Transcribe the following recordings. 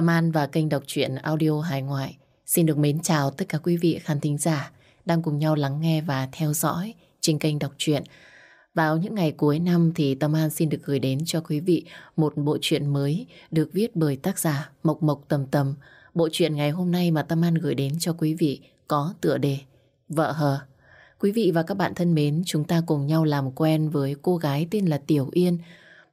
Tâm An và kênh đọc truyện audio hải ngoại xin được mến chào tất cả quý vị khán thính giả đang cùng nhau lắng nghe và theo dõi trên kênh đọc truyện. Vào những ngày cuối năm thì Tâm An xin được gửi đến cho quý vị một bộ truyện mới được viết bởi tác giả Mộc Mộc Tầm Tầm. Bộ truyện ngày hôm nay mà Tâm An gửi đến cho quý vị có tựa đề Vợ hờ. Quý vị và các bạn thân mến, chúng ta cùng nhau làm quen với cô gái tên là Tiểu Yên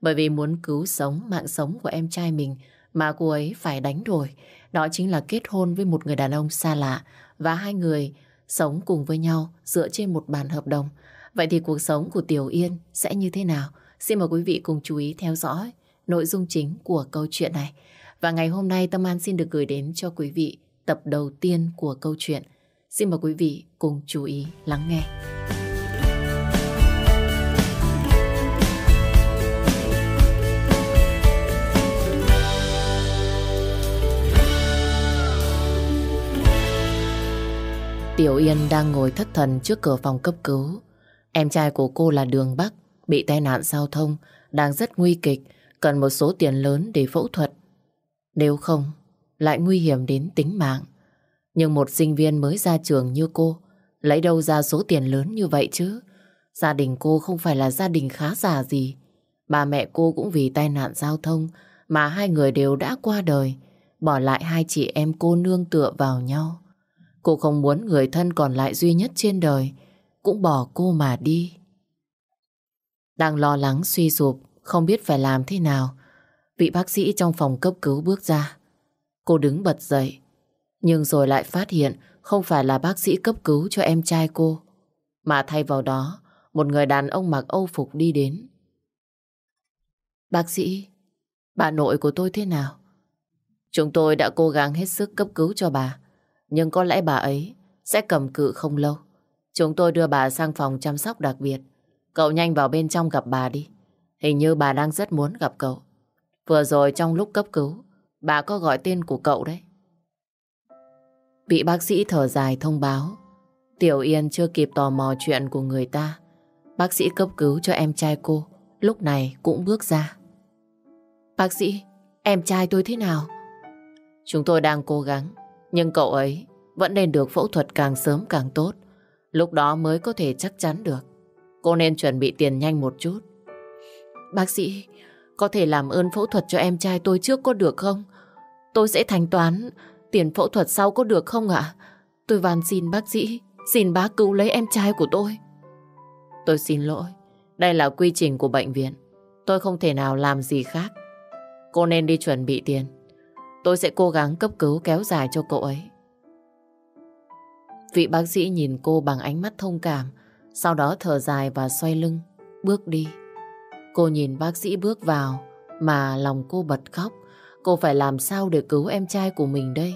bởi vì muốn cứu sống mạng sống của em trai mình mà cô ấy phải đánh đổi. Đó chính là kết hôn với một người đàn ông xa lạ và hai người sống cùng với nhau dựa trên một bản hợp đồng. Vậy thì cuộc sống của Tiểu Yên sẽ như thế nào? Xin mời quý vị cùng chú ý theo dõi nội dung chính của câu chuyện này. Và ngày hôm nay Tâm An xin được gửi đến cho quý vị tập đầu tiên của câu chuyện. Xin mời quý vị cùng chú ý lắng nghe. Tiểu Yên đang ngồi thất thần trước cửa phòng cấp cứu. Em trai của cô là Đường Bắc, bị tai nạn giao thông, đang rất nguy kịch, cần một số tiền lớn để phẫu thuật. Nếu không, lại nguy hiểm đến tính mạng. Nhưng một sinh viên mới ra trường như cô, lấy đâu ra số tiền lớn như vậy chứ? Gia đình cô không phải là gia đình khá giả gì. Bà mẹ cô cũng vì tai nạn giao thông mà hai người đều đã qua đời, bỏ lại hai chị em cô nương tựa vào nhau. Cô không muốn người thân còn lại duy nhất trên đời cũng bỏ cô mà đi. Đang lo lắng suy sụp, không biết phải làm thế nào. Vị bác sĩ trong phòng cấp cứu bước ra. Cô đứng bật dậy, nhưng rồi lại phát hiện không phải là bác sĩ cấp cứu cho em trai cô, mà thay vào đó, một người đàn ông mặc âu phục đi đến. Bác sĩ, bà nội của tôi thế nào? Chúng tôi đã cố gắng hết sức cấp cứu cho bà, nhưng có lẽ bà ấy sẽ cầm cự không lâu. Chúng tôi đưa bà sang phòng chăm sóc đặc biệt. Cậu nhanh vào bên trong gặp bà đi. Hình như bà đang rất muốn gặp cậu. Vừa rồi trong lúc cấp cứu, bà có gọi tên của cậu đấy. Bị bác sĩ thở dài thông báo. Tiểu Yên chưa kịp tò mò chuyện của người ta. Bác sĩ cấp cứu cho em trai cô, lúc này cũng bước ra. Bác sĩ, em trai tôi thế nào? Chúng tôi đang cố gắng nhưng cậu ấy vẫn nên được phẫu thuật càng sớm càng tốt. Lúc đó mới có thể chắc chắn được. Cô nên chuẩn bị tiền nhanh một chút. Bác sĩ, có thể làm ơn phẫu thuật cho em trai tôi trước có được không? Tôi sẽ thanh toán tiền phẫu thuật sau có được không ạ? Tôi van xin bác sĩ, xin bác cứu lấy em trai của tôi. Tôi xin lỗi, đây là quy trình của bệnh viện. Tôi không thể nào làm gì khác. Cô nên đi chuẩn bị tiền. Tôi sẽ cố gắng cấp cứu kéo dài cho cậu ấy. Vị bác sĩ nhìn cô bằng ánh mắt thông cảm, sau đó thở dài và xoay lưng, bước đi. Cô nhìn bác sĩ bước vào, mà lòng cô bật khóc. Cô phải làm sao để cứu em trai của mình đây?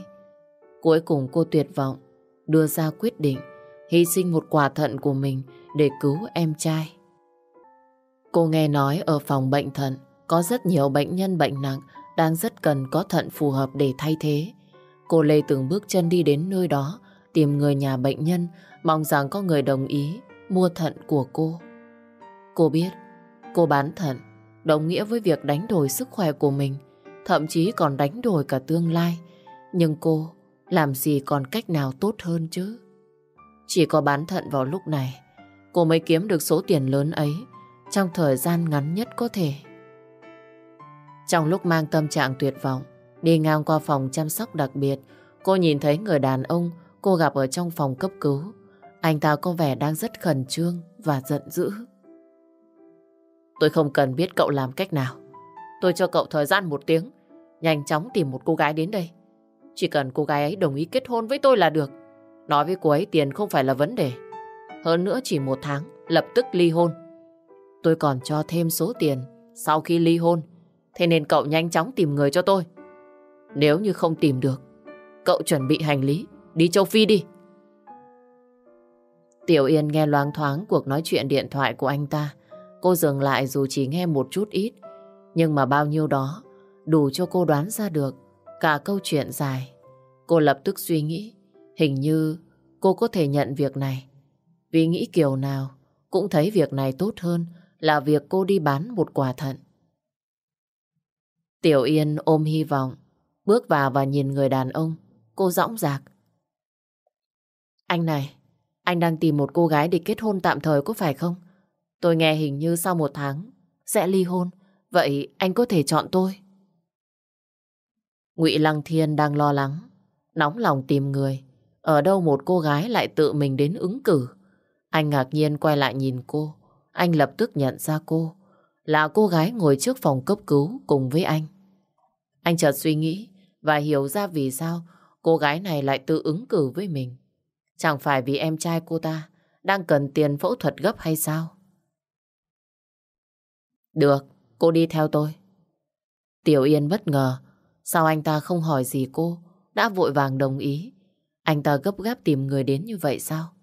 Cuối cùng cô tuyệt vọng, đưa ra quyết định hy sinh một quả thận của mình để cứu em trai. Cô nghe nói ở phòng bệnh thận có rất nhiều bệnh nhân bệnh nặng đang rất cần có thận phù hợp để thay thế. Cô Lê từng bước chân đi đến nơi đó, tìm người nhà bệnh nhân, mong rằng có người đồng ý mua thận của cô. Cô biết, cô bán thận đồng nghĩa với việc đánh đổi sức khỏe của mình, thậm chí còn đánh đổi cả tương lai. Nhưng cô làm gì còn cách nào tốt hơn chứ? Chỉ có bán thận vào lúc này, cô mới kiếm được số tiền lớn ấy trong thời gian ngắn nhất có thể. Trong lúc mang tâm trạng tuyệt vọng, đi ngang qua phòng chăm sóc đặc biệt, cô nhìn thấy người đàn ông cô gặp ở trong phòng cấp cứu. Anh ta có vẻ đang rất khẩn trương và giận dữ. Tôi không cần biết cậu làm cách nào. Tôi cho cậu thời gian một tiếng, nhanh chóng tìm một cô gái đến đây. Chỉ cần cô gái ấy đồng ý kết hôn với tôi là được. Nói với cô ấy tiền không phải là vấn đề. Hơn nữa chỉ một tháng, lập tức ly hôn. Tôi còn cho thêm số tiền sau khi ly hôn Thế nên cậu nhanh chóng tìm người cho tôi. Nếu như không tìm được, cậu chuẩn bị hành lý, đi châu Phi đi. Tiểu Yên nghe loáng thoáng cuộc nói chuyện điện thoại của anh ta. Cô dừng lại dù chỉ nghe một chút ít, nhưng mà bao nhiêu đó đủ cho cô đoán ra được cả câu chuyện dài. Cô lập tức suy nghĩ, hình như cô có thể nhận việc này. Vì nghĩ kiểu nào cũng thấy việc này tốt hơn là việc cô đi bán một quả thận. Tiểu Yên ôm hy vọng bước vào và nhìn người đàn ông. Cô dõng dạc. Anh này, anh đang tìm một cô gái để kết hôn tạm thời có phải không? Tôi nghe hình như sau một tháng sẽ ly hôn. Vậy anh có thể chọn tôi. Ngụy Lăng Thiên đang lo lắng, nóng lòng tìm người. Ở đâu một cô gái lại tự mình đến ứng cử. Anh ngạc nhiên quay lại nhìn cô. Anh lập tức nhận ra cô là cô gái ngồi trước phòng cấp cứu cùng với anh. Anh chợt suy nghĩ và hiểu ra vì sao cô gái này lại tự ứng cử với mình. Chẳng phải vì em trai cô ta đang cần tiền phẫu thuật gấp hay sao? Được, cô đi theo tôi. Tiểu Yên bất ngờ, sao anh ta không hỏi gì cô, đã vội vàng đồng ý. Anh ta gấp gáp tìm người đến như vậy sao?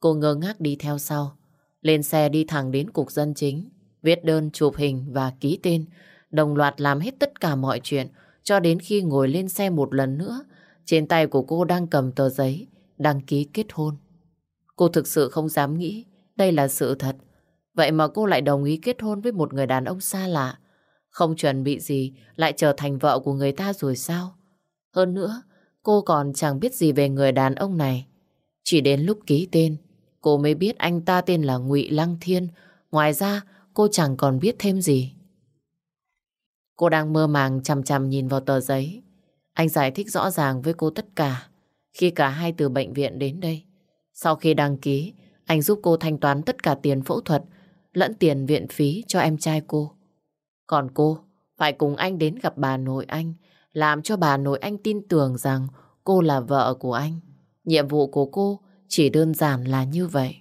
Cô ngơ ngác đi theo sau, lên xe đi thẳng đến cục dân chính, viết đơn, chụp hình và ký tên, đồng loạt làm hết tất cả mọi chuyện, cho đến khi ngồi lên xe một lần nữa, trên tay của cô đang cầm tờ giấy, đăng ký kết hôn. Cô thực sự không dám nghĩ đây là sự thật. Vậy mà cô lại đồng ý kết hôn với một người đàn ông xa lạ. Không chuẩn bị gì lại trở thành vợ của người ta rồi sao? Hơn nữa, cô còn chẳng biết gì về người đàn ông này. Chỉ đến lúc ký tên, cô mới biết anh ta tên là Ngụy Lăng Thiên. Ngoài ra, cô chẳng còn biết thêm gì. Cô đang mơ màng chằm chằm nhìn vào tờ giấy. Anh giải thích rõ ràng với cô tất cả khi cả hai từ bệnh viện đến đây. Sau khi đăng ký, anh giúp cô thanh toán tất cả tiền phẫu thuật lẫn tiền viện phí cho em trai cô. Còn cô phải cùng anh đến gặp bà nội anh, làm cho bà nội anh tin tưởng rằng cô là vợ của anh. Nhiệm vụ của cô chỉ đơn giản là như vậy.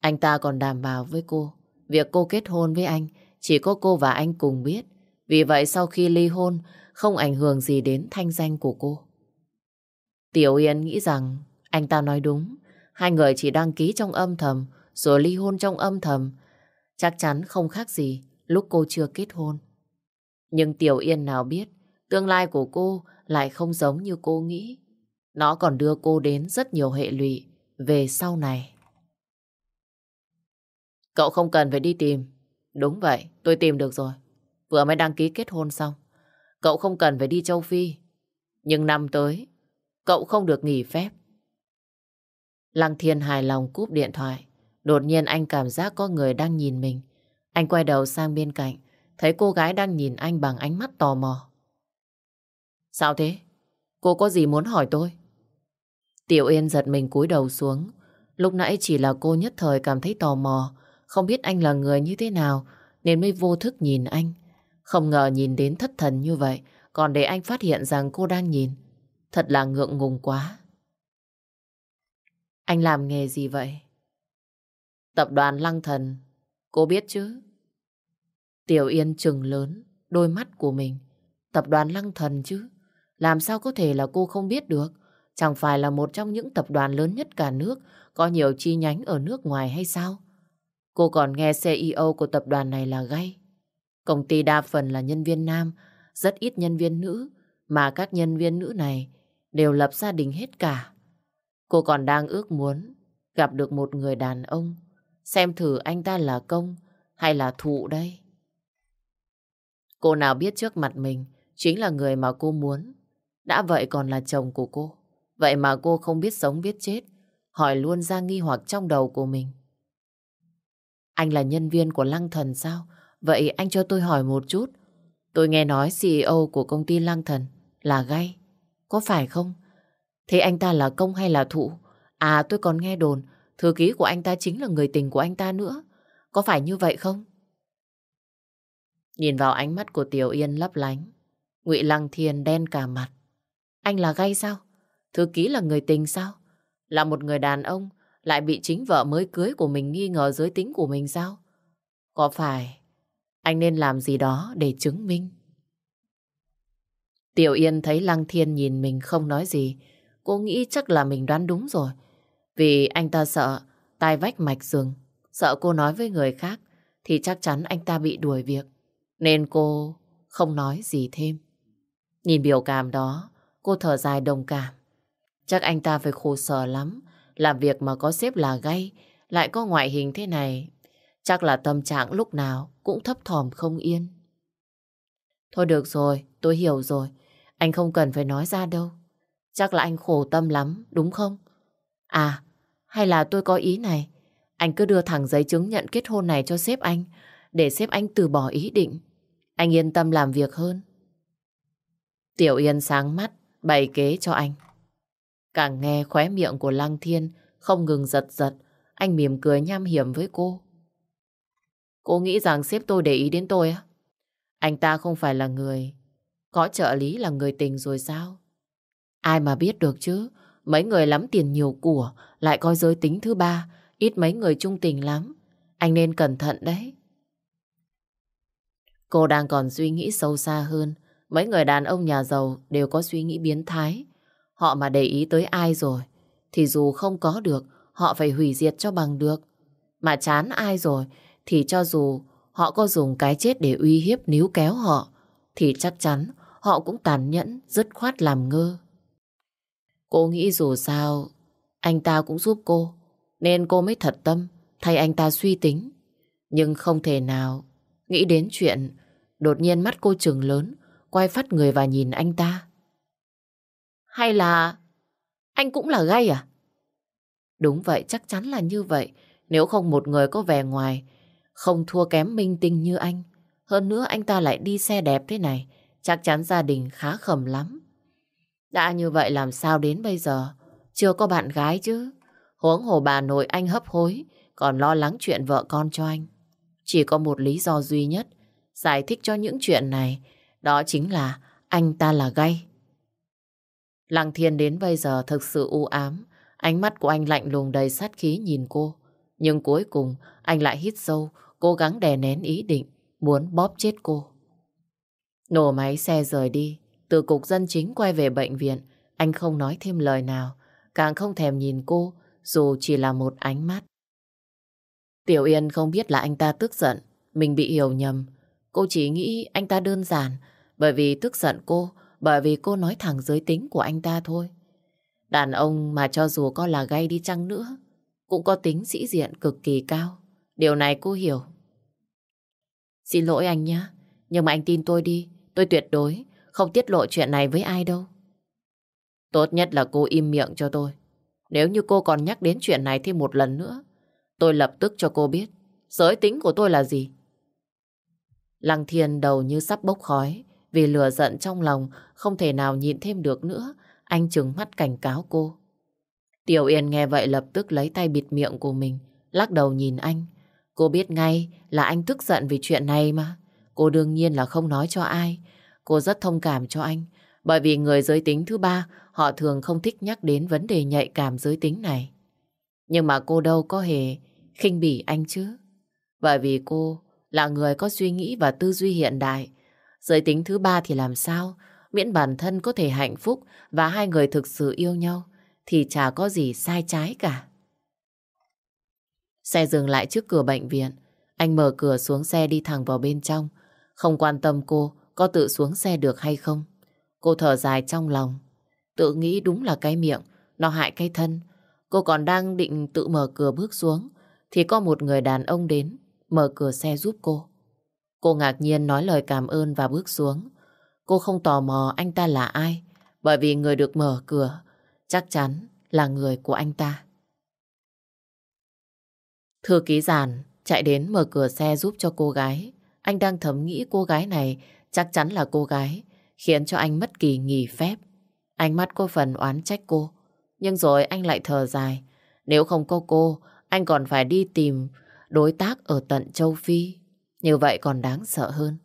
Anh ta còn đảm bảo với cô, việc cô kết hôn với anh chỉ có cô và anh cùng biết. Vì vậy sau khi ly hôn, không ảnh hưởng gì đến thanh danh của cô. Tiểu Yên nghĩ rằng anh ta nói đúng. Hai người chỉ đăng ký trong âm thầm, rồi ly hôn trong âm thầm. Chắc chắn không khác gì lúc cô chưa kết hôn. Nhưng Tiểu Yên nào biết, tương lai của cô lại không giống như cô nghĩ. Nó còn đưa cô đến rất nhiều hệ lụy về sau này. Cậu không cần phải đi tìm. Đúng vậy, tôi tìm được rồi. Vừa mới đăng ký kết hôn xong. Cậu không cần phải đi châu Phi. Nhưng năm tới, cậu không được nghỉ phép. Lăng Thiên hài lòng cúp điện thoại. Đột nhiên anh cảm giác có người đang nhìn mình. Anh quay đầu sang bên cạnh, thấy cô gái đang nhìn anh bằng ánh mắt tò mò. Sao thế? Cô có gì muốn hỏi tôi? Tiểu Yên giật mình cúi đầu xuống. Lúc nãy chỉ là cô nhất thời cảm thấy tò mò, không biết anh là người như thế nào, nên mới vô thức nhìn anh. Không ngờ nhìn đến thất thần như vậy, còn để anh phát hiện rằng cô đang nhìn. Thật là ngượng ngùng quá. Anh làm nghề gì vậy? Tập đoàn Lăng Thần, cô biết chứ? Tiểu Yên trừng lớn đôi mắt của mình. Tập đoàn Lăng Thần chứ? Làm sao có thể là cô không biết được? Chẳng phải là một trong những tập đoàn lớn nhất cả nước, có nhiều chi nhánh ở nước ngoài hay sao? Cô còn nghe CEO của tập đoàn này là gay. Công ty đa phần là nhân viên nam, rất ít nhân viên nữ, mà các nhân viên nữ này đều lập gia đình hết cả. Cô còn đang ước muốn gặp được một người đàn ông Xem thử anh ta là công hay là thụ đây. Cô nào biết trước mặt mình chính là người mà cô muốn. Đã vậy còn là chồng của cô. Vậy mà cô không biết sống biết chết. Hỏi luôn ra nghi hoặc trong đầu của mình. Anh là nhân viên của Lăng Thần sao? Vậy anh cho tôi hỏi một chút. Tôi nghe nói CEO của công ty Lăng Thần là gay. Có phải không? Thế anh ta là công hay là thụ? À tôi còn nghe đồn, Thư ký của anh ta chính là người tình của anh ta nữa. Có phải như vậy không? Nhìn vào ánh mắt của Tiểu Yên lấp lánh. Ngụy Lăng Thiên đen cả mặt. Anh là gay sao? Thư ký là người tình sao? Là một người đàn ông lại bị chính vợ mới cưới của mình nghi ngờ giới tính của mình sao? Có phải anh nên làm gì đó để chứng minh? Tiểu Yên thấy Lăng Thiên nhìn mình không nói gì. Cô nghĩ chắc là mình đoán đúng rồi. Vì anh ta sợ tai vách mạch rừng, sợ cô nói với người khác thì chắc chắn anh ta bị đuổi việc. Nên cô không nói gì thêm. Nhìn biểu cảm đó, cô thở dài đồng cảm. Chắc anh ta phải khổ sở lắm, làm việc mà có xếp là gay, lại có ngoại hình thế này. Chắc là tâm trạng lúc nào cũng thấp thỏm không yên. Thôi được rồi, tôi hiểu rồi. Anh không cần phải nói ra đâu. Chắc là anh khổ tâm lắm, đúng không? À, hay là tôi có ý này. Anh cứ đưa thẳng giấy chứng nhận kết hôn này cho sếp anh, để sếp anh từ bỏ ý định. Anh yên tâm làm việc hơn. Tiểu Yên sáng mắt, bày kế cho anh. Càng nghe khóe miệng của Lăng Thiên không ngừng giật giật, anh mỉm cười nham hiểm với cô. Cô nghĩ rằng sếp tôi để ý đến tôi á? Anh ta không phải là người có trợ lý là người tình rồi sao? Ai mà biết được chứ? Mấy người lắm tiền nhiều của lại coi giới tính thứ ba, ít mấy người trung tình lắm. Anh nên cẩn thận đấy. Cô đang còn suy nghĩ sâu xa hơn. Mấy người đàn ông nhà giàu đều có suy nghĩ biến thái. Họ mà để ý tới ai rồi, thì dù không có được, họ phải hủy diệt cho bằng được. Mà chán ai rồi, thì cho dù họ có dùng cái chết để uy hiếp níu kéo họ, thì chắc chắn họ cũng tàn nhẫn, dứt khoát làm ngơ. Cô nghĩ dù sao, anh ta cũng giúp cô, nên cô mới thật tâm thay anh ta suy tính. Nhưng không thể nào nghĩ đến chuyện đột nhiên mắt cô trừng lớn, quay phát người và nhìn anh ta. Hay là anh cũng là gay à? Đúng vậy, chắc chắn là như vậy. Nếu không một người có vẻ ngoài, không thua kém minh tinh như anh. Hơn nữa anh ta lại đi xe đẹp thế này, chắc chắn gia đình khá khẩm lắm. Đã như vậy làm sao đến bây giờ? Chưa có bạn gái chứ. Huống hồ bà nội anh hấp hối, còn lo lắng chuyện vợ con cho anh. Chỉ có một lý do duy nhất, giải thích cho những chuyện này, đó chính là anh ta là gay. Lăng thiên đến bây giờ thực sự u ám, ánh mắt của anh lạnh lùng đầy sát khí nhìn cô. Nhưng cuối cùng anh lại hít sâu, cố gắng đè nén ý định, muốn bóp chết cô. Nổ máy xe rời đi, từ cục dân chính quay về bệnh viện, anh không nói thêm lời nào, càng không thèm nhìn cô, dù chỉ là một ánh mắt. Tiểu Yên không biết là anh ta tức giận, mình bị hiểu nhầm. Cô chỉ nghĩ anh ta đơn giản, bởi vì tức giận cô, bởi vì cô nói thẳng giới tính của anh ta thôi. Đàn ông mà cho dù có là gay đi chăng nữa, cũng có tính sĩ diện cực kỳ cao. Điều này cô hiểu. Xin lỗi anh nhé, nhưng mà anh tin tôi đi, tôi tuyệt đối không tiết lộ chuyện này với ai đâu. Tốt nhất là cô im miệng cho tôi. Nếu như cô còn nhắc đến chuyện này thêm một lần nữa, tôi lập tức cho cô biết giới tính của tôi là gì. Lăng thiên đầu như sắp bốc khói, vì lửa giận trong lòng không thể nào nhịn thêm được nữa, anh trừng mắt cảnh cáo cô. Tiểu Yên nghe vậy lập tức lấy tay bịt miệng của mình, lắc đầu nhìn anh. Cô biết ngay là anh tức giận vì chuyện này mà. Cô đương nhiên là không nói cho ai, Cô rất thông cảm cho anh, bởi vì người giới tính thứ ba, họ thường không thích nhắc đến vấn đề nhạy cảm giới tính này. Nhưng mà cô đâu có hề khinh bỉ anh chứ. Bởi vì cô là người có suy nghĩ và tư duy hiện đại. Giới tính thứ ba thì làm sao? Miễn bản thân có thể hạnh phúc và hai người thực sự yêu nhau thì chả có gì sai trái cả. Xe dừng lại trước cửa bệnh viện. Anh mở cửa xuống xe đi thẳng vào bên trong. Không quan tâm cô có tự xuống xe được hay không. Cô thở dài trong lòng. Tự nghĩ đúng là cái miệng, nó hại cái thân. Cô còn đang định tự mở cửa bước xuống, thì có một người đàn ông đến, mở cửa xe giúp cô. Cô ngạc nhiên nói lời cảm ơn và bước xuống. Cô không tò mò anh ta là ai, bởi vì người được mở cửa chắc chắn là người của anh ta. Thư ký giản chạy đến mở cửa xe giúp cho cô gái. Anh đang thầm nghĩ cô gái này chắc chắn là cô gái, khiến cho anh mất kỳ nghỉ phép. Ánh mắt có phần oán trách cô, nhưng rồi anh lại thở dài. Nếu không có cô, anh còn phải đi tìm đối tác ở tận châu Phi. Như vậy còn đáng sợ hơn.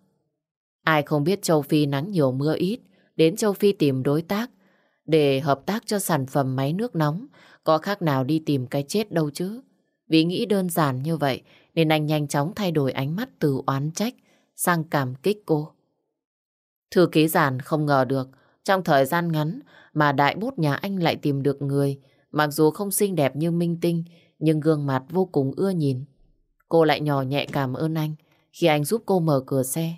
Ai không biết châu Phi nắng nhiều mưa ít, đến châu Phi tìm đối tác để hợp tác cho sản phẩm máy nước nóng, có khác nào đi tìm cái chết đâu chứ. Vì nghĩ đơn giản như vậy nên anh nhanh chóng thay đổi ánh mắt từ oán trách sang cảm kích cô. Thư ký giản không ngờ được trong thời gian ngắn mà đại bút nhà anh lại tìm được người mặc dù không xinh đẹp như minh tinh nhưng gương mặt vô cùng ưa nhìn. Cô lại nhỏ nhẹ cảm ơn anh khi anh giúp cô mở cửa xe.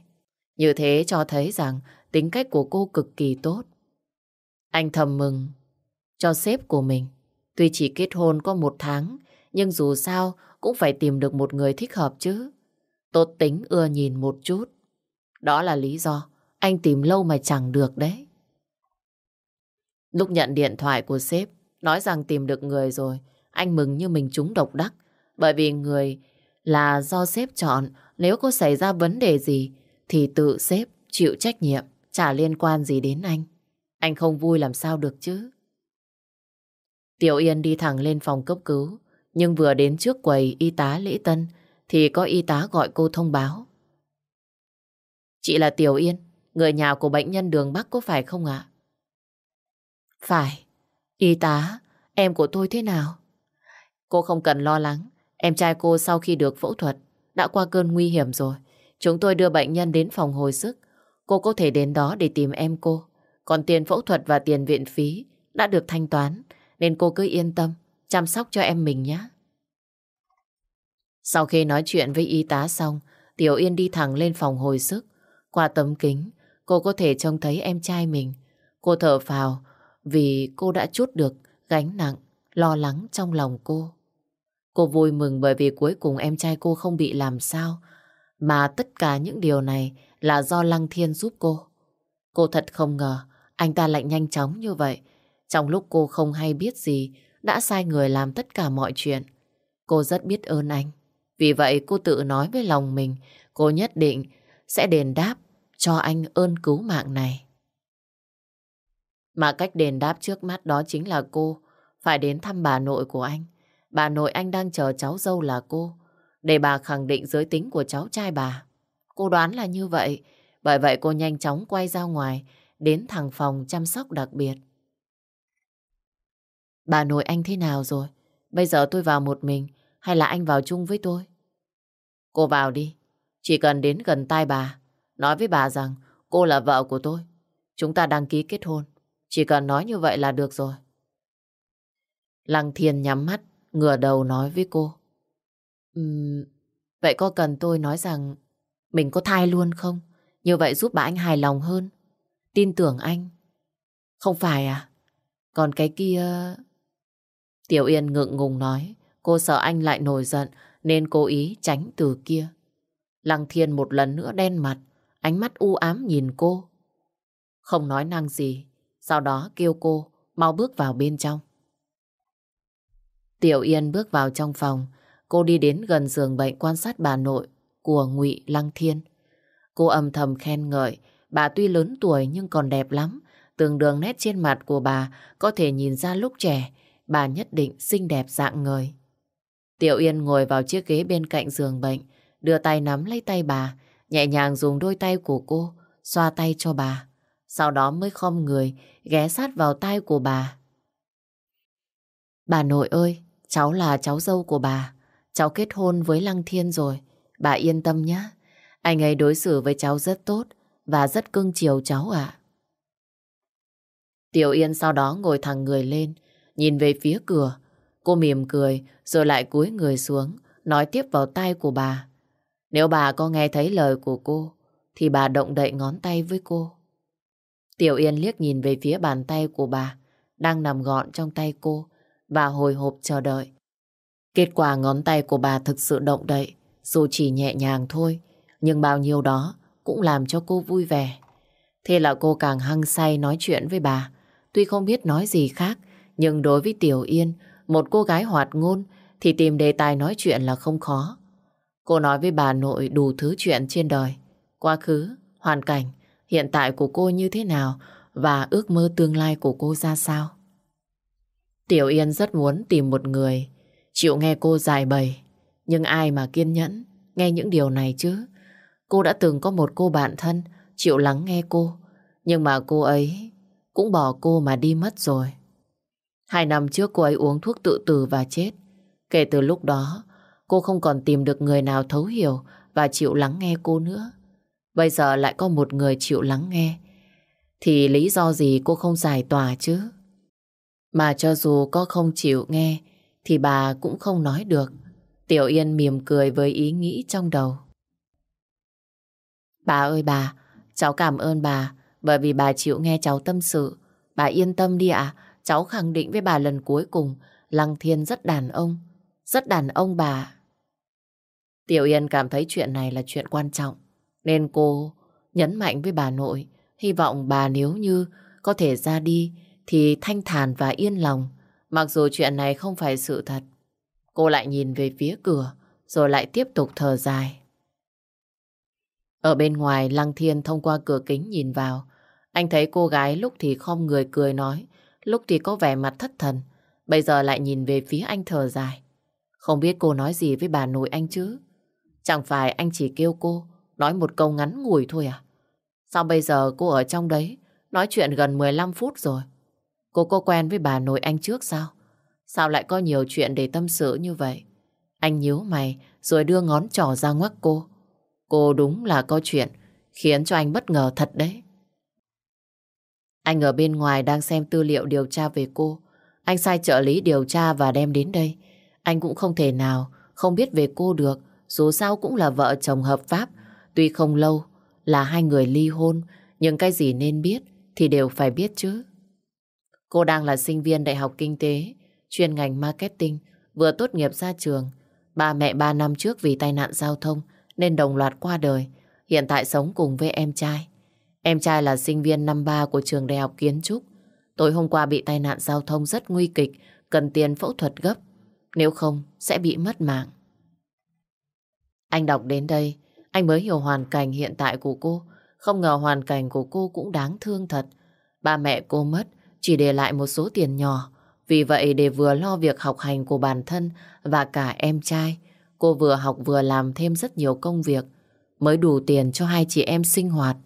Như thế cho thấy rằng tính cách của cô cực kỳ tốt. Anh thầm mừng cho sếp của mình. Tuy chỉ kết hôn có một tháng nhưng dù sao cũng phải tìm được một người thích hợp chứ. Tốt tính ưa nhìn một chút. Đó là lý do anh tìm lâu mà chẳng được đấy. Lúc nhận điện thoại của sếp, nói rằng tìm được người rồi, anh mừng như mình trúng độc đắc. Bởi vì người là do sếp chọn, nếu có xảy ra vấn đề gì, thì tự sếp chịu trách nhiệm, chả liên quan gì đến anh. Anh không vui làm sao được chứ. Tiểu Yên đi thẳng lên phòng cấp cứu, nhưng vừa đến trước quầy y tá lễ tân, thì có y tá gọi cô thông báo. Chị là Tiểu Yên, người nhà của bệnh nhân đường Bắc có phải không ạ? Phải. Y tá, em của tôi thế nào? Cô không cần lo lắng. Em trai cô sau khi được phẫu thuật đã qua cơn nguy hiểm rồi. Chúng tôi đưa bệnh nhân đến phòng hồi sức. Cô có thể đến đó để tìm em cô. Còn tiền phẫu thuật và tiền viện phí đã được thanh toán. Nên cô cứ yên tâm, chăm sóc cho em mình nhé. Sau khi nói chuyện với y tá xong, Tiểu Yên đi thẳng lên phòng hồi sức. Qua tấm kính, cô có thể trông thấy em trai mình. Cô thở phào vì cô đã chút được gánh nặng, lo lắng trong lòng cô. Cô vui mừng bởi vì cuối cùng em trai cô không bị làm sao. Mà tất cả những điều này là do Lăng Thiên giúp cô. Cô thật không ngờ anh ta lại nhanh chóng như vậy. Trong lúc cô không hay biết gì, đã sai người làm tất cả mọi chuyện. Cô rất biết ơn anh. Vì vậy cô tự nói với lòng mình, cô nhất định sẽ đền đáp cho anh ơn cứu mạng này. Mà cách đền đáp trước mắt đó chính là cô phải đến thăm bà nội của anh. Bà nội anh đang chờ cháu dâu là cô, để bà khẳng định giới tính của cháu trai bà. Cô đoán là như vậy, bởi vậy cô nhanh chóng quay ra ngoài, đến thẳng phòng chăm sóc đặc biệt. Bà nội anh thế nào rồi? Bây giờ tôi vào một mình, hay là anh vào chung với tôi? Cô vào đi, chỉ cần đến gần tai bà, nói với bà rằng cô là vợ của tôi. Chúng ta đăng ký kết hôn, chỉ cần nói như vậy là được rồi. Lăng Thiên nhắm mắt, ngửa đầu nói với cô. Um, vậy có cần tôi nói rằng mình có thai luôn không? Như vậy giúp bà anh hài lòng hơn. Tin tưởng anh. Không phải à? Còn cái kia... Tiểu Yên ngượng ngùng nói. Cô sợ anh lại nổi giận nên cố ý tránh từ kia. Lăng Thiên một lần nữa đen mặt, ánh mắt u ám nhìn cô. Không nói năng gì, sau đó kêu cô mau bước vào bên trong. Tiểu Yên bước vào trong phòng, cô đi đến gần giường bệnh quan sát bà nội của Ngụy Lăng Thiên. Cô âm thầm khen ngợi, bà tuy lớn tuổi nhưng còn đẹp lắm. Từng đường nét trên mặt của bà có thể nhìn ra lúc trẻ, bà nhất định xinh đẹp dạng người. Tiểu Yên ngồi vào chiếc ghế bên cạnh giường bệnh, đưa tay nắm lấy tay bà, nhẹ nhàng dùng đôi tay của cô, xoa tay cho bà. Sau đó mới khom người, ghé sát vào tay của bà. Bà nội ơi, cháu là cháu dâu của bà. Cháu kết hôn với Lăng Thiên rồi. Bà yên tâm nhé. Anh ấy đối xử với cháu rất tốt và rất cưng chiều cháu ạ. Tiểu Yên sau đó ngồi thẳng người lên, nhìn về phía cửa. Cô mỉm cười rồi lại cúi người xuống, nói tiếp vào tay của bà. Nếu bà có nghe thấy lời của cô, thì bà động đậy ngón tay với cô. Tiểu Yên liếc nhìn về phía bàn tay của bà, đang nằm gọn trong tay cô, và hồi hộp chờ đợi. Kết quả ngón tay của bà thực sự động đậy, dù chỉ nhẹ nhàng thôi, nhưng bao nhiêu đó cũng làm cho cô vui vẻ. Thế là cô càng hăng say nói chuyện với bà. Tuy không biết nói gì khác, nhưng đối với Tiểu Yên, một cô gái hoạt ngôn, thì tìm đề tài nói chuyện là không khó. Cô nói với bà nội đủ thứ chuyện trên đời, quá khứ, hoàn cảnh, hiện tại của cô như thế nào và ước mơ tương lai của cô ra sao. Tiểu Yên rất muốn tìm một người chịu nghe cô giải bày, nhưng ai mà kiên nhẫn nghe những điều này chứ. Cô đã từng có một cô bạn thân chịu lắng nghe cô, nhưng mà cô ấy cũng bỏ cô mà đi mất rồi. Hai năm trước cô ấy uống thuốc tự tử và chết. Kể từ lúc đó, cô không còn tìm được người nào thấu hiểu và chịu lắng nghe cô nữa. Bây giờ lại có một người chịu lắng nghe. Thì lý do gì cô không giải tỏa chứ? Mà cho dù có không chịu nghe, thì bà cũng không nói được. Tiểu Yên mỉm cười với ý nghĩ trong đầu. Bà ơi bà, cháu cảm ơn bà bởi vì bà chịu nghe cháu tâm sự. Bà yên tâm đi ạ, cháu khẳng định với bà lần cuối cùng Lăng Thiên rất đàn ông, rất đàn ông bà. Tiểu Yên cảm thấy chuyện này là chuyện quan trọng, nên cô nhấn mạnh với bà nội hy vọng bà nếu như có thể ra đi thì thanh thản và yên lòng. Mặc dù chuyện này không phải sự thật. Cô lại nhìn về phía cửa rồi lại tiếp tục thở dài. Ở bên ngoài Lăng Thiên thông qua cửa kính nhìn vào. Anh thấy cô gái lúc thì khom người cười nói, lúc thì có vẻ mặt thất thần. Bây giờ lại nhìn về phía anh thở dài. Không biết cô nói gì với bà nội anh chứ? Chẳng phải anh chỉ kêu cô nói một câu ngắn ngủi thôi à? Sao bây giờ cô ở trong đấy nói chuyện gần 15 phút rồi? Cô có quen với bà nội anh trước sao? Sao lại có nhiều chuyện để tâm sự như vậy? Anh nhíu mày rồi đưa ngón trỏ ra ngoắc cô. Cô đúng là có chuyện khiến cho anh bất ngờ thật đấy. Anh ở bên ngoài đang xem tư liệu điều tra về cô. Anh sai trợ lý điều tra và đem đến đây. Anh cũng không thể nào không biết về cô được. Dù sao cũng là vợ chồng hợp pháp. Tuy không lâu là hai người ly hôn, nhưng cái gì nên biết thì đều phải biết chứ. Cô đang là sinh viên Đại học Kinh tế, chuyên ngành marketing, vừa tốt nghiệp ra trường. Ba mẹ ba năm trước vì tai nạn giao thông nên đồng loạt qua đời. Hiện tại sống cùng với em trai. Em trai là sinh viên năm ba của trường đại học kiến trúc. Tối hôm qua bị tai nạn giao thông rất nguy kịch, cần tiền phẫu thuật gấp. Nếu không, sẽ bị mất mạng. Anh đọc đến đây, anh mới hiểu hoàn cảnh hiện tại của cô. Không ngờ hoàn cảnh của cô cũng đáng thương thật. Ba mẹ cô mất, chỉ để lại một số tiền nhỏ. Vì vậy để vừa lo việc học hành của bản thân và cả em trai, cô vừa học vừa làm thêm rất nhiều công việc mới đủ tiền cho hai chị em sinh hoạt.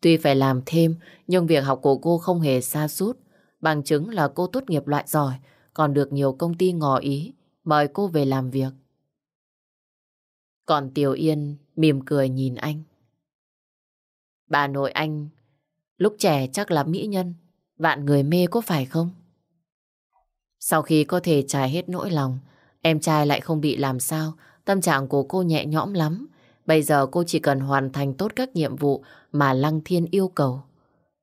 Tuy phải làm thêm, nhưng việc học của cô không hề xa sút Bằng chứng là cô tốt nghiệp loại giỏi, còn được nhiều công ty ngỏ ý, mời cô về làm việc. Còn Tiểu Yên mỉm cười nhìn anh. Bà nội anh, lúc trẻ chắc là mỹ nhân, vạn người mê có phải không? Sau khi có thể trải hết nỗi lòng, em trai lại không bị làm sao, tâm trạng của cô nhẹ nhõm lắm. Bây giờ cô chỉ cần hoàn thành tốt các nhiệm vụ mà Lăng Thiên yêu cầu.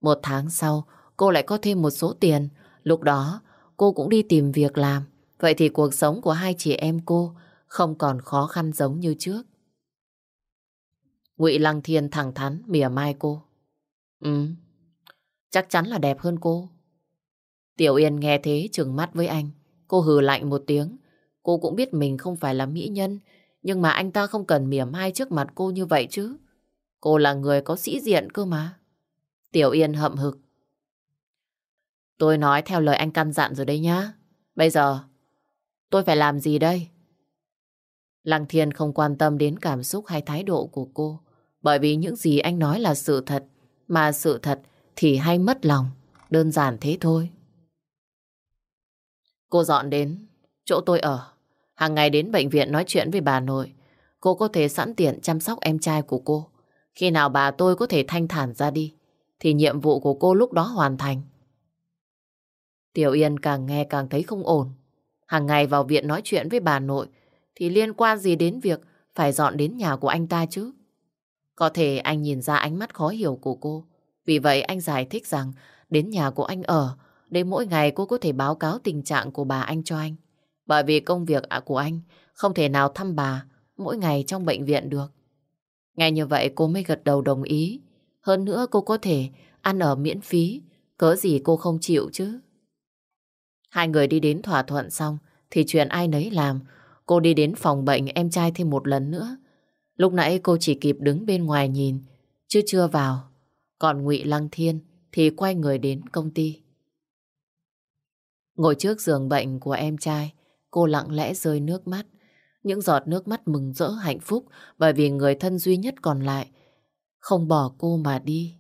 Một tháng sau, cô lại có thêm một số tiền. Lúc đó, cô cũng đi tìm việc làm. Vậy thì cuộc sống của hai chị em cô không còn khó khăn giống như trước. Ngụy Lăng Thiên thẳng thắn mỉa mai cô. Ừ, chắc chắn là đẹp hơn cô. Tiểu Yên nghe thế trừng mắt với anh. Cô hừ lạnh một tiếng. Cô cũng biết mình không phải là mỹ nhân, nhưng mà anh ta không cần mỉa mai trước mặt cô như vậy chứ. Cô là người có sĩ diện cơ mà. Tiểu Yên hậm hực. Tôi nói theo lời anh căn dặn rồi đấy nhá. Bây giờ, tôi phải làm gì đây? Lăng Thiên không quan tâm đến cảm xúc hay thái độ của cô. Bởi vì những gì anh nói là sự thật. Mà sự thật thì hay mất lòng. Đơn giản thế thôi. Cô dọn đến chỗ tôi ở. Hàng ngày đến bệnh viện nói chuyện với bà nội. Cô có thể sẵn tiện chăm sóc em trai của cô. Khi nào bà tôi có thể thanh thản ra đi, thì nhiệm vụ của cô lúc đó hoàn thành. Tiểu Yên càng nghe càng thấy không ổn. Hàng ngày vào viện nói chuyện với bà nội, thì liên quan gì đến việc phải dọn đến nhà của anh ta chứ? Có thể anh nhìn ra ánh mắt khó hiểu của cô. Vì vậy anh giải thích rằng đến nhà của anh ở, để mỗi ngày cô có thể báo cáo tình trạng của bà anh cho anh. Bởi vì công việc à, của anh không thể nào thăm bà mỗi ngày trong bệnh viện được. ngay như vậy cô mới gật đầu đồng ý. Hơn nữa cô có thể ăn ở miễn phí, cớ gì cô không chịu chứ. Hai người đi đến thỏa thuận xong thì chuyện ai nấy làm. Cô đi đến phòng bệnh em trai thêm một lần nữa. Lúc nãy cô chỉ kịp đứng bên ngoài nhìn, chứ chưa vào. Còn ngụy Lăng Thiên thì quay người đến công ty. Ngồi trước giường bệnh của em trai, cô lặng lẽ rơi nước mắt. Những giọt nước mắt mừng rỡ hạnh phúc bởi vì người thân duy nhất còn lại không bỏ cô mà đi.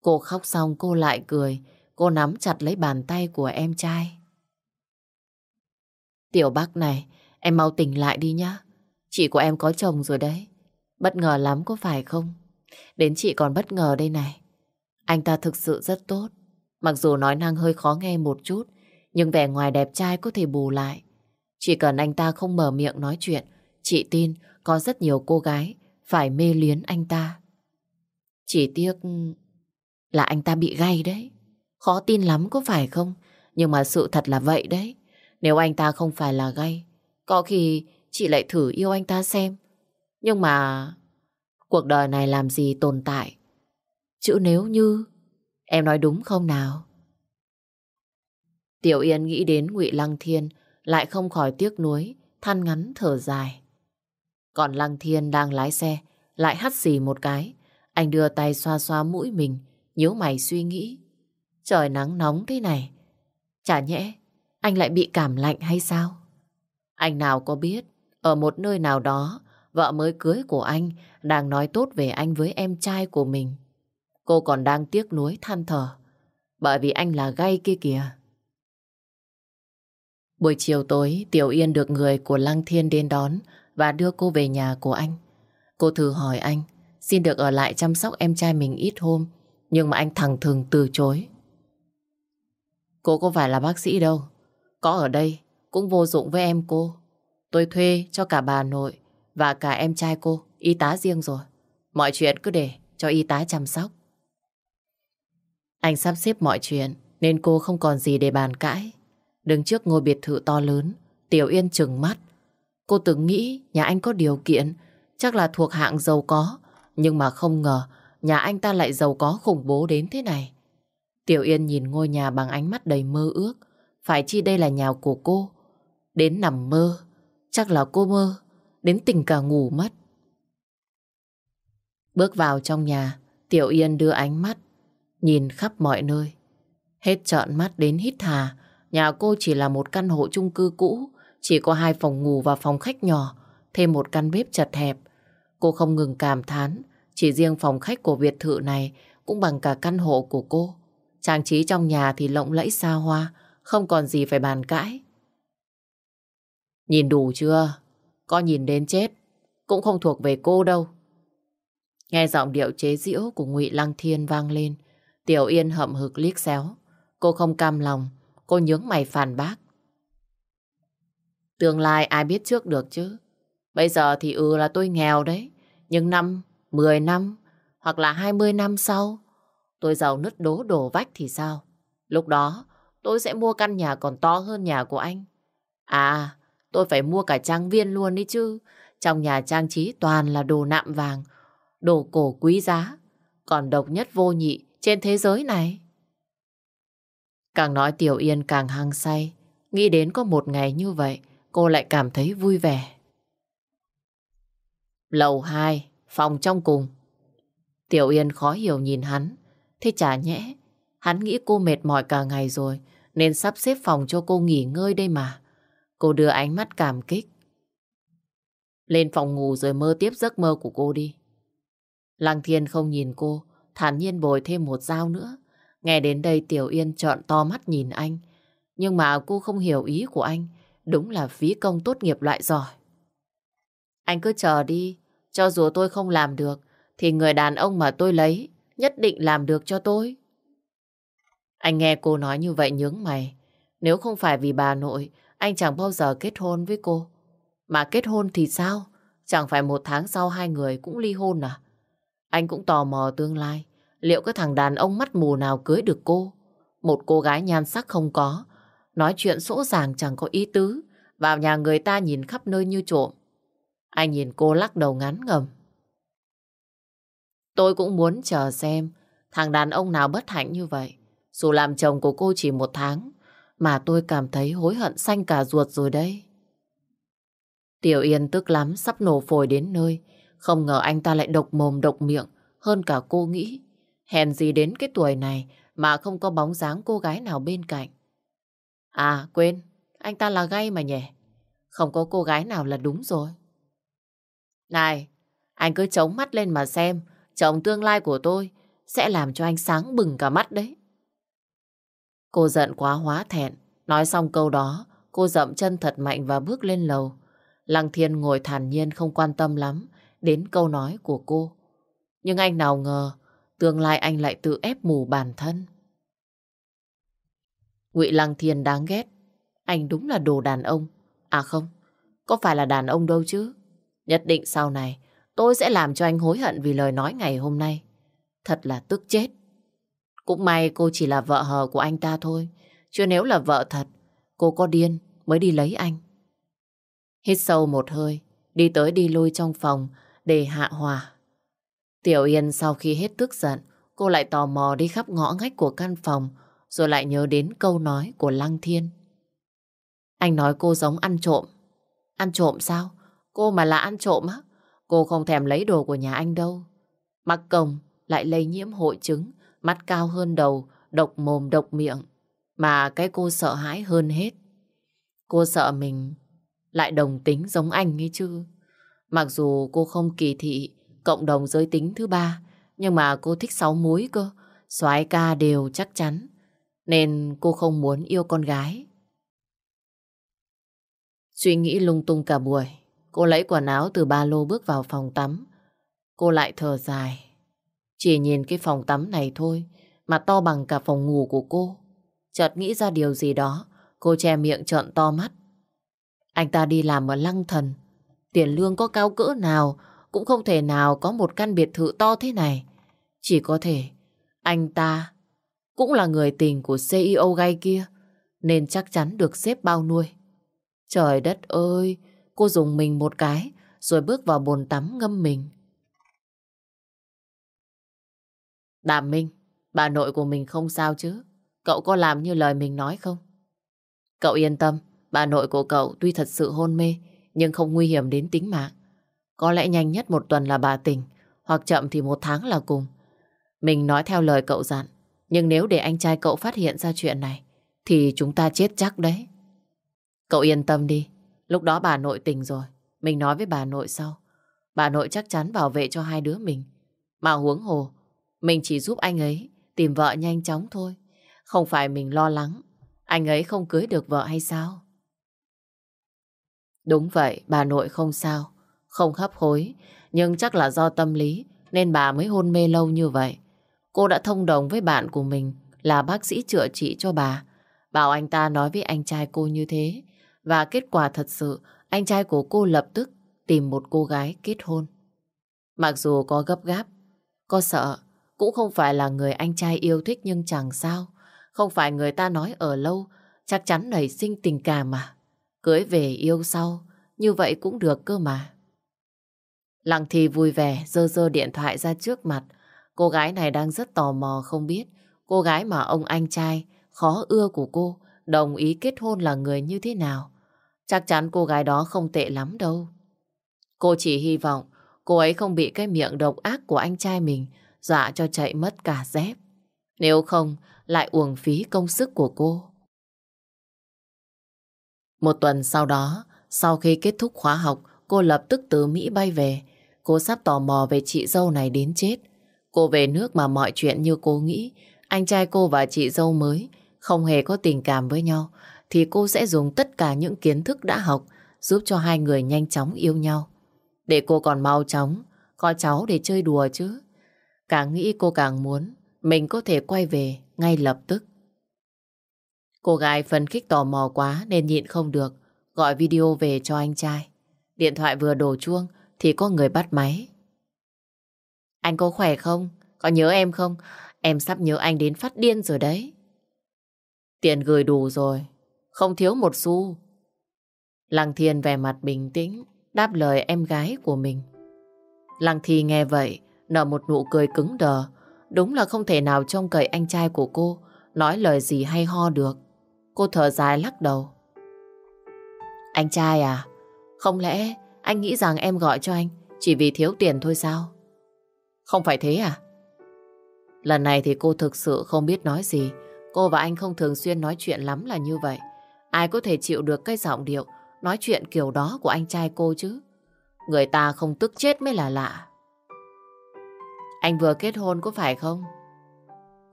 Cô khóc xong cô lại cười, cô nắm chặt lấy bàn tay của em trai. Tiểu bác này, em mau tỉnh lại đi nhá. Chị của em có chồng rồi đấy. Bất ngờ lắm có phải không? Đến chị còn bất ngờ đây này. Anh ta thực sự rất tốt. Mặc dù nói năng hơi khó nghe một chút, nhưng vẻ ngoài đẹp trai có thể bù lại. Chỉ cần anh ta không mở miệng nói chuyện, chị tin có rất nhiều cô gái phải mê luyến anh ta. Chỉ tiếc là anh ta bị gay đấy. Khó tin lắm có phải không? Nhưng mà sự thật là vậy đấy. Nếu anh ta không phải là gay, có khi chị lại thử yêu anh ta xem. Nhưng mà cuộc đời này làm gì tồn tại? Chữ nếu như Em nói đúng không nào? Tiểu Yên nghĩ đến Ngụy Lăng Thiên lại không khỏi tiếc nuối, than ngắn thở dài. Còn Lăng Thiên đang lái xe, lại hắt xì một cái. Anh đưa tay xoa xoa mũi mình, nhíu mày suy nghĩ. Trời nắng nóng thế này, chả nhẽ anh lại bị cảm lạnh hay sao? Anh nào có biết, ở một nơi nào đó, vợ mới cưới của anh đang nói tốt về anh với em trai của mình. Cô còn đang tiếc nuối than thở, bởi vì anh là gay kia kìa. Buổi chiều tối, Tiểu Yên được người của Lăng Thiên đến đón và đưa cô về nhà của anh. Cô thử hỏi anh, xin được ở lại chăm sóc em trai mình ít hôm, nhưng mà anh thẳng thừng từ chối. Cô có phải là bác sĩ đâu, có ở đây cũng vô dụng với em cô. Tôi thuê cho cả bà nội và cả em trai cô y tá riêng rồi. Mọi chuyện cứ để cho y tá chăm sóc. Anh sắp xếp mọi chuyện nên cô không còn gì để bàn cãi. Đứng trước ngôi biệt thự to lớn, Tiểu Yên trừng mắt. Cô từng nghĩ nhà anh có điều kiện, chắc là thuộc hạng giàu có, nhưng mà không ngờ nhà anh ta lại giàu có khủng bố đến thế này. Tiểu Yên nhìn ngôi nhà bằng ánh mắt đầy mơ ước, phải chi đây là nhà của cô? Đến nằm mơ, chắc là cô mơ, đến tình cả ngủ mất. Bước vào trong nhà, Tiểu Yên đưa ánh mắt, nhìn khắp mọi nơi. Hết trợn mắt đến hít hà, nhà cô chỉ là một căn hộ chung cư cũ, chỉ có hai phòng ngủ và phòng khách nhỏ, thêm một căn bếp chật hẹp. Cô không ngừng cảm thán, chỉ riêng phòng khách của biệt thự này cũng bằng cả căn hộ của cô. Trang trí trong nhà thì lộng lẫy xa hoa, không còn gì phải bàn cãi. Nhìn đủ chưa? Có nhìn đến chết, cũng không thuộc về cô đâu. Nghe giọng điệu chế giễu của Ngụy Lăng Thiên vang lên, Tiểu Yên hậm hực liếc xéo. Cô không cam lòng, cô nhướng mày phản bác. Tương lai ai biết trước được chứ? Bây giờ thì ừ là tôi nghèo đấy, nhưng năm, 10 năm hoặc là 20 năm sau, tôi giàu nứt đố đổ vách thì sao? Lúc đó tôi sẽ mua căn nhà còn to hơn nhà của anh. À, tôi phải mua cả trang viên luôn đi chứ. Trong nhà trang trí toàn là đồ nạm vàng, đồ cổ quý giá, còn độc nhất vô nhị trên thế giới này. Càng nói Tiểu Yên càng hăng say, nghĩ đến có một ngày như vậy, cô lại cảm thấy vui vẻ. Lầu 2, phòng trong cùng. Tiểu Yên khó hiểu nhìn hắn, thế chả nhẽ, hắn nghĩ cô mệt mỏi cả ngày rồi, nên sắp xếp phòng cho cô nghỉ ngơi đây mà. Cô đưa ánh mắt cảm kích. Lên phòng ngủ rồi mơ tiếp giấc mơ của cô đi. Lăng Thiên không nhìn cô, thản nhiên bồi thêm một dao nữa. Nghe đến đây Tiểu Yên trợn to mắt nhìn anh. Nhưng mà cô không hiểu ý của anh. Đúng là phí công tốt nghiệp loại giỏi. Anh cứ chờ đi. Cho dù tôi không làm được, thì người đàn ông mà tôi lấy nhất định làm được cho tôi. Anh nghe cô nói như vậy nhướng mày. Nếu không phải vì bà nội, anh chẳng bao giờ kết hôn với cô. Mà kết hôn thì sao? Chẳng phải một tháng sau hai người cũng ly hôn à? Anh cũng tò mò tương lai. Liệu cái thằng đàn ông mắt mù nào cưới được cô? Một cô gái nhan sắc không có. Nói chuyện sỗ sàng chẳng có ý tứ. Vào nhà người ta nhìn khắp nơi như trộm. Anh nhìn cô lắc đầu ngắn ngầm. Tôi cũng muốn chờ xem thằng đàn ông nào bất hạnh như vậy. Dù làm chồng của cô chỉ một tháng, mà tôi cảm thấy hối hận xanh cả ruột rồi đây. Tiểu Yên tức lắm, sắp nổ phổi đến nơi. Không ngờ anh ta lại độc mồm độc miệng hơn cả cô nghĩ. Hèn gì đến cái tuổi này mà không có bóng dáng cô gái nào bên cạnh. À, quên, anh ta là gay mà nhỉ? Không có cô gái nào là đúng rồi. Này, anh cứ chống mắt lên mà xem, chồng tương lai của tôi sẽ làm cho anh sáng bừng cả mắt đấy. Cô giận quá hóa thẹn. Nói xong câu đó, cô dậm chân thật mạnh và bước lên lầu. Lăng Thiên ngồi thản nhiên không quan tâm lắm đến câu nói của cô. Nhưng anh nào ngờ, tương lai anh lại tự ép mù bản thân. Ngụy Lăng Thiên đáng ghét. Anh đúng là đồ đàn ông. À không, có phải là đàn ông đâu chứ. Nhất định sau này, tôi sẽ làm cho anh hối hận vì lời nói ngày hôm nay. Thật là tức chết. Cũng may cô chỉ là vợ hờ của anh ta thôi. Chứ nếu là vợ thật, cô có điên mới đi lấy anh. Hít sâu một hơi, đi tới đi lui trong phòng để hạ hòa. Tiểu Yên sau khi hết tức giận, cô lại tò mò đi khắp ngõ ngách của căn phòng, rồi lại nhớ đến câu nói của Lăng Thiên. Anh nói cô giống ăn trộm. Ăn trộm sao? Cô mà là ăn trộm á? Cô không thèm lấy đồ của nhà anh đâu. Mắc cồng lại lây nhiễm hội chứng, mắt cao hơn đầu, độc mồm độc miệng. Mà cái cô sợ hãi hơn hết. Cô sợ mình lại đồng tính giống anh ấy chứ. Mặc dù cô không kỳ thị cộng đồng giới tính thứ ba, nhưng mà cô thích sáu múi cơ. soái ca đều chắc chắn. Nên cô không muốn yêu con gái. Suy nghĩ lung tung cả buổi. Cô lấy quần áo từ ba lô bước vào phòng tắm. Cô lại thở dài. Chỉ nhìn cái phòng tắm này thôi mà to bằng cả phòng ngủ của cô. Chợt nghĩ ra điều gì đó, cô che miệng trợn to mắt. Anh ta đi làm ở Lăng Thần. Tiền lương có cao cỡ nào cũng không thể nào có một căn biệt thự to thế này. Chỉ có thể anh ta cũng là người tình của CEO gay kia nên chắc chắn được xếp bao nuôi. Trời đất ơi, cô dùng mình một cái rồi bước vào bồn tắm ngâm mình. Đàm Minh, bà nội của mình không sao chứ? Cậu có làm như lời mình nói không? Cậu yên tâm, bà nội của cậu tuy thật sự hôn mê nhưng không nguy hiểm đến tính mạng. Có lẽ nhanh nhất một tuần là bà tỉnh, hoặc chậm thì một tháng là cùng. Mình nói theo lời cậu dặn, nhưng nếu để anh trai cậu phát hiện ra chuyện này, thì chúng ta chết chắc đấy. Cậu yên tâm đi, lúc đó bà nội tỉnh rồi, mình nói với bà nội sau. Bà nội chắc chắn bảo vệ cho hai đứa mình. Mà huống hồ, mình chỉ giúp anh ấy tìm vợ nhanh chóng thôi. Không phải mình lo lắng, anh ấy không cưới được vợ hay sao? Đúng vậy, bà nội không sao, không hấp hối, nhưng chắc là do tâm lý nên bà mới hôn mê lâu như vậy. Cô đã thông đồng với bạn của mình là bác sĩ chữa trị cho bà, bảo anh ta nói với anh trai cô như thế. Và kết quả thật sự, anh trai của cô lập tức tìm một cô gái kết hôn. Mặc dù có gấp gáp, có sợ, cũng không phải là người anh trai yêu thích nhưng chẳng sao. Không phải người ta nói ở lâu, chắc chắn nảy sinh tình cảm mà. Cưới về yêu sau, như vậy cũng được cơ mà. Lăng Thi vui vẻ dơ dơ điện thoại ra trước mặt. Cô gái này đang rất tò mò không biết cô gái mà ông anh trai khó ưa của cô đồng ý kết hôn là người như thế nào. Chắc chắn cô gái đó không tệ lắm đâu. Cô chỉ hy vọng cô ấy không bị cái miệng độc ác của anh trai mình dọa cho chạy mất cả dép. Nếu không, lại uổng phí công sức của cô. Một tuần sau đó, sau khi kết thúc khóa học, cô lập tức từ Mỹ bay về. Cô sắp tò mò về chị dâu này đến chết. Cô về nước mà mọi chuyện như cô nghĩ, anh trai cô và chị dâu mới không hề có tình cảm với nhau, thì cô sẽ dùng tất cả những kiến thức đã học giúp cho hai người nhanh chóng yêu nhau. Để cô còn mau chóng, có cháu để chơi đùa chứ. Càng nghĩ cô càng muốn mình có thể quay về ngay lập tức. Cô gái phấn khích tò mò quá nên nhịn không được, gọi video về cho anh trai. Điện thoại vừa đổ chuông thì có người bắt máy. Anh có khỏe không? Có nhớ em không? Em sắp nhớ anh đến phát điên rồi đấy. Tiền gửi đủ rồi, không thiếu một xu. Lăng Thiên vẻ mặt bình tĩnh, đáp lời em gái của mình. Lăng Thi nghe vậy, nở một nụ cười cứng đờ. Đúng là không thể nào trông cậy anh trai của cô nói lời gì hay ho được. Cô thở dài lắc đầu. Anh trai à, không lẽ anh nghĩ rằng em gọi cho anh, chỉ vì thiếu tiền thôi sao? Không phải thế à? Lần này thì cô thực sự không biết nói gì. Cô và anh không thường xuyên nói chuyện lắm là như vậy. Ai có thể chịu được cái giọng điệu, nói chuyện kiểu đó của anh trai cô chứ? Người ta không tức chết mới là lạ. Anh vừa kết hôn có phải không?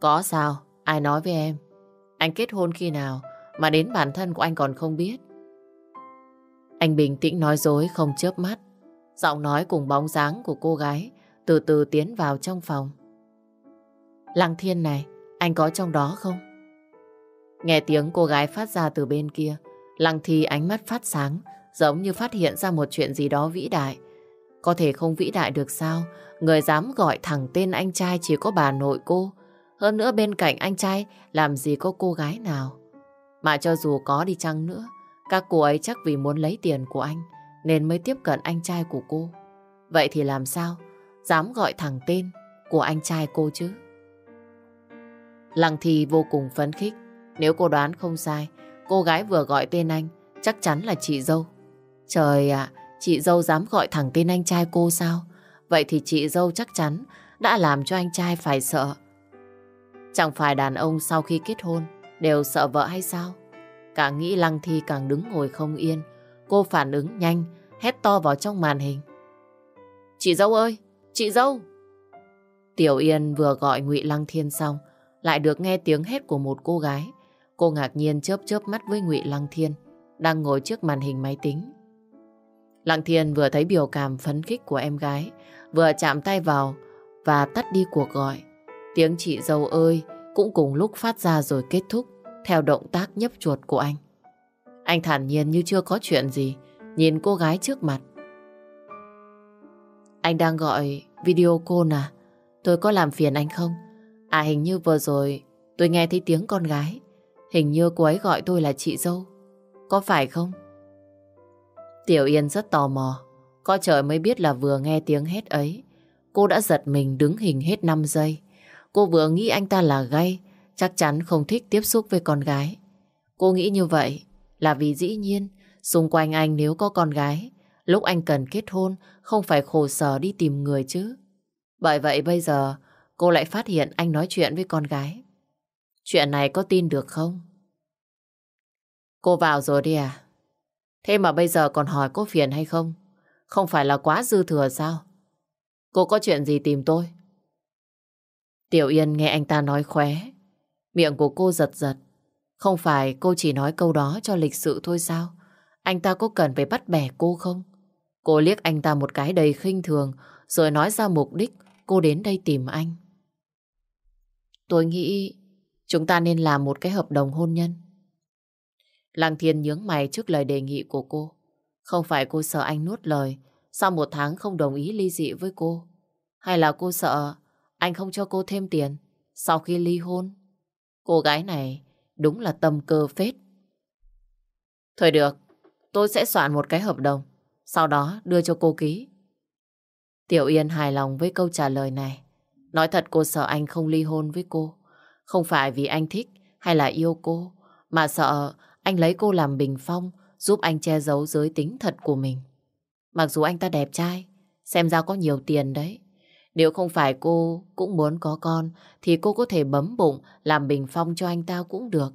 Có sao? Ai nói với em? Anh kết hôn khi nào mà đến bản thân của anh còn không biết? Anh bình tĩnh nói dối không chớp mắt. Giọng nói cùng bóng dáng của cô gái từ từ tiến vào trong phòng. Lăng thiên này, anh có trong đó không? Nghe tiếng cô gái phát ra từ bên kia, Lăng Thi ánh mắt phát sáng, giống như phát hiện ra một chuyện gì đó vĩ đại. Có thể không vĩ đại được sao, người dám gọi thẳng tên anh trai chỉ có bà nội cô. Hơn nữa bên cạnh anh trai làm gì có cô gái nào. Mà cho dù có đi chăng nữa, các cô ấy chắc vì muốn lấy tiền của anh nên mới tiếp cận anh trai của cô. Vậy thì làm sao? Dám gọi thẳng tên của anh trai cô chứ? Lăng Thi vô cùng phấn khích. Nếu cô đoán không sai, cô gái vừa gọi tên anh chắc chắn là chị dâu. Trời ạ, chị dâu dám gọi thẳng tên anh trai cô sao? Vậy thì chị dâu chắc chắn đã làm cho anh trai phải sợ. Chẳng phải đàn ông sau khi kết hôn đều sợ vợ hay sao? Càng nghĩ Lăng Thi càng đứng ngồi không yên. Cô phản ứng nhanh, hét to vào trong màn hình. Chị dâu ơi, chị dâu! Tiểu Yên vừa gọi Ngụy Lăng Thiên xong, lại được nghe tiếng hét của một cô gái. Cô ngạc nhiên chớp chớp mắt với Ngụy Lăng Thiên, đang ngồi trước màn hình máy tính. Lăng Thiên vừa thấy biểu cảm phấn khích của em gái, vừa chạm tay vào và tắt đi cuộc gọi. Tiếng chị dâu ơi cũng cùng lúc phát ra rồi kết thúc theo động tác nhấp chuột của anh. Anh thản nhiên như chưa có chuyện gì, nhìn cô gái trước mặt. Anh đang gọi video cô à? Tôi có làm phiền anh không? À hình như vừa rồi tôi nghe thấy tiếng con gái. Hình như cô ấy gọi tôi là chị dâu. Có phải không? Tiểu Yên rất tò mò. Có trời mới biết là vừa nghe tiếng hét ấy. Cô đã giật mình đứng hình hết 5 giây. Cô vừa nghĩ anh ta là gay, chắc chắn không thích tiếp xúc với con gái. Cô nghĩ như vậy là vì dĩ nhiên xung quanh anh nếu có con gái, lúc anh cần kết hôn không phải khổ sở đi tìm người chứ. Bởi vậy bây giờ cô lại phát hiện anh nói chuyện với con gái. Chuyện này có tin được không? Cô vào rồi đi à? Thế mà bây giờ còn hỏi có phiền hay không? Không phải là quá dư thừa sao? Cô có chuyện gì tìm tôi? Tiểu Yên nghe anh ta nói khóe. Miệng của cô giật giật. Không phải cô chỉ nói câu đó cho lịch sự thôi sao? Anh ta có cần phải bắt bẻ cô không? Cô liếc anh ta một cái đầy khinh thường, rồi nói ra mục đích, cô đến đây tìm anh. Tôi nghĩ chúng ta nên làm một cái hợp đồng hôn nhân. Lăng Thiên nhướng mày trước lời đề nghị của cô. Không phải cô sợ anh nuốt lời, sau một tháng không đồng ý ly dị với cô. Hay là cô sợ anh không cho cô thêm tiền, sau khi ly hôn? Cô gái này đúng là tâm cơ phết. Thôi được, tôi sẽ soạn một cái hợp đồng, sau đó đưa cho cô ký. Tiểu Yên hài lòng với câu trả lời này. Nói thật cô sợ anh không ly hôn với cô. Không phải vì anh thích hay là yêu cô, mà sợ anh lấy cô làm bình phong, giúp anh che giấu giới tính thật của mình. Mặc dù anh ta đẹp trai, xem ra có nhiều tiền đấy. Nếu không phải cô cũng muốn có con, thì cô có thể bấm bụng làm bình phong cho anh ta cũng được.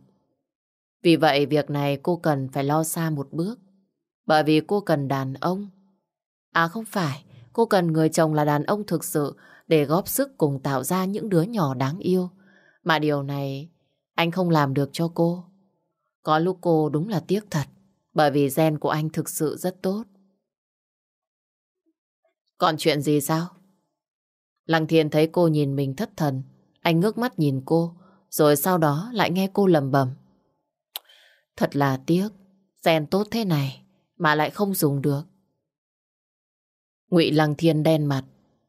Vì vậy việc này cô cần phải lo xa một bước. Bởi vì cô cần đàn ông. À không phải, cô cần người chồng là đàn ông thực sự để góp sức cùng tạo ra những đứa nhỏ đáng yêu. Mà điều này anh không làm được cho cô. Có lúc cô đúng là tiếc thật, bởi vì gen của anh thực sự rất tốt. Còn chuyện gì sao? Lăng Thiên thấy cô nhìn mình thất thần, anh ngước mắt nhìn cô, rồi sau đó lại nghe cô lầm bầm. Thật là tiếc, rèn tốt thế này mà lại không dùng được. Ngụy Lăng Thiên đen mặt,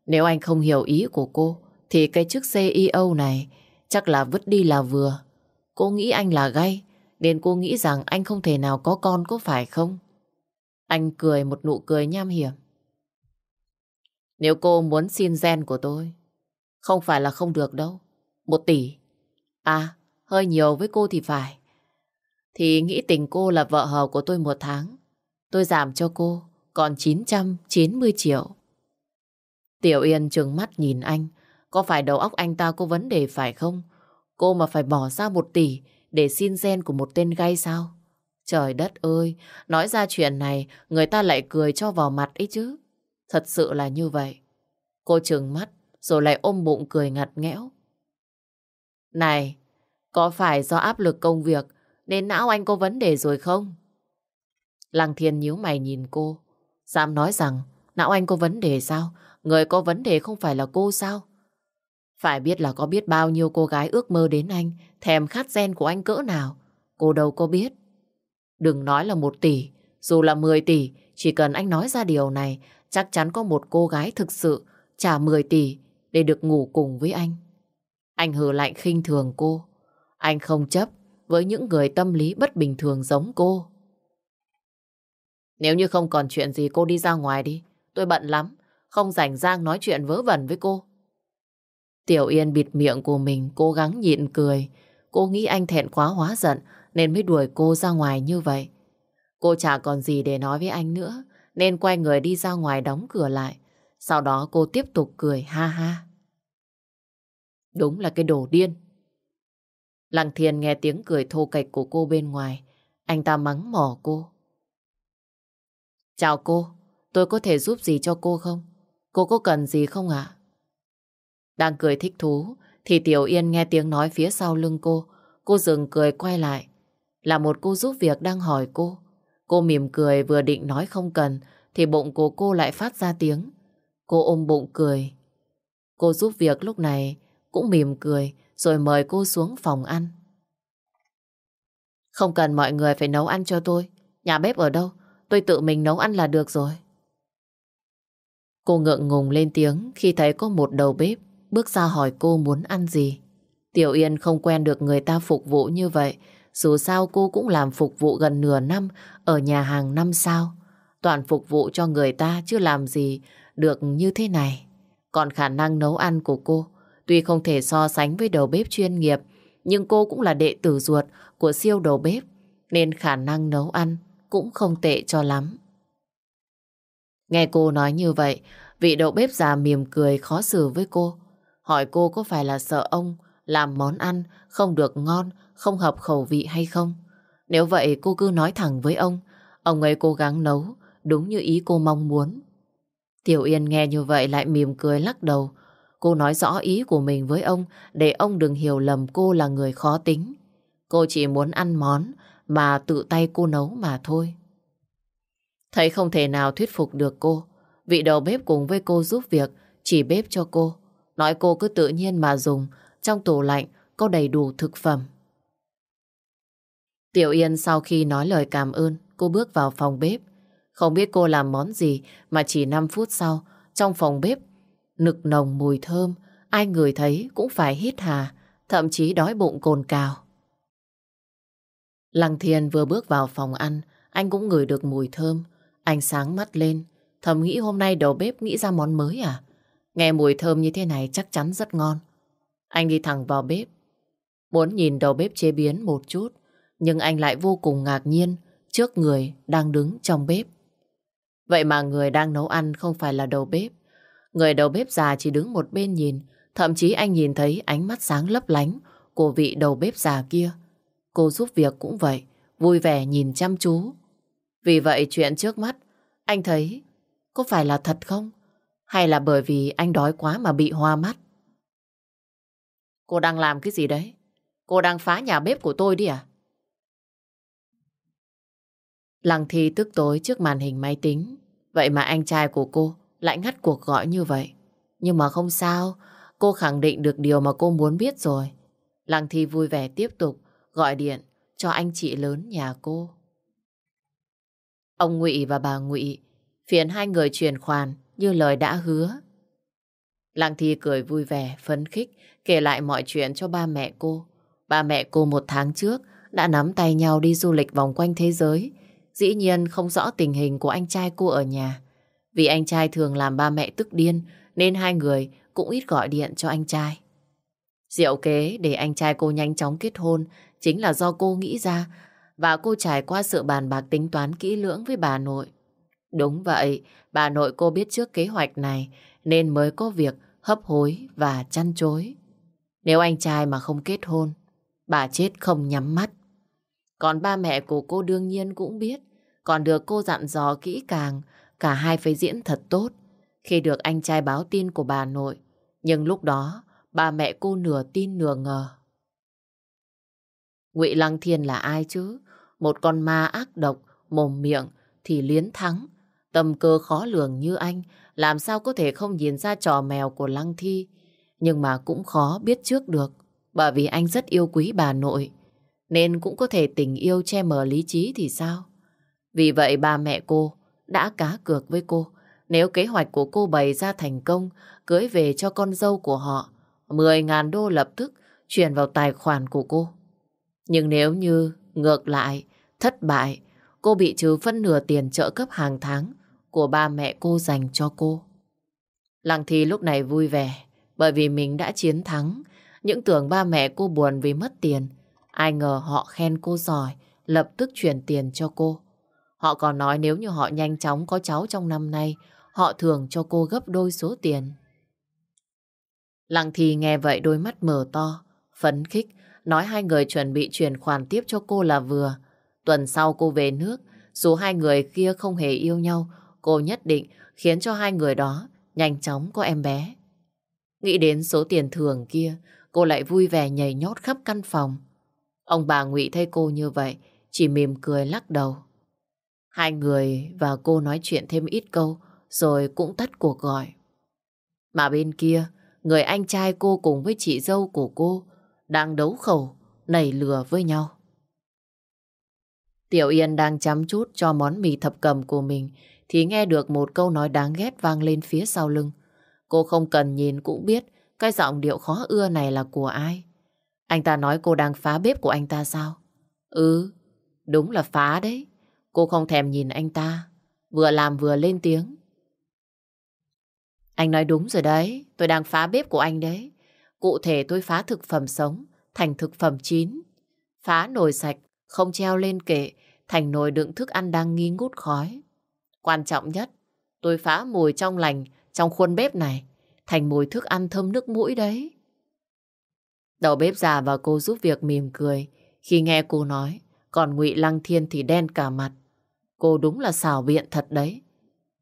nếu anh không hiểu ý của cô, thì cái chức CEO này chắc là vứt đi là vừa. Cô nghĩ anh là gay, nên cô nghĩ rằng anh không thể nào có con có phải không? Anh cười một nụ cười nham hiểm. Nếu cô muốn xin gen của tôi, không phải là không được đâu. Một tỷ. À, hơi nhiều với cô thì phải. Thì nghĩ tình cô là vợ hờ của tôi một tháng. Tôi giảm cho cô còn 990 triệu. Tiểu Yên trừng mắt nhìn anh. Có phải đầu óc anh ta có vấn đề phải không? Cô mà phải bỏ ra một tỷ để xin gen của một tên gay sao? Trời đất ơi, nói ra chuyện này người ta lại cười cho vào mặt ấy chứ. Thật sự là như vậy. Cô trừng mắt rồi lại ôm bụng cười ngặt nghẽo. Này, có phải do áp lực công việc nên não anh có vấn đề rồi không? Lăng Thiên nhíu mày nhìn cô. Dám nói rằng não anh có vấn đề sao? Người có vấn đề không phải là cô sao? Phải biết là có biết bao nhiêu cô gái ước mơ đến anh, thèm khát gen của anh cỡ nào. Cô đâu có biết. Đừng nói là một tỷ, dù là 10 tỷ, chỉ cần anh nói ra điều này, chắc chắn có một cô gái thực sự trả 10 tỷ để được ngủ cùng với anh. Anh hừ lạnh khinh thường cô. Anh không chấp với những người tâm lý bất bình thường giống cô. Nếu như không còn chuyện gì cô đi ra ngoài đi. Tôi bận lắm. Không rảnh rang nói chuyện vớ vẩn với cô. Tiểu Yên bịt miệng của mình, cố gắng nhịn cười. Cô nghĩ anh thẹn quá hóa giận, nên mới đuổi cô ra ngoài như vậy. Cô chả còn gì để nói với anh nữa, nên quay người đi ra ngoài đóng cửa lại. Sau đó cô tiếp tục cười ha ha. Đúng là cái đồ điên. Lăng Thiên nghe tiếng cười thô kệch của cô bên ngoài. Anh ta mắng mỏ cô. Chào cô, tôi có thể giúp gì cho cô không? Cô có cần gì không ạ? Đang cười thích thú, thì Tiểu Yên nghe tiếng nói phía sau lưng cô. Cô dừng cười quay lại. Là một cô giúp việc đang hỏi cô. Cô mỉm cười vừa định nói không cần, thì bụng của cô lại phát ra tiếng. Cô ôm bụng cười. Cô giúp việc lúc này cũng mỉm cười rồi mời cô xuống phòng ăn. Không cần mọi người phải nấu ăn cho tôi. Nhà bếp ở đâu? Tôi tự mình nấu ăn là được rồi. Cô ngượng ngùng lên tiếng khi thấy có một đầu bếp bước ra hỏi cô muốn ăn gì. Tiểu Yên không quen được người ta phục vụ như vậy. Dù sao cô cũng làm phục vụ gần nửa năm ở nhà hàng năm sao. Toàn phục vụ cho người ta chứ làm gì được như thế này. Còn khả năng nấu ăn của cô, tuy không thể so sánh với đầu bếp chuyên nghiệp, nhưng cô cũng là đệ tử ruột của siêu đầu bếp, nên khả năng nấu ăn cũng không tệ cho lắm. Nghe cô nói như vậy, vị đầu bếp già mỉm cười khó xử với cô, hỏi cô có phải là sợ ông làm món ăn không được ngon không hợp khẩu vị hay không. Nếu vậy cô cứ nói thẳng với ông ông ấy cố gắng nấu đúng như ý cô mong muốn. Tiểu Yên nghe như vậy lại mỉm cười lắc đầu. Cô nói rõ ý của mình với ông để ông đừng hiểu lầm cô là người khó tính. Cô chỉ muốn ăn món mà tự tay cô nấu mà thôi. Thấy không thể nào thuyết phục được cô, vị đầu bếp cùng với cô giúp việc chỉ bếp cho cô. Nói cô cứ tự nhiên mà dùng, trong tủ lạnh có đầy đủ thực phẩm. Tiểu Yên sau khi nói lời cảm ơn, cô bước vào phòng bếp. Không biết cô làm món gì mà chỉ 5 phút sau, trong phòng bếp, nực nồng mùi thơm, ai người thấy cũng phải hít hà, thậm chí đói bụng cồn cào. Lăng Thiên vừa bước vào phòng ăn, anh cũng ngửi được mùi thơm. Anh sáng mắt lên, thầm nghĩ hôm nay đầu bếp nghĩ ra món mới à? Nghe mùi thơm như thế này chắc chắn rất ngon. Anh đi thẳng vào bếp, muốn nhìn đầu bếp chế biến một chút, nhưng anh lại vô cùng ngạc nhiên trước người đang đứng trong bếp. Vậy mà người đang nấu ăn không phải là đầu bếp. Người đầu bếp già chỉ đứng một bên nhìn, thậm chí anh nhìn thấy ánh mắt sáng lấp lánh của vị đầu bếp già kia. Cô giúp việc cũng vậy, vui vẻ nhìn chăm chú. Vì vậy chuyện trước mắt, anh thấy có phải là thật không? Hay là bởi vì anh đói quá mà bị hoa mắt? Cô đang làm cái gì đấy? Cô đang phá nhà bếp của tôi đi à? Lăng Thi tức tối trước màn hình máy tính. Vậy mà anh trai của cô lại ngắt cuộc gọi như vậy. Nhưng mà không sao, cô khẳng định được điều mà cô muốn biết rồi. Lăng Thi vui vẻ tiếp tục gọi điện cho anh chị lớn nhà cô. Ông Ngụy và bà Ngụy phiền hai người truyền khoản như lời đã hứa. Lăng Thi cười vui vẻ, phấn khích, kể lại mọi chuyện cho ba mẹ cô. Ba mẹ cô một tháng trước đã nắm tay nhau đi du lịch vòng quanh thế giới. Dĩ nhiên không rõ tình hình của anh trai cô ở nhà. Vì anh trai thường làm ba mẹ tức điên nên hai người cũng ít gọi điện cho anh trai. Diệu kế để anh trai cô nhanh chóng kết hôn chính là do cô nghĩ ra và cô trải qua sự bàn bạc tính toán kỹ lưỡng với bà nội. Đúng vậy, bà nội cô biết trước kế hoạch này nên mới có việc hấp hối và chăn chối. Nếu anh trai mà không kết hôn, bà chết không nhắm mắt. Còn ba mẹ của cô đương nhiên cũng biết, còn được cô dặn dò kỹ càng, cả hai phải diễn thật tốt. Khi được anh trai báo tin của bà nội, nhưng lúc đó bà mẹ cô nửa tin nửa ngờ. Ngụy Lăng Thiên là ai chứ? Một con ma ác độc, mồm miệng thì liến thắng. Tâm cơ khó lường như anh, làm sao có thể không nhìn ra trò mèo của Lăng Thi. Nhưng mà cũng khó biết trước được, bởi vì anh rất yêu quý bà nội. Nên cũng có thể tình yêu che mờ lý trí thì sao? Vì vậy ba mẹ cô đã cá cược với cô. Nếu kế hoạch của cô bày ra thành công, cưới về cho con dâu của họ, 10.000 đô lập tức chuyển vào tài khoản của cô. Nhưng nếu như ngược lại, thất bại, cô bị trừ phân nửa tiền trợ cấp hàng tháng của ba mẹ cô dành cho cô. Lăng Thi lúc này vui vẻ, Bởi vì mình đã chiến thắng, những tưởng ba mẹ cô buồn vì mất tiền. Ai ngờ họ khen cô giỏi, lập tức chuyển tiền cho cô. Họ còn nói nếu như họ nhanh chóng có cháu trong năm nay, họ thường cho cô gấp đôi số tiền. Lăng Thi nghe vậy đôi mắt mở to, phấn khích, nói hai người chuẩn bị chuyển khoản tiếp cho cô là vừa. Tuần sau cô về nước, dù hai người kia không hề yêu nhau, cô nhất định khiến cho hai người đó nhanh chóng có em bé. Nghĩ đến số tiền thường kia, cô lại vui vẻ nhảy nhót khắp căn phòng. Ông bà Ngụy thấy cô như vậy, chỉ mỉm cười lắc đầu. Hai người và cô nói chuyện thêm ít câu, rồi cũng tắt cuộc gọi. Mà bên kia, người anh trai cô cùng với chị dâu của cô đang đấu khẩu, nảy lửa với nhau. Tiểu Yên đang chăm chút cho món mì thập cầm của mình thì nghe được một câu nói đáng ghét vang lên phía sau lưng. Cô không cần nhìn cũng biết cái giọng điệu khó ưa này là của ai. Anh ta nói cô đang phá bếp của anh ta sao? Ừ, đúng là phá đấy. Cô không thèm nhìn anh ta. Vừa làm vừa lên tiếng. Anh nói đúng rồi đấy. Tôi đang phá bếp của anh đấy. Cụ thể tôi phá thực phẩm sống thành thực phẩm chín. Phá nồi sạch, không treo lên kệ, thành nồi đựng thức ăn đang nghi ngút khói. Quan trọng nhất, tôi phá mùi trong lành trong khuôn bếp này, thành mùi thức ăn thơm nước mũi đấy. Đầu bếp già và cô giúp việc mỉm cười khi nghe cô nói, còn ngụy Lăng Thiên thì đen cả mặt. Cô đúng là xảo biện thật đấy.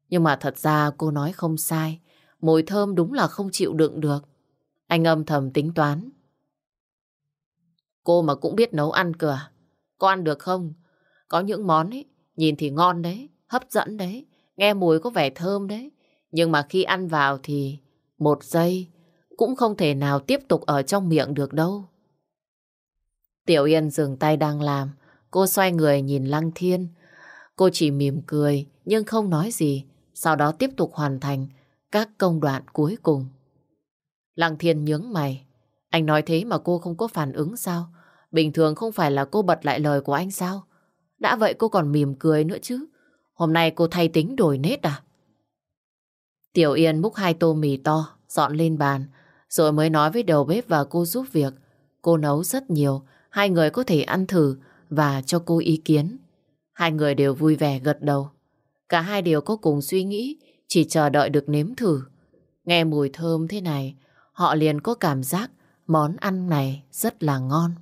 Nhưng mà thật ra cô nói không sai, mùi thơm đúng là không chịu đựng được. Anh âm thầm tính toán. Cô mà cũng biết nấu ăn cửa. À? Có ăn được không? Có những món ấy, nhìn thì ngon đấy, hấp dẫn đấy, nghe mùi có vẻ thơm đấy. Nhưng mà khi ăn vào thì một giây cũng không thể nào tiếp tục ở trong miệng được đâu. Tiểu Yên dừng tay đang làm, cô xoay người nhìn Lăng Thiên. Cô chỉ mỉm cười nhưng không nói gì, sau đó tiếp tục hoàn thành các công đoạn cuối cùng. Lăng Thiên nhướng mày, anh nói thế mà cô không có phản ứng sao? Bình thường không phải là cô bật lại lời của anh sao? Đã vậy cô còn mỉm cười nữa chứ. Hôm nay cô thay tính đổi nết à? Tiểu Yên múc hai tô mì to, dọn lên bàn, rồi mới nói với đầu bếp và cô giúp việc. Cô nấu rất nhiều, hai người có thể ăn thử và cho cô ý kiến. Hai người đều vui vẻ gật đầu. Cả hai đều có cùng suy nghĩ, chỉ chờ đợi được nếm thử. Nghe mùi thơm thế này, họ liền có cảm giác món ăn này rất là ngon.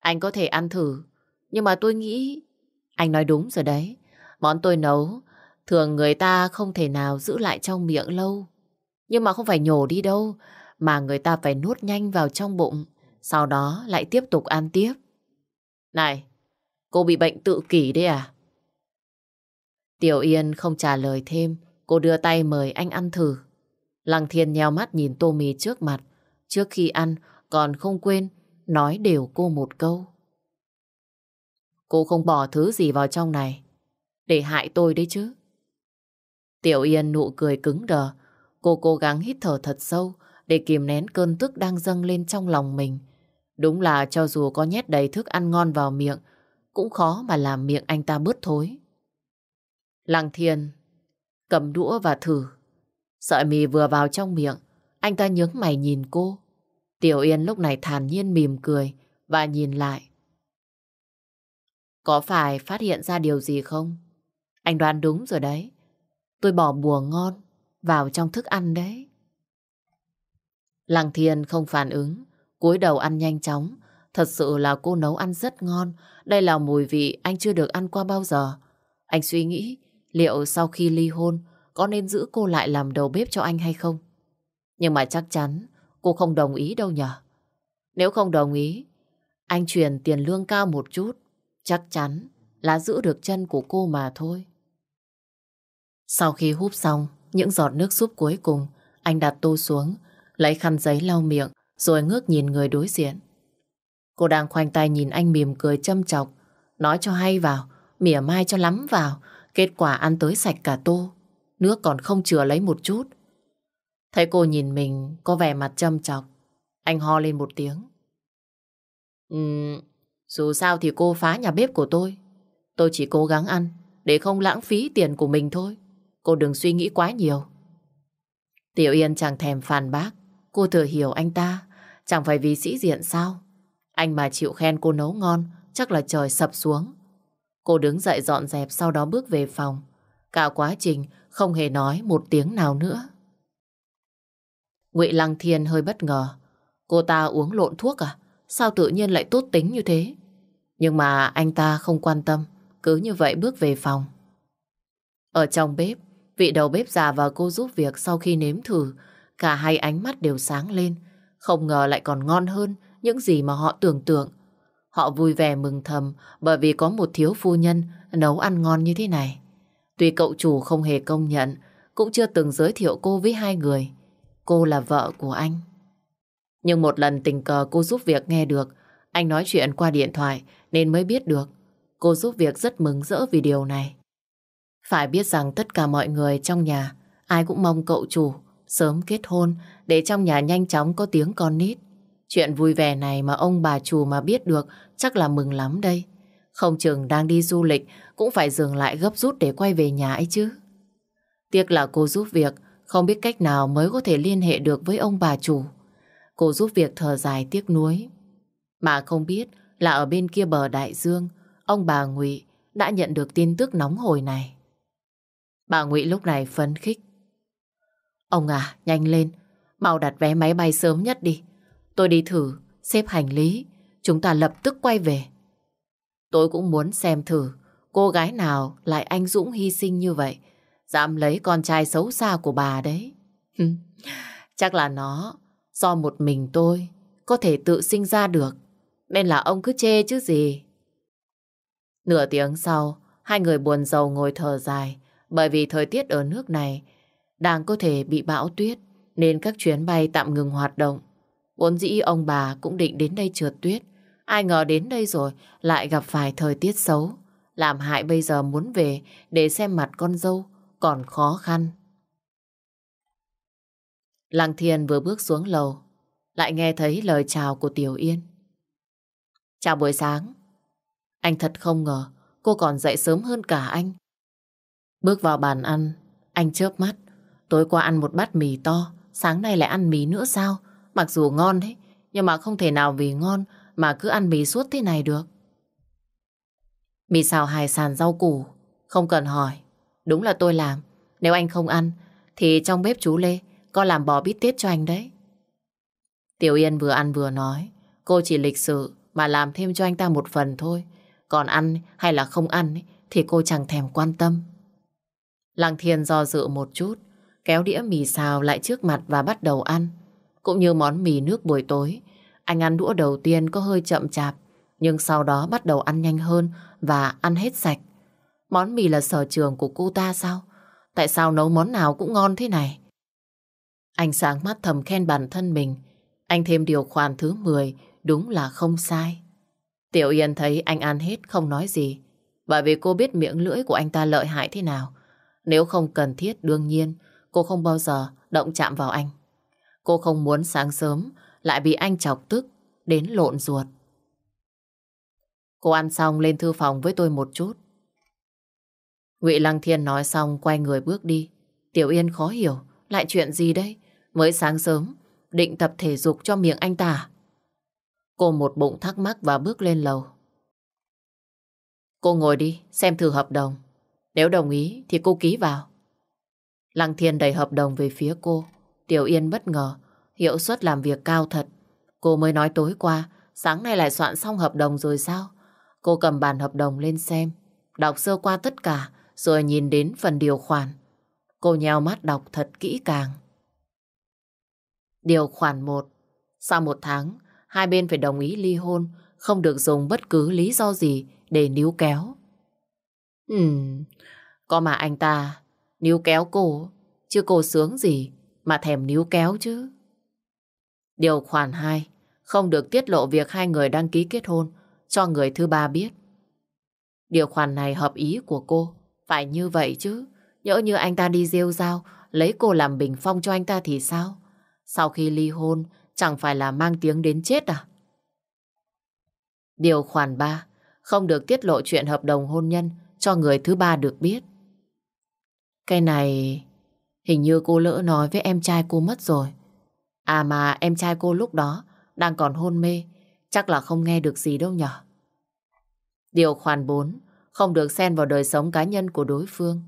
Anh có thể ăn thử, nhưng mà tôi nghĩ... Anh nói đúng rồi đấy. Món tôi nấu, thường người ta không thể nào giữ lại trong miệng lâu. Nhưng mà không phải nhổ đi đâu, mà người ta phải nuốt nhanh vào trong bụng, sau đó lại tiếp tục ăn tiếp. Này, cô bị bệnh tự kỷ đấy à? Tiểu Yên không trả lời thêm, cô đưa tay mời anh ăn thử. Lăng Thiên nheo mắt nhìn tô mì trước mặt, trước khi ăn còn không quên nói đều cô một câu. Cô không bỏ thứ gì vào trong này để hại tôi đấy chứ. Tiểu Yên nụ cười cứng đờ, cô cố gắng hít thở thật sâu để kìm nén cơn tức đang dâng lên trong lòng mình. Đúng là cho dù có nhét đầy thức ăn ngon vào miệng, cũng khó mà làm miệng anh ta bớt thối. Lăng Thiên cầm đũa và thử. Sợi mì vừa vào trong miệng, anh ta nhướng mày nhìn cô. Tiểu Yên lúc này thản nhiên mỉm cười và nhìn lại. Có phải phát hiện ra điều gì không? Anh đoán đúng rồi đấy. Tôi bỏ bùa ngon vào trong thức ăn đấy. Lăng Thiên không phản ứng, cúi đầu ăn nhanh chóng. Thật sự là cô nấu ăn rất ngon. Đây là mùi vị anh chưa được ăn qua bao giờ. Anh suy nghĩ liệu sau khi ly hôn có nên giữ cô lại làm đầu bếp cho anh hay không? Nhưng mà chắc chắn cô không đồng ý đâu nhở. Nếu không đồng ý, anh truyền tiền lương cao một chút, chắc chắn là giữ được chân của cô mà thôi. Sau khi húp xong những giọt nước súp cuối cùng, anh đặt tô xuống, lấy khăn giấy lau miệng, rồi ngước nhìn người đối diện. Cô đang khoanh tay nhìn anh mỉm cười châm chọc, nói cho hay vào, mỉa mai cho lắm vào, kết quả ăn tới sạch cả tô, nước còn không chừa lấy một chút. Thấy cô nhìn mình có vẻ mặt châm chọc, anh ho lên một tiếng. Ừm, dù sao thì cô phá nhà bếp của tôi. Tôi chỉ cố gắng ăn để không lãng phí tiền của mình thôi. Cô đừng suy nghĩ quá nhiều. Tiểu Yên chẳng thèm phản bác. Cô thừa hiểu anh ta. Chẳng phải vì sĩ diện sao? Anh mà chịu khen cô nấu ngon, chắc là trời sập xuống. Cô đứng dậy dọn dẹp sau đó bước về phòng. Cả quá trình không hề nói một tiếng nào nữa. Ngụy Lăng Thiên hơi bất ngờ. Cô ta uống lộn thuốc à? Sao tự nhiên lại tốt tính như thế? Nhưng mà anh ta không quan tâm, cứ như vậy bước về phòng. Ở trong bếp, vị đầu bếp già và cô giúp việc sau khi nếm thử, cả hai ánh mắt đều sáng lên. Không ngờ lại còn ngon hơn những gì mà họ tưởng tượng. Họ vui vẻ mừng thầm bởi vì có một thiếu phu nhân nấu ăn ngon như thế này. Tuy cậu chủ không hề công nhận, cũng chưa từng giới thiệu cô với hai người. Cô là vợ của anh. Nhưng một lần tình cờ cô giúp việc nghe được, anh nói chuyện qua điện thoại nên mới biết được. Cô giúp việc rất mừng rỡ vì điều này. Phải biết rằng tất cả mọi người trong nhà, ai cũng mong cậu chủ sớm kết hôn để trong nhà nhanh chóng có tiếng con nít. Chuyện vui vẻ này mà ông bà chủ mà biết được chắc là mừng lắm đây. Không chừng đang đi du lịch cũng phải dừng lại gấp rút để quay về nhà ấy chứ. Tiếc là cô giúp việc, không biết cách nào mới có thể liên hệ được với ông bà chủ. Cô giúp việc thở dài tiếc nuối. Mà không biết là ở bên kia bờ đại dương, ông bà Ngụy đã nhận được tin tức nóng hồi này. Bà Ngụy lúc này phấn khích. Ông à, nhanh lên, mau đặt vé máy bay sớm nhất đi. Tôi đi thử, xếp hành lý, chúng ta lập tức quay về. Tôi cũng muốn xem thử cô gái nào lại anh dũng hy sinh như vậy, dám lấy con trai xấu xa của bà đấy. Chắc là nó do một mình tôi có thể tự sinh ra được, nên là ông cứ chê chứ gì. Nửa tiếng sau, hai người buồn rầu ngồi thở dài, bởi vì thời tiết ở nước này đang có thể bị bão tuyết, nên các chuyến bay tạm ngừng hoạt động. Vốn dĩ ông bà cũng định đến đây trượt tuyết. Ai ngờ đến đây rồi lại gặp phải thời tiết xấu. Làm hại bây giờ muốn về để xem mặt con dâu còn khó khăn. Lăng Thiên vừa bước xuống lầu, lại nghe thấy lời chào của Tiểu Yên. Chào buổi sáng. Anh thật không ngờ cô còn dậy sớm hơn cả anh. Bước vào bàn ăn, anh chớp mắt. Tối qua ăn một bát mì to, sáng nay lại ăn mì nữa sao? Mặc dù ngon đấy, nhưng mà không thể nào vì ngon mà cứ ăn mì suốt thế này được. Mì xào hải sản rau củ, không cần hỏi. Đúng là tôi làm. Nếu anh không ăn, thì trong bếp chú Lê có làm bò bít tết cho anh đấy. Tiểu Yên vừa ăn vừa nói. Cô chỉ lịch sự mà làm thêm cho anh ta một phần thôi. Còn ăn hay là không ăn thì cô chẳng thèm quan tâm. Lăng Thiên do dự một chút, kéo đĩa mì xào lại trước mặt và bắt đầu ăn. Cũng như món mì nước buổi tối, anh ăn đũa đầu tiên có hơi chậm chạp, nhưng sau đó bắt đầu ăn nhanh hơn và ăn hết sạch. Món mì là sở trường của cô ta sao? Tại sao nấu món nào cũng ngon thế này? Anh sáng mắt thầm khen bản thân mình. Anh thêm điều khoản thứ 10, đúng là không sai. Tiểu Yên thấy anh ăn hết không nói gì. Bởi vì cô biết miệng lưỡi của anh ta lợi hại thế nào. Nếu không cần thiết đương nhiên, cô không bao giờ động chạm vào anh. Cô không muốn sáng sớm lại bị anh chọc tức đến lộn ruột. Cô ăn xong lên thư phòng với tôi một chút. Ngụy Lăng Thiên nói xong quay người bước đi. Tiểu Yên khó hiểu, lại chuyện gì đây? Mới sáng sớm, định tập thể dục cho miệng anh ta. À? Cô một bụng thắc mắc và bước lên lầu. Cô ngồi đi, xem thử hợp đồng. Nếu đồng ý thì cô ký vào. Lăng Thiên đẩy hợp đồng về phía cô. Tiểu Yên bất ngờ, hiệu suất làm việc cao thật. Cô mới nói tối qua, sáng nay lại soạn xong hợp đồng rồi sao? Cô cầm bản hợp đồng lên xem, đọc sơ qua tất cả, rồi nhìn đến phần điều khoản. Cô nheo mắt đọc thật kỹ càng. Điều khoản 1. Sau một tháng, hai bên phải đồng ý ly hôn, không được dùng bất cứ lý do gì để níu kéo. Ừm, có mà anh ta níu kéo cô, chứ cô sướng gì mà thèm níu kéo chứ. Điều khoản 2, không được tiết lộ việc hai người đăng ký kết hôn cho người thứ ba biết. Điều khoản này hợp ý của cô, phải như vậy chứ. Nhỡ như anh ta đi rêu rao, lấy cô làm bình phong cho anh ta thì sao? Sau khi ly hôn, chẳng phải là mang tiếng đến chết à? Điều khoản 3, không được tiết lộ chuyện hợp đồng hôn nhân cho người thứ ba được biết. Cái này Hình như cô lỡ nói với em trai cô mất rồi. À mà em trai cô lúc đó đang còn hôn mê, chắc là không nghe được gì đâu nhở. Điều khoản 4, không được xen vào đời sống cá nhân của đối phương.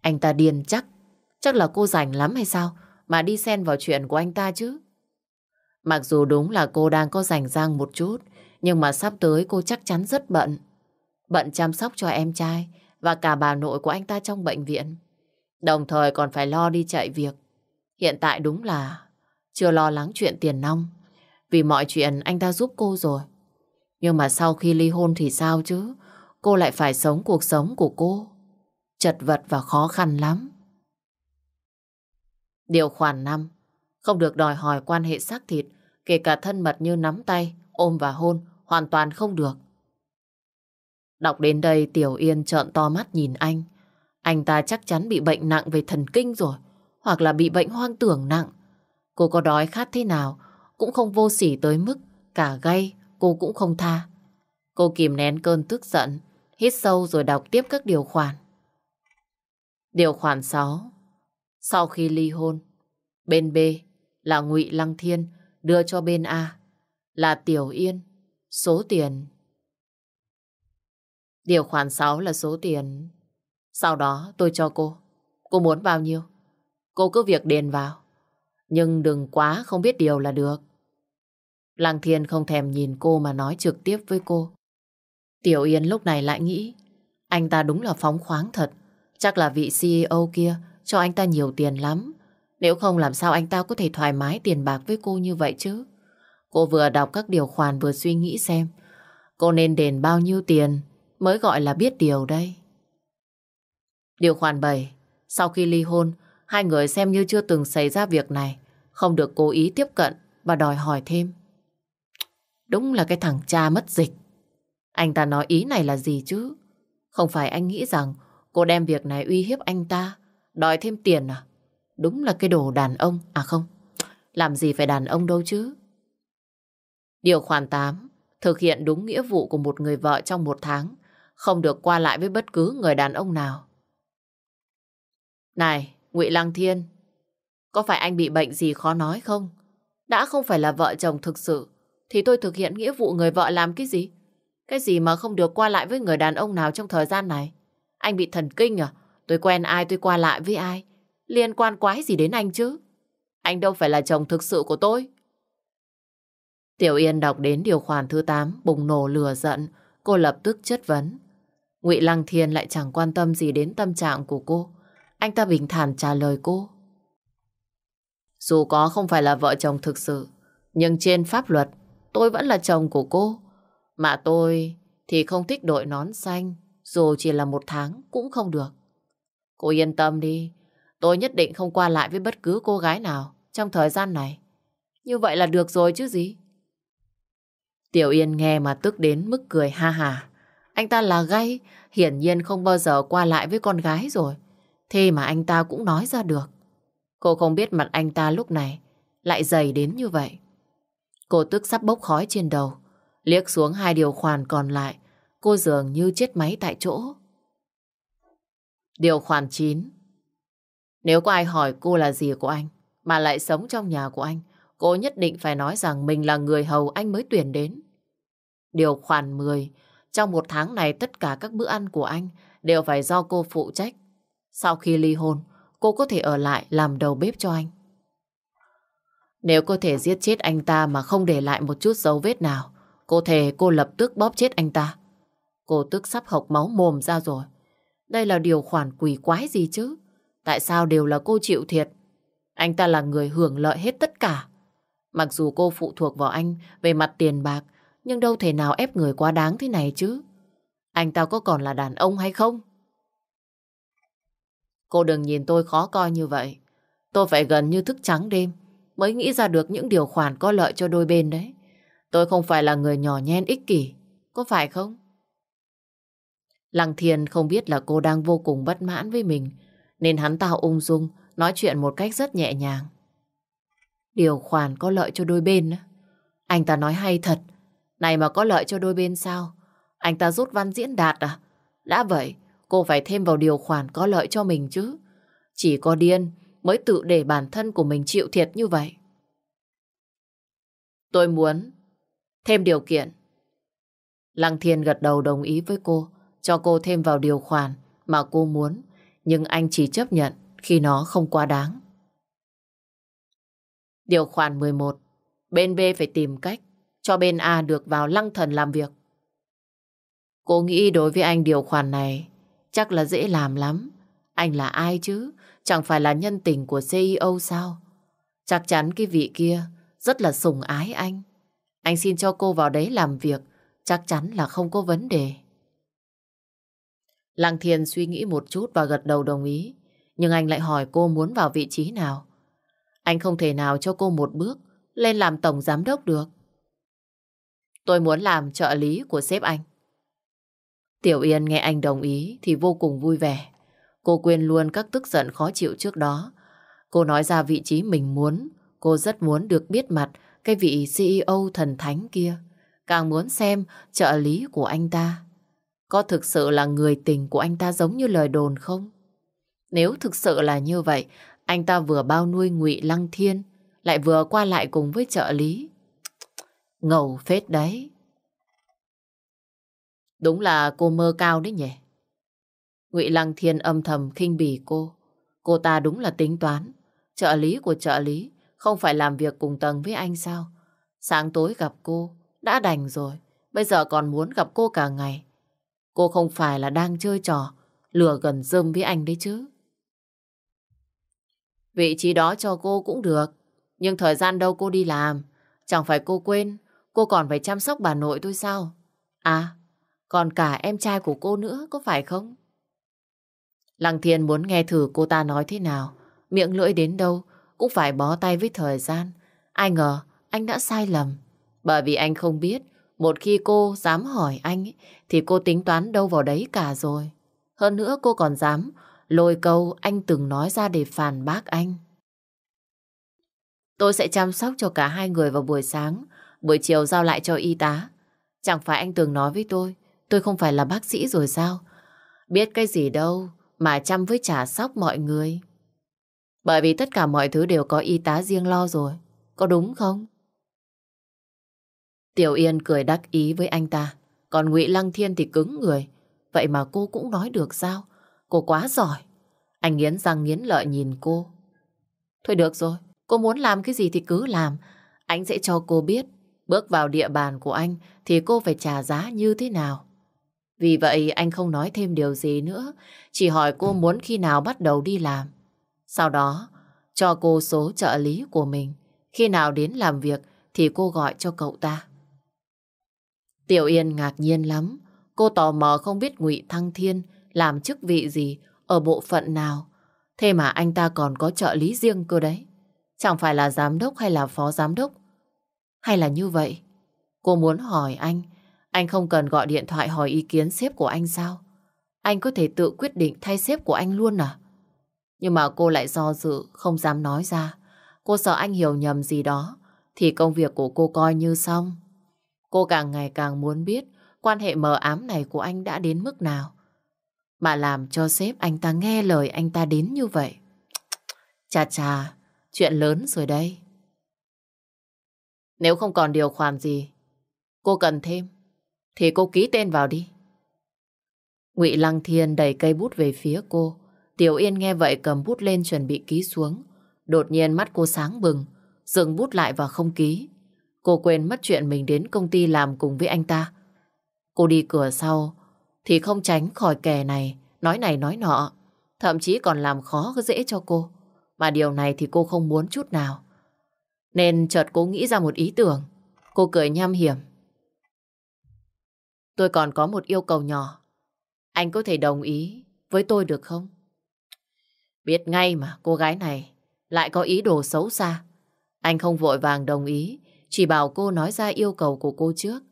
Anh ta điên chắc, chắc là cô rảnh lắm hay sao mà đi xen vào chuyện của anh ta chứ. Mặc dù đúng là cô đang có rảnh rang một chút, nhưng mà sắp tới cô chắc chắn rất bận. Bận chăm sóc cho em trai và cả bà nội của anh ta trong bệnh viện. Đồng thời còn phải lo đi chạy việc. Hiện tại đúng là chưa lo lắng chuyện tiền nong. Vì mọi chuyện anh ta giúp cô rồi. Nhưng mà sau khi ly hôn thì sao chứ? Cô lại phải sống cuộc sống của cô. Chật vật và khó khăn lắm. Điều khoản 5. Không được đòi hỏi quan hệ xác thịt, kể cả thân mật như nắm tay, ôm và hôn, hoàn toàn không được. Đọc đến đây Tiểu Yên trợn to mắt nhìn anh. Anh ta chắc chắn bị bệnh nặng về thần kinh rồi, hoặc là bị bệnh hoang tưởng nặng. Cô có đói khát thế nào, cũng không vô sỉ tới mức cả gay cô cũng không tha. Cô kìm nén cơn tức giận, hít sâu rồi đọc tiếp các điều khoản. Điều khoản 6. Sau khi ly hôn, bên B là Ngụy Lăng Thiên đưa cho bên A là Tiểu Yên số tiền. Điều khoản 6 là số tiền. Sau đó tôi cho cô. Cô muốn bao nhiêu? Cô cứ việc đền vào. Nhưng đừng quá không biết điều là được. Lăng Thiên không thèm nhìn cô mà nói trực tiếp với cô. Tiểu Yên lúc này lại nghĩ, anh ta đúng là phóng khoáng thật. Chắc là vị CEO kia cho anh ta nhiều tiền lắm. Nếu không làm sao anh ta có thể thoải mái tiền bạc với cô như vậy chứ? Cô vừa đọc các điều khoản vừa suy nghĩ xem, cô nên đền bao nhiêu tiền mới gọi là biết điều đây. Điều khoản 7. Sau khi ly hôn, hai người xem như chưa từng xảy ra việc này, không được cố ý tiếp cận và đòi hỏi thêm. Đúng là cái thằng cha mất dịch. Anh ta nói ý này là gì chứ? Không phải anh nghĩ rằng cô đem việc này uy hiếp anh ta, đòi thêm tiền à? Đúng là cái đồ đàn ông. À không, làm gì phải đàn ông đâu chứ? Điều khoản 8. Thực hiện đúng nghĩa vụ của một người vợ trong một tháng, không được qua lại với bất cứ người đàn ông nào. Này, Ngụy Lăng Thiên, có phải anh bị bệnh gì khó nói không? Đã không phải là vợ chồng thực sự, thì tôi thực hiện nghĩa vụ người vợ làm cái gì? Cái gì mà không được qua lại với người đàn ông nào trong thời gian này? Anh bị thần kinh à? Tôi quen ai tôi qua lại với ai? Liên quan quái gì đến anh chứ? Anh đâu phải là chồng thực sự của tôi. Tiểu Yên đọc đến điều khoản thứ 8, bùng nổ lừa giận, cô lập tức chất vấn. Ngụy Lăng Thiên lại chẳng quan tâm gì đến tâm trạng của cô. Anh ta bình thản trả lời cô. Dù có không phải là vợ chồng thực sự, nhưng trên pháp luật, tôi vẫn là chồng của cô. Mà tôi thì không thích đội nón xanh, dù chỉ là một tháng cũng không được. Cô yên tâm đi, tôi nhất định không qua lại với bất cứ cô gái nào trong thời gian này. Như vậy là được rồi chứ gì? Tiểu Yên nghe mà tức đến mức cười ha hà. Anh ta là gay, hiển nhiên không bao giờ qua lại với con gái rồi. Thế mà anh ta cũng nói ra được. Cô không biết mặt anh ta lúc này lại dày đến như vậy. Cô tức sắp bốc khói trên đầu. Liếc xuống hai điều khoản còn lại, cô dường như chết máy tại chỗ. Điều khoản 9 Nếu có ai hỏi cô là gì của anh, mà lại sống trong nhà của anh, cô nhất định phải nói rằng mình là người hầu anh mới tuyển đến. Điều khoản 10 Trong một tháng này tất cả các bữa ăn của anh đều phải do cô phụ trách. Sau khi ly hôn, cô có thể ở lại làm đầu bếp cho anh. Nếu có thể giết chết anh ta mà không để lại một chút dấu vết nào, cô thề cô lập tức bóp chết anh ta. Cô tức sắp hộc máu mồm ra rồi. Đây là điều khoản quỷ quái gì chứ? Tại sao đều là cô chịu thiệt? Anh ta là người hưởng lợi hết tất cả. Mặc dù cô phụ thuộc vào anh về mặt tiền bạc, nhưng đâu thể nào ép người quá đáng thế này chứ. Anh ta có còn là đàn ông hay không? Cô đừng nhìn tôi khó coi như vậy. Tôi phải gần như thức trắng đêm mới nghĩ ra được những điều khoản có lợi cho đôi bên đấy. Tôi không phải là người nhỏ nhen ích kỷ, có phải không? Lăng Thiên không biết là cô đang vô cùng bất mãn với mình, nên hắn ta ung dung, nói chuyện một cách rất nhẹ nhàng. Điều khoản có lợi cho đôi bên á. Anh ta nói hay thật, này mà có lợi cho đôi bên sao? Anh ta rút văn diễn đạt à? Đã vậy, cô phải thêm vào điều khoản có lợi cho mình chứ. Chỉ có điên mới tự để bản thân của mình chịu thiệt như vậy. Tôi muốn thêm điều kiện. Lăng Thiên gật đầu đồng ý với cô, cho cô thêm vào điều khoản mà cô muốn, nhưng anh chỉ chấp nhận khi nó không quá đáng. Điều khoản 11. Bên B phải tìm cách cho bên A được vào lăng thần làm việc. Cô nghĩ đối với anh điều khoản này chắc là dễ làm lắm. Anh là ai chứ? Chẳng phải là nhân tình của CEO sao? Chắc chắn cái vị kia rất là sùng ái anh. Anh xin cho cô vào đấy làm việc, chắc chắn là không có vấn đề. Lăng Thiên suy nghĩ một chút và gật đầu đồng ý. Nhưng anh lại hỏi cô muốn vào vị trí nào. Anh không thể nào cho cô một bước lên làm tổng giám đốc được. Tôi muốn làm trợ lý của sếp anh. Tiểu Yên nghe anh đồng ý thì vô cùng vui vẻ. Cô quên luôn các tức giận khó chịu trước đó. Cô nói ra vị trí mình muốn. Cô rất muốn được biết mặt cái vị CEO thần thánh kia. Càng muốn xem trợ lý của anh ta. Có thực sự là người tình của anh ta giống như lời đồn không? Nếu thực sự là như vậy, anh ta vừa bao nuôi ngụy Lăng Thiên, lại vừa qua lại cùng với trợ lý. Ngầu phết đấy. Đúng là cô mơ cao đấy nhỉ. Ngụy Lăng Thiên âm thầm khinh bỉ cô. Cô ta đúng là tính toán. Trợ lý của trợ lý không phải làm việc cùng tầng với anh sao? Sáng tối gặp cô, đã đành rồi. Bây giờ còn muốn gặp cô cả ngày. Cô không phải là đang chơi trò lừa gần dơm với anh đấy chứ. Vị trí đó cho cô cũng được. Nhưng thời gian đâu cô đi làm. Chẳng phải cô quên, cô còn phải chăm sóc bà nội tôi sao? À, còn cả em trai của cô nữa, có phải không? Lăng Thiên muốn nghe thử cô ta nói thế nào. Miệng lưỡi đến đâu cũng phải bó tay với thời gian. Ai ngờ anh đã sai lầm. Bởi vì anh không biết một khi cô dám hỏi anh thì cô tính toán đâu vào đấy cả rồi. Hơn nữa cô còn dám lôi câu anh từng nói ra để phản bác anh. Tôi sẽ chăm sóc cho cả hai người vào buổi sáng, buổi chiều giao lại cho y tá. Chẳng phải anh từng nói với tôi, tôi không phải là bác sĩ rồi sao? Biết cái gì đâu mà chăm với trả sóc mọi người. Bởi vì tất cả mọi thứ đều có y tá riêng lo rồi, có đúng không? Tiểu Yên cười đắc ý với anh ta, còn Ngụy Lăng Thiên thì cứng người. Vậy mà cô cũng nói được sao? Cô quá giỏi. Anh nghiến răng nghiến lợi nhìn cô. Thôi được rồi, cô muốn làm cái gì thì cứ làm. Anh sẽ cho cô biết, bước vào địa bàn của anh thì cô phải trả giá như thế nào. Vì vậy anh không nói thêm điều gì nữa, chỉ hỏi cô muốn khi nào bắt đầu đi làm. Sau đó, cho cô số trợ lý của mình. Khi nào đến làm việc thì cô gọi cho cậu ta. Tiểu Yên ngạc nhiên lắm. Cô tò mò không biết ngụy Thăng Thiên làm chức vị gì, ở bộ phận nào. Thế mà anh ta còn có trợ lý riêng cơ đấy. Chẳng phải là giám đốc hay là phó giám đốc. Hay là như vậy? Cô muốn hỏi anh, anh không cần gọi điện thoại hỏi ý kiến sếp của anh sao? Anh có thể tự quyết định thay sếp của anh luôn à? Nhưng mà cô lại do dự, không dám nói ra. Cô sợ anh hiểu nhầm gì đó, thì công việc của cô coi như xong. Cô càng ngày càng muốn biết quan hệ mờ ám này của anh đã đến mức nào. Mà làm cho sếp anh ta nghe lời anh ta đến như vậy. Chà chà, chuyện lớn rồi đây. Nếu không còn điều khoản gì, cô cần thêm, thì cô ký tên vào đi. Ngụy Lăng Thiên đẩy cây bút về phía cô. Tiểu Yên nghe vậy cầm bút lên chuẩn bị ký xuống. Đột nhiên mắt cô sáng bừng, dừng bút lại và không ký. Cô quên mất chuyện mình đến công ty làm cùng với anh ta. Cô đi cửa sau, thì không tránh khỏi kẻ này, nói này nói nọ. Thậm chí còn làm khó dễ cho cô. Mà điều này thì cô không muốn chút nào. Nên chợt cô nghĩ ra một ý tưởng. Cô cười nham hiểm. Tôi còn có một yêu cầu nhỏ. Anh có thể đồng ý với tôi được không? Biết ngay mà cô gái này lại có ý đồ xấu xa. Anh không vội vàng đồng ý, chỉ bảo cô nói ra yêu cầu của cô trước.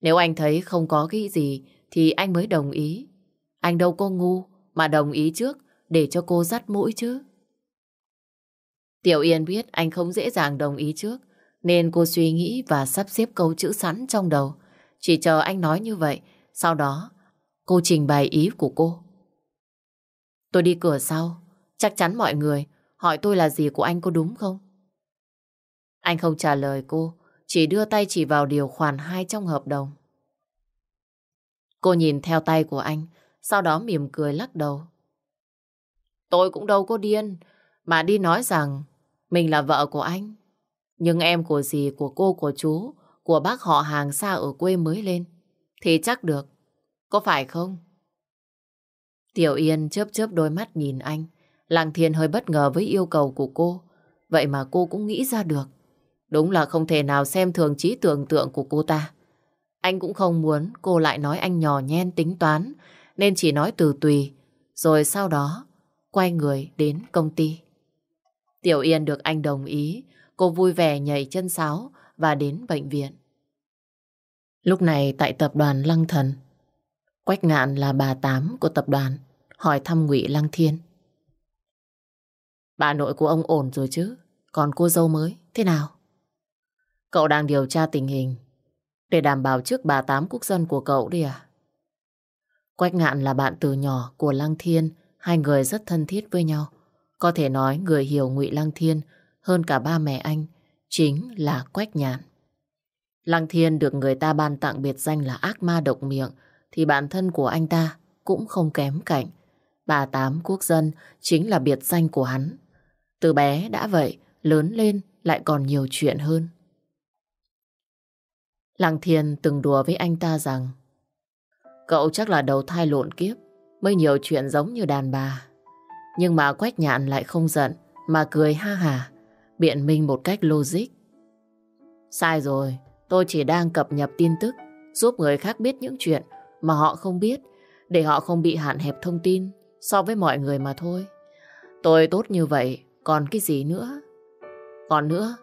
Nếu anh thấy không có cái gì thì anh mới đồng ý. Anh đâu có ngu mà đồng ý trước để cho cô dắt mũi chứ. Tiểu Yên biết anh không dễ dàng đồng ý trước nên cô suy nghĩ và sắp xếp câu chữ sẵn trong đầu. Chỉ chờ anh nói như vậy, sau đó cô trình bày ý của cô. Tôi đi cửa sau, Chắc chắn mọi người hỏi tôi là gì của anh có đúng không? Anh không trả lời cô, chỉ đưa tay chỉ vào điều khoản 2 trong hợp đồng. Cô nhìn theo tay của anh, sau đó mỉm cười lắc đầu. Tôi cũng đâu có điên, mà đi nói rằng mình là vợ của anh. Nhưng em của dì, của cô, của chú, của bác họ hàng xa ở quê mới lên, thì chắc được. Có phải không? Tiểu Yên chớp chớp đôi mắt nhìn anh. Làng Thiên hơi bất ngờ với yêu cầu của cô. Vậy mà cô cũng nghĩ ra được. Đúng là không thể nào xem thường trí tưởng tượng của cô ta. Anh cũng không muốn cô lại nói anh nhỏ nhen tính toán, nên chỉ nói từ tùy, rồi sau đó quay người đến công ty. Tiểu Yên được anh đồng ý, cô vui vẻ nhảy chân sáo và đến bệnh viện. Lúc này tại tập đoàn Lăng Thần, Quách Ngạn là bà Tám của tập đoàn, hỏi thăm Ngụy Lăng Thiên. Bà nội của ông ổn rồi chứ, còn cô dâu mới, thế nào? Cậu đang điều tra tình hình để đảm bảo trước bà Tám quốc dân của cậu đi à? Quách Ngạn là bạn từ nhỏ của Lăng Thiên, hai người rất thân thiết với nhau. Có thể nói người hiểu Ngụy Lăng Thiên hơn cả ba mẹ anh, chính là Quách Nhạn. Lăng Thiên được người ta ban tặng biệt danh là ác ma độc miệng, thì bản thân của anh ta cũng không kém cạnh. Bà Tám Quốc dân chính là biệt danh của hắn. Từ bé đã vậy, lớn lên lại còn nhiều chuyện hơn. Lăng Thiên từng đùa với anh ta rằng Cậu chắc là đầu thai lộn kiếp mới nhiều chuyện giống như đàn bà. Nhưng mà Quách Nhạn lại không giận mà cười ha hà, biện minh một cách logic. Sai rồi, tôi chỉ đang cập nhật tin tức giúp người khác biết những chuyện mà họ không biết để họ không bị hạn hẹp thông tin so với mọi người mà thôi. Tôi tốt như vậy, còn cái gì nữa? Còn nữa,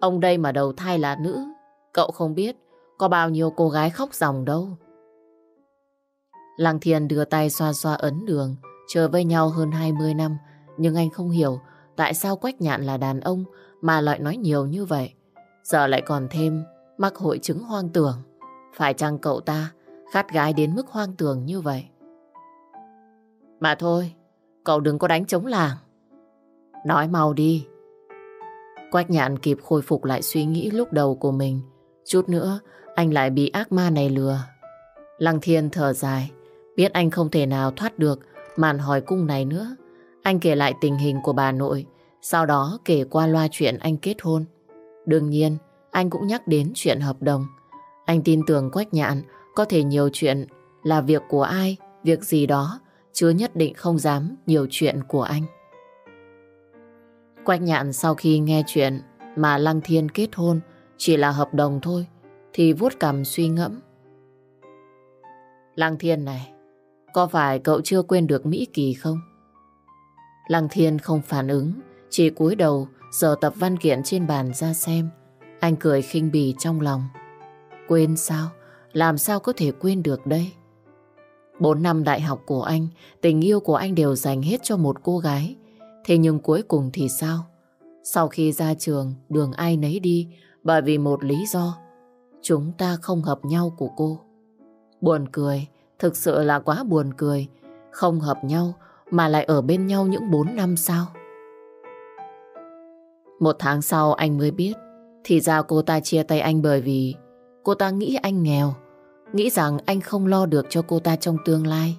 ông đây mà đầu thai là nữ, cậu không biết có bao nhiêu cô gái khóc ròng đâu. Lăng Thiên đưa tay xoa xoa ấn đường, chờ với nhau hơn 20 năm, nhưng anh không hiểu tại sao Quách Nhạn là đàn ông mà lại nói nhiều như vậy. Giờ lại còn thêm mắc hội chứng hoang tưởng. Phải chăng cậu ta khát gái đến mức hoang tưởng như vậy? Mà thôi, cậu đừng có đánh chống làng. Nói mau đi. Quách nhạn kịp khôi phục lại suy nghĩ lúc đầu của mình. Chút nữa, anh lại bị ác ma này lừa. Lăng thiên thở dài, biết anh không thể nào thoát được màn hỏi cung này nữa. Anh kể lại tình hình của bà nội, sau đó kể qua loa chuyện anh kết hôn. Đương nhiên, anh cũng nhắc đến chuyện hợp đồng. Anh tin tưởng Quách Nhạn có thể nhiều chuyện là việc của ai, việc gì đó, chứ nhất định không dám nhiều chuyện của anh. Quách Nhạn sau khi nghe chuyện mà Lăng Thiên kết hôn chỉ là hợp đồng thôi, thì vuốt cằm suy ngẫm. Lăng Thiên này, có phải cậu chưa quên được Mỹ Kỳ không? Lăng Thiên không phản ứng, chỉ cúi đầu giờ tập văn kiện trên bàn ra xem. Anh cười khinh bỉ trong lòng. Quên sao? Làm sao có thể quên được đây? Bốn năm đại học của anh, tình yêu của anh đều dành hết cho một cô gái. Thế nhưng cuối cùng thì sao? Sau khi ra trường, đường ai nấy đi bởi vì một lý do. Chúng ta không hợp nhau của cô. Buồn cười, thực sự là quá buồn cười. Không hợp nhau mà lại ở bên nhau những bốn năm sau. Một tháng sau anh mới biết thì ra cô ta chia tay anh bởi vì cô ta nghĩ anh nghèo, nghĩ rằng anh không lo được cho cô ta trong tương lai.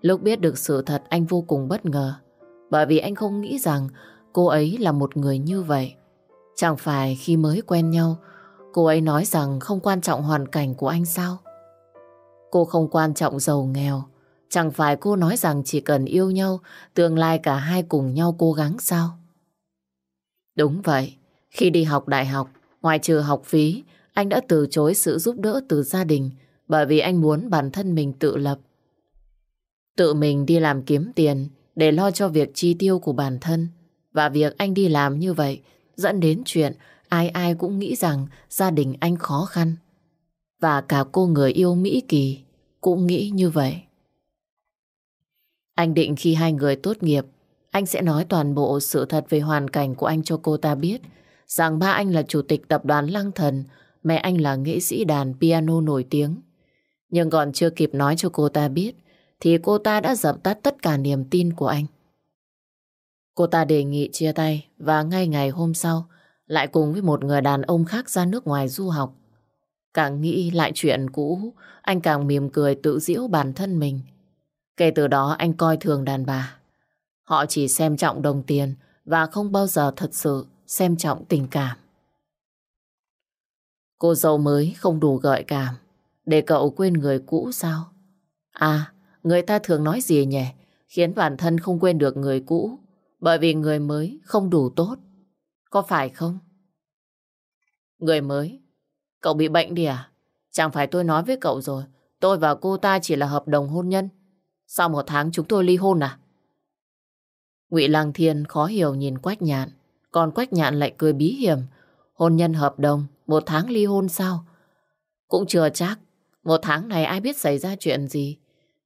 Lúc biết được sự thật anh vô cùng bất ngờ, bởi vì anh không nghĩ rằng cô ấy là một người như vậy. Chẳng phải khi mới quen nhau, cô ấy nói rằng không quan trọng hoàn cảnh của anh sao? Cô không quan trọng giàu nghèo, chẳng phải cô nói rằng chỉ cần yêu nhau, tương lai cả hai cùng nhau cố gắng sao? Đúng vậy, khi đi học đại học, ngoài trừ học phí, anh đã từ chối sự giúp đỡ từ gia đình bởi vì anh muốn bản thân mình tự lập. Tự mình đi làm kiếm tiền để lo cho việc chi tiêu của bản thân. Và việc anh đi làm như vậy dẫn đến chuyện ai ai cũng nghĩ rằng gia đình anh khó khăn. Và cả cô người yêu Mỹ Kỳ cũng nghĩ như vậy. Anh định khi hai người tốt nghiệp, anh sẽ nói toàn bộ sự thật về hoàn cảnh của anh cho cô ta biết rằng ba anh là chủ tịch tập đoàn Lăng Thần, mẹ anh là nghệ sĩ đàn piano nổi tiếng. Nhưng còn chưa kịp nói cho cô ta biết, thì cô ta đã dập tắt tất cả niềm tin của anh. Cô ta đề nghị chia tay và ngay ngày hôm sau lại cùng với một người đàn ông khác ra nước ngoài du học. Càng nghĩ lại chuyện cũ, anh càng mỉm cười tự giễu bản thân mình. Kể từ đó anh coi thường đàn bà. Họ chỉ xem trọng đồng tiền và không bao giờ thật sự xem trọng tình cảm. Cô dâu mới không đủ gợi cảm để cậu quên người cũ sao? À, người ta thường nói gì nhỉ? Khiến bản thân không quên được người cũ bởi vì người mới không đủ tốt. Có phải không? Người mới? Cậu bị bệnh đi à? Chẳng phải tôi nói với cậu rồi. Tôi và cô ta chỉ là hợp đồng hôn nhân. Sau một tháng chúng tôi ly hôn à? Ngụy Lăng Thiên khó hiểu nhìn Quách Nhạn. Còn Quách Nhạn lại cười bí hiểm. Hôn nhân hợp đồng, một tháng ly hôn sao? Cũng chưa chắc. Một tháng này ai biết xảy ra chuyện gì.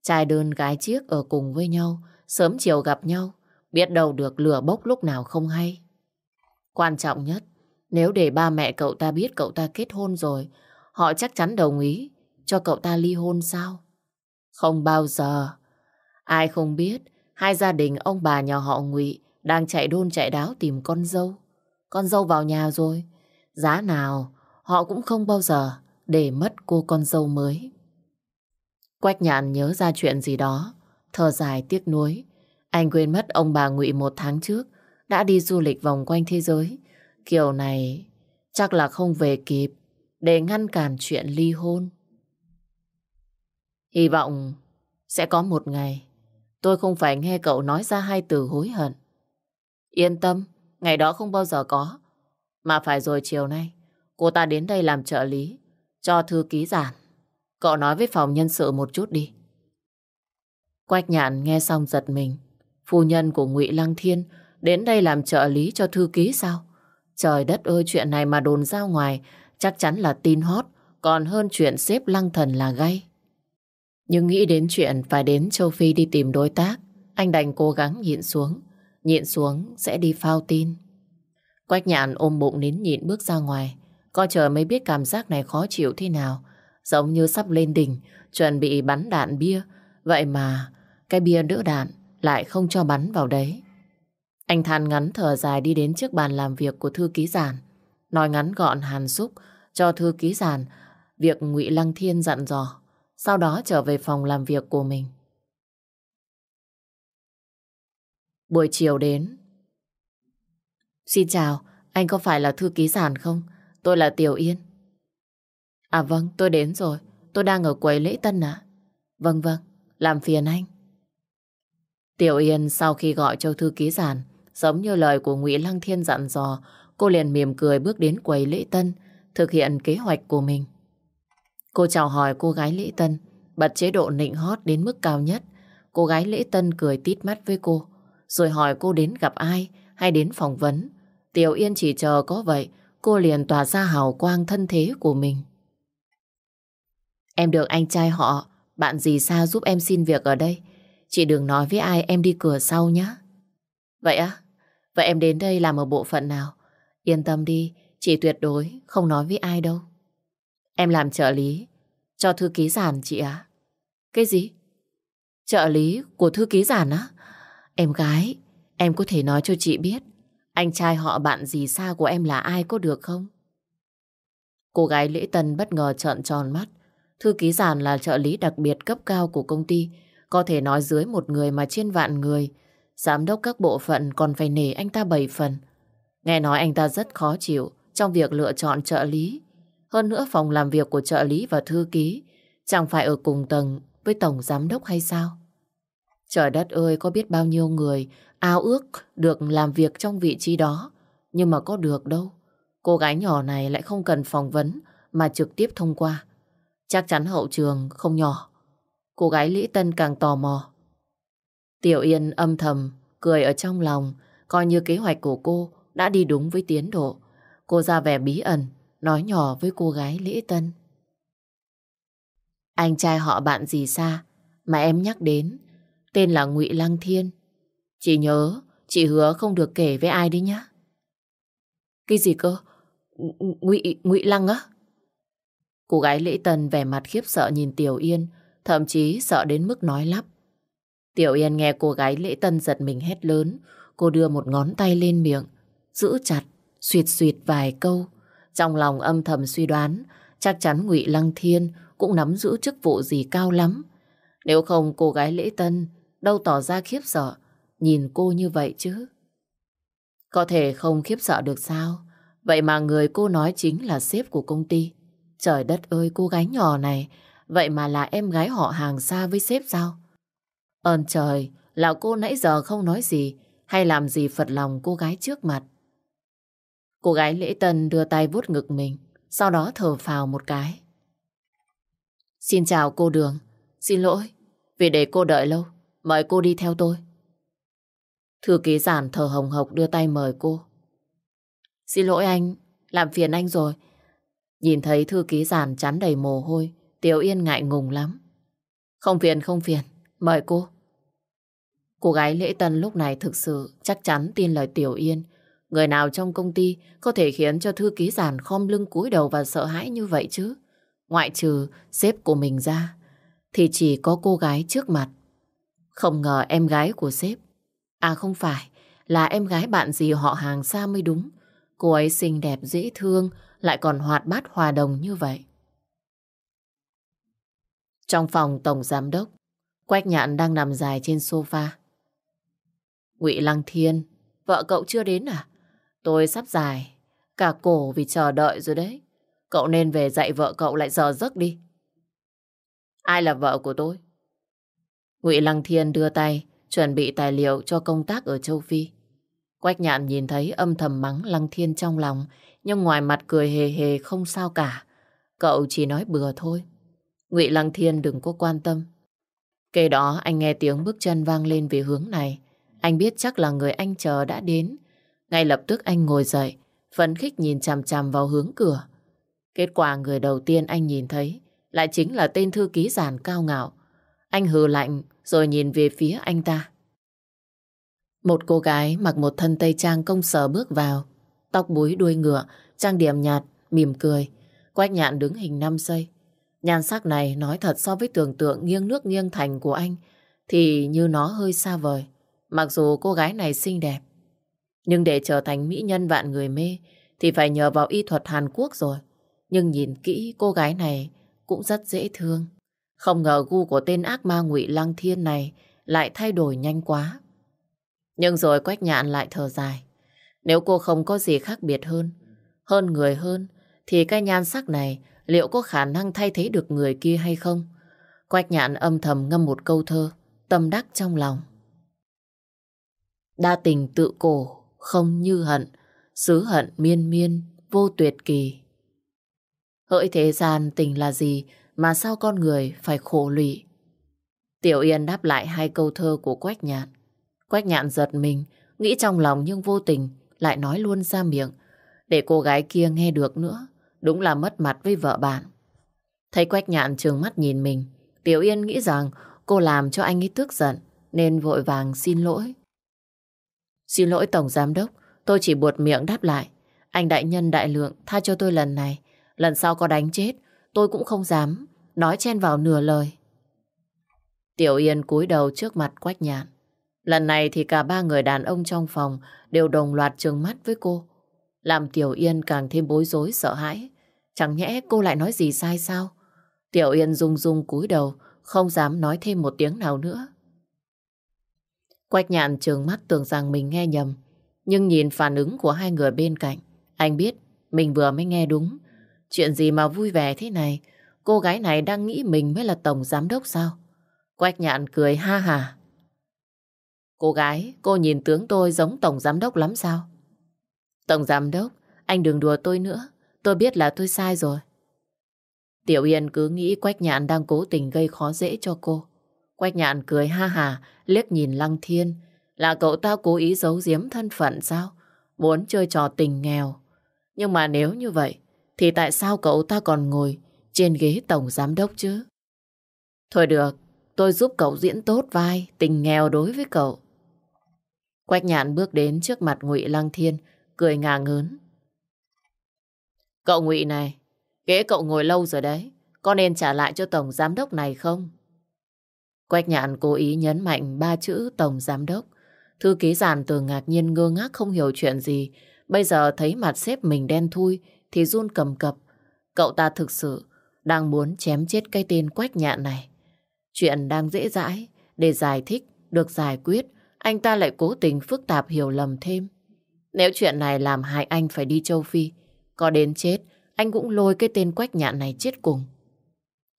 Trai đơn gái chiếc ở cùng với nhau, sớm chiều gặp nhau. Biết đâu được lửa bốc lúc nào không hay. Quan trọng nhất, nếu để ba mẹ cậu ta biết cậu ta kết hôn rồi, họ chắc chắn đồng ý cho cậu ta ly hôn sao? Không bao giờ. Ai không biết, hai gia đình ông bà nhà họ ngụy đang chạy đôn chạy đáo tìm con dâu. Con dâu vào nhà rồi. Giá nào, họ cũng không bao giờ để mất cô con dâu mới. Quách nhạn nhớ ra chuyện gì đó, thở dài tiếc nuối. Anh quên mất ông bà ngụy một tháng trước đã đi du lịch vòng quanh thế giới. Kiểu này chắc là không về kịp để ngăn cản chuyện ly hôn. Hy vọng sẽ có một ngày tôi không phải nghe cậu nói ra hai từ hối hận. Yên tâm, ngày đó không bao giờ có. Mà phải rồi chiều nay, cô ta đến đây làm trợ lý cho thư ký giản. Cậu nói với phòng nhân sự một chút đi. Quách nhạn nghe xong giật mình. Phu nhân của ngụy Lăng Thiên đến đây làm trợ lý cho thư ký sao? Trời đất ơi chuyện này mà đồn ra ngoài chắc chắn là tin hot còn hơn chuyện xếp Lăng Thần là gay. Nhưng nghĩ đến chuyện phải đến châu Phi đi tìm đối tác, anh đành cố gắng nhịn xuống. Nhịn xuống sẽ đi phao tin. Quách nhạn ôm bụng nín nhịn bước ra ngoài. Coi chờ mới biết cảm giác này khó chịu thế nào. Giống như sắp lên đỉnh, Chuẩn bị bắn đạn bia. Vậy mà, cái bia đỡ đạn Lại không cho bắn vào đấy. Anh than ngắn thở dài đi đến trước bàn làm việc của thư ký giản. Nói ngắn gọn hàn xúc Cho thư ký giản, Việc ngụy Lăng Thiên dặn dò. Sau đó trở về phòng làm việc của mình. Buổi chiều đến. Xin chào, Anh có phải là thư ký sản không? Tôi là Tiểu Yên. À vâng tôi đến rồi. Tôi đang ở quầy lễ tân à Vâng vâng. Làm phiền anh. Tiểu Yên sau khi gọi cho thư ký giản Giống như lời của Ngụy Lăng Thiên dặn dò, Cô liền mỉm cười bước đến quầy lễ tân, Thực hiện kế hoạch của mình. Cô chào hỏi cô gái lễ tân, Bật chế độ nịnh hót đến mức cao nhất. Cô gái lễ tân cười tít mắt với cô, Rồi hỏi cô đến gặp ai Hay đến phỏng vấn. Tiểu Yên chỉ chờ có vậy, Cô liền tỏa ra hào quang thân thế của mình. Em được anh trai họ, Bạn gì xa giúp em xin việc ở đây. Chị đừng nói với ai em đi cửa sau nhé Vậy á? Vậy em đến đây làm ở bộ phận nào? Yên tâm đi, Chị tuyệt đối không nói với ai đâu. Em làm trợ lý Cho thư ký giản chị á Cái gì Trợ lý của thư ký giản á Em gái Em có thể nói cho chị biết Anh trai họ bạn gì xa của em là ai có được không Cô gái lễ tân bất ngờ trợn tròn mắt Thư ký giản là trợ lý đặc biệt cấp cao của công ty, có thể nói dưới một người mà trên vạn người. Giám đốc các bộ phận còn phải nể anh ta bảy phần. Nghe nói anh ta rất khó chịu trong việc lựa chọn trợ lý. Hơn nữa phòng làm việc của trợ lý và thư ký chẳng phải ở cùng tầng với tổng giám đốc hay sao? Trời đất ơi, có biết bao nhiêu người ao ước được làm việc trong vị trí đó. Nhưng mà có được đâu. Cô gái nhỏ này lại không cần phỏng vấn mà trực tiếp thông qua. Chắc chắn hậu trường không nhỏ. Cô gái Lý Tân càng tò mò. Tiểu Yên âm thầm, cười ở trong lòng, coi như kế hoạch của cô đã đi đúng với tiến độ. Cô ra vẻ bí ẩn, nói nhỏ với cô gái lễ Tân. Anh trai họ bạn gì xa, mà em nhắc đến, tên là Ngụy Lăng Thiên. Chị nhớ, chị hứa không được kể với ai đi nhá. Cái gì cơ? Ngụy Ngụy Lăng á? Cô gái lễ tân vẻ mặt khiếp sợ nhìn Tiểu Yên, thậm chí sợ đến mức nói lắp. Tiểu Yên nghe cô gái lễ tân giật mình hét lớn, cô đưa một ngón tay lên miệng, giữ chặt, suyệt suyệt vài câu. Trong lòng âm thầm suy đoán, chắc chắn Ngụy Lăng Thiên cũng nắm giữ chức vụ gì cao lắm. Nếu không cô gái lễ tân đâu tỏ ra khiếp sợ, nhìn cô như vậy chứ. Có thể không khiếp sợ được sao? Vậy mà người cô nói chính là sếp của công ty. Trời đất ơi, cô gái nhỏ này, vậy mà là em gái họ hàng xa với sếp sao? Ơn trời, là cô nãy giờ không nói gì hay làm gì phật lòng cô gái trước mặt. Cô gái lễ tân đưa tay vuốt ngực mình, sau đó thở phào một cái. Xin chào cô Đường, xin lỗi vì để cô đợi lâu, mời cô đi theo tôi. Thư ký giản thở hồng hộc đưa tay mời cô. Xin lỗi anh, làm phiền anh rồi. Nhìn thấy thư ký giản chán đầy mồ hôi, Tiểu Yên ngại ngùng lắm. Không phiền, không phiền, mời cô. Cô gái lễ tân lúc này thực sự chắc chắn tin lời Tiểu Yên. Người nào trong công ty có thể khiến cho thư ký giản khom lưng cúi đầu và sợ hãi như vậy chứ? Ngoại trừ sếp của mình ra, thì chỉ có cô gái trước mặt. Không ngờ em gái của sếp. À không phải, là em gái bạn gì họ hàng xa mới đúng. Cô ấy xinh đẹp dễ thương, lại còn hoạt bát hòa đồng như vậy. Trong phòng tổng giám đốc, Quách Nhạn đang nằm dài trên sofa. Ngụy Lăng Thiên, vợ cậu chưa đến à? Tôi sắp dài, cả cổ vì chờ đợi rồi đấy. Cậu nên về dạy vợ cậu lại giờ giấc đi. Ai là vợ của tôi? Ngụy Lăng Thiên đưa tay, chuẩn bị tài liệu cho công tác ở châu Phi. Quách nhạn nhìn thấy âm thầm mắng Lăng Thiên trong lòng, nhưng ngoài mặt cười hề hề không sao cả. Cậu chỉ nói bừa thôi. Ngụy Lăng Thiên đừng có quan tâm. Kể đó anh nghe tiếng bước chân vang lên về hướng này. Anh biết chắc là người anh chờ đã đến. Ngay lập tức anh ngồi dậy, phấn khích nhìn chằm chằm vào hướng cửa. Kết quả người đầu tiên anh nhìn thấy lại chính là tên thư ký giản cao ngạo. Anh hừ lạnh rồi nhìn về phía anh ta. Một cô gái mặc một thân tây trang công sở bước vào, tóc búi đuôi ngựa, trang điểm nhạt, mỉm cười. Quách nhạn đứng hình năm giây. Nhan sắc này nói thật so với tưởng tượng nghiêng nước nghiêng thành của anh thì như nó hơi xa vời. Mặc dù cô gái này xinh đẹp, nhưng để trở thành mỹ nhân vạn người mê thì phải nhờ vào y thuật Hàn Quốc rồi. Nhưng nhìn kỹ cô gái này cũng rất dễ thương. Không ngờ gu của tên ác ma ngụy Lăng Thiên này lại thay đổi nhanh quá. Nhưng rồi Quách Nhạn lại thở dài. Nếu cô không có gì khác biệt hơn, hơn người hơn, thì cái nhan sắc này liệu có khả năng thay thế được người kia hay không? Quách Nhạn âm thầm ngâm một câu thơ, tâm đắc trong lòng. Đa tình tự cổ, không như hận, xứ hận miên miên, vô tuyệt kỳ. Hỡi thế gian tình là gì mà sao con người phải khổ lụy? Tiểu Yên đáp lại hai câu thơ của Quách Nhạn. Quách Nhạn giật mình, nghĩ trong lòng nhưng vô tình lại nói luôn ra miệng. Để cô gái kia nghe được nữa, đúng là mất mặt với vợ bạn. Thấy Quách Nhạn trường mắt nhìn mình, Tiểu Yên nghĩ rằng cô làm cho anh ấy tức giận, nên vội vàng xin lỗi. Xin lỗi Tổng Giám Đốc, tôi chỉ buột miệng đáp lại. Anh đại nhân đại lượng tha cho tôi lần này. Lần sau có đánh chết, tôi cũng không dám nói chen vào nửa lời. Tiểu Yên cúi đầu trước mặt Quách Nhạn. Lần này thì cả ba người đàn ông trong phòng đều đồng loạt trừng mắt với cô. Làm Tiểu Yên càng thêm bối rối sợ hãi. Chẳng nhẽ cô lại nói gì sai sao? Tiểu Yên rung rung cúi đầu, không dám nói thêm một tiếng nào nữa. Quách nhạn trường mắt tưởng rằng mình nghe nhầm. Nhưng nhìn phản ứng của hai người bên cạnh, anh biết mình vừa mới nghe đúng. Chuyện gì mà vui vẻ thế này? Cô gái này đang nghĩ mình mới là tổng giám đốc sao? Quách nhạn cười ha hà. Cô gái, cô nhìn tướng tôi giống tổng giám đốc lắm sao? Tổng giám đốc, anh đừng đùa tôi nữa. Tôi biết là tôi sai rồi. Tiểu Yên cứ nghĩ Quách Nhạn đang cố tình gây khó dễ cho cô. Quách Nhạn cười ha hà, liếc nhìn Lăng Thiên. Là cậu ta cố ý giấu giếm thân phận sao? Muốn chơi trò tình nghèo. Nhưng mà nếu như vậy, thì tại sao cậu ta còn ngồi trên ghế tổng giám đốc chứ? Thôi được, tôi giúp cậu diễn tốt vai tình nghèo đối với cậu. Quách nhạn bước đến trước mặt Ngụy Lăng Thiên, cười ngà ngớn. Cậu Ngụy này, ghế cậu ngồi lâu rồi đấy, có nên trả lại cho tổng giám đốc này không? Quách nhạn cố ý nhấn mạnh ba chữ tổng giám đốc. Thư ký giản từ ngạc nhiên ngơ ngác không hiểu chuyện gì. Bây giờ thấy mặt sếp mình đen thui thì run cầm cập. Cậu ta thực sự đang muốn chém chết cái tên quách nhạn này. Chuyện đang dễ dãi, để giải thích, được giải quyết, anh ta lại cố tình phức tạp hiểu lầm thêm. Nếu chuyện này làm hại anh phải đi châu Phi, có đến chết, anh cũng lôi cái tên quách nhạn này chết cùng.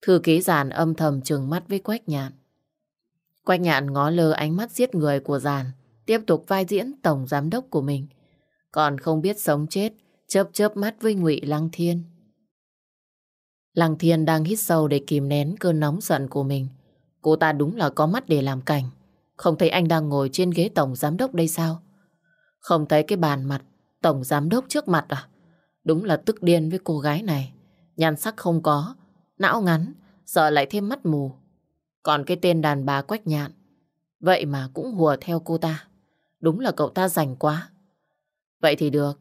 Thư ký giàn âm thầm trừng mắt với quách nhạn. Quách nhạn ngó lơ ánh mắt giết người của giàn tiếp tục vai diễn tổng giám đốc của mình. Còn không biết sống chết, chớp chớp mắt với ngụy Lăng Thiên. Lăng Thiên đang hít sâu để kìm nén cơn nóng giận của mình. Cô ta đúng là có mắt để làm cảnh. Không thấy anh đang ngồi trên ghế tổng giám đốc đây sao? Không thấy cái bàn mặt tổng giám đốc trước mặt à? Đúng là tức điên với cô gái này. Nhan sắc không có, não ngắn, sợ lại thêm mắt mù. Còn cái tên đàn bà quách nhạn, vậy mà cũng hùa theo cô ta. Đúng là cậu ta rảnh quá. Vậy thì được,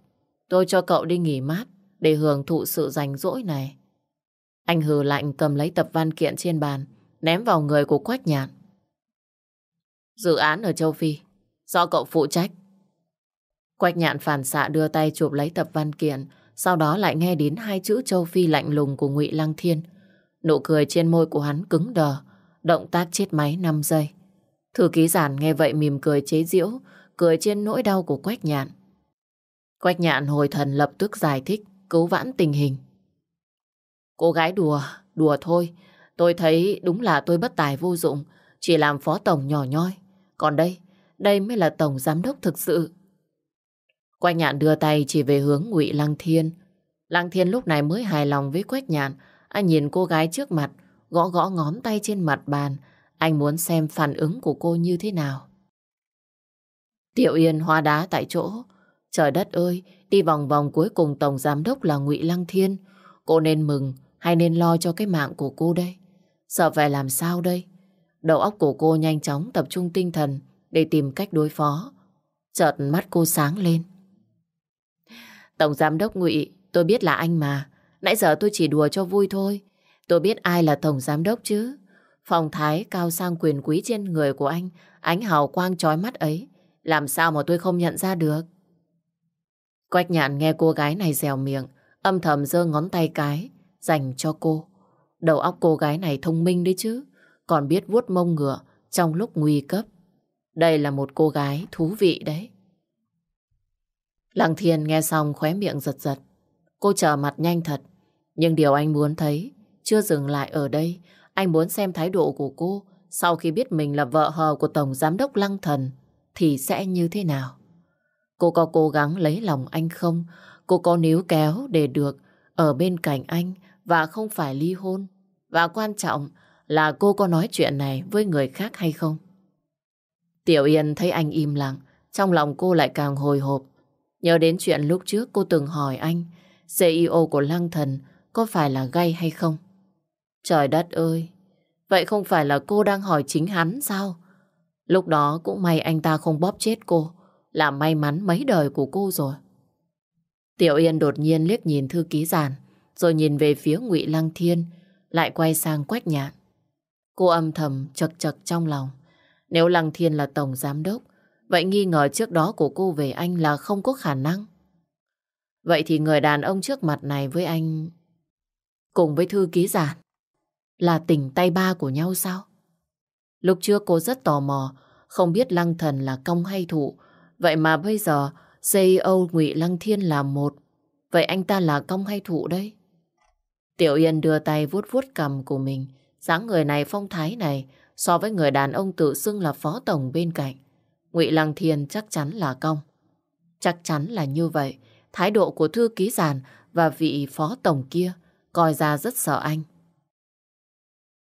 tôi cho cậu đi nghỉ mát để hưởng thụ sự rảnh rỗi này. Anh hừ lạnh cầm lấy tập văn kiện trên bàn, ném vào người của Quách Nhạn. Dự án ở châu Phi, do cậu phụ trách. Quách Nhạn phản xạ đưa tay chụp lấy tập văn kiện, sau đó lại nghe đến hai chữ châu Phi lạnh lùng của Ngụy Lăng Thiên. Nụ cười trên môi của hắn cứng đờ, động tác chết máy 5 giây. Thư ký giản nghe vậy mỉm cười chế giễu, cười trên nỗi đau của Quách Nhạn. Quách Nhạn hồi thần lập tức giải thích, cứu vãn tình hình. Cô gái đùa, đùa thôi. Tôi thấy đúng là tôi bất tài vô dụng, chỉ làm phó tổng nhỏ nhoi. Còn đây, đây mới là tổng giám đốc thực sự. Quách nhạn đưa tay chỉ về hướng ngụy Lăng Thiên. Lăng Thiên lúc này mới hài lòng với Quách nhạn. Anh nhìn cô gái trước mặt, gõ gõ ngón tay trên mặt bàn. Anh muốn xem phản ứng của cô như thế nào. Tiểu Yên hoa đá tại chỗ. Trời đất ơi, đi vòng vòng cuối cùng tổng giám đốc là ngụy Lăng Thiên. Cô nên mừng hay nên lo cho cái mạng của cô đây? Sợ phải làm sao đây? Đầu óc của cô nhanh chóng tập trung tinh thần để tìm cách đối phó. Chợt mắt cô sáng lên. Tổng giám đốc ngụy tôi biết là anh mà. Nãy giờ tôi chỉ đùa cho vui thôi. Tôi biết ai là tổng giám đốc chứ. Phong thái cao sang quyền quý trên người của anh, ánh hào quang trói mắt ấy. Làm sao mà tôi không nhận ra được? Quách nhạn nghe cô gái này dèo miệng, âm thầm giơ ngón tay cái, dành cho cô. Đầu óc cô gái này thông minh đấy chứ, còn biết vuốt mông ngựa trong lúc nguy cấp. Đây là một cô gái thú vị đấy. Lăng Thiên nghe xong khóe miệng giật giật. Cô trở mặt nhanh thật. Nhưng điều anh muốn thấy chưa dừng lại ở đây. Anh muốn xem thái độ của cô sau khi biết mình là vợ hờ của Tổng Giám đốc Lăng Thần thì sẽ như thế nào. Cô có cố gắng lấy lòng anh không? Cô có níu kéo để được ở bên cạnh anh và không phải ly hôn. Và quan trọng là cô có nói chuyện này với người khác hay không. Tiểu Yên thấy anh im lặng, trong lòng cô lại càng hồi hộp. Nhớ đến chuyện lúc trước cô từng hỏi anh, CEO của Lăng Thần có phải là gay hay không? Trời đất ơi, vậy không phải là cô đang hỏi chính hắn sao? Lúc đó cũng may anh ta không bóp chết cô, là may mắn mấy đời của cô rồi. Tiểu Yên đột nhiên liếc nhìn thư ký giản, rồi nhìn về phía Ngụy Lăng Thiên, lại quay sang Quách Nhạn. Cô âm thầm chật chật trong lòng. Nếu Lăng Thiên là tổng giám đốc, vậy nghi ngờ trước đó của cô về anh là không có khả năng. Vậy thì người đàn ông trước mặt này với anh cùng với thư ký giản là tình tay ba của nhau sao? Lúc trước cô rất tò mò, không biết Lăng Thần là công hay thụ, vậy mà bây giờ CEO Ngụy Lăng Thiên là một, vậy anh ta là công hay thụ đây? Tiểu Yên đưa tay vuốt vuốt cầm của mình. dáng người này phong thái này so với người đàn ông tự xưng là phó tổng bên cạnh. Ngụy Lăng Thiên chắc chắn là công. Chắc chắn là như vậy. Thái độ của thư ký giàn và vị phó tổng kia coi ra rất sợ anh.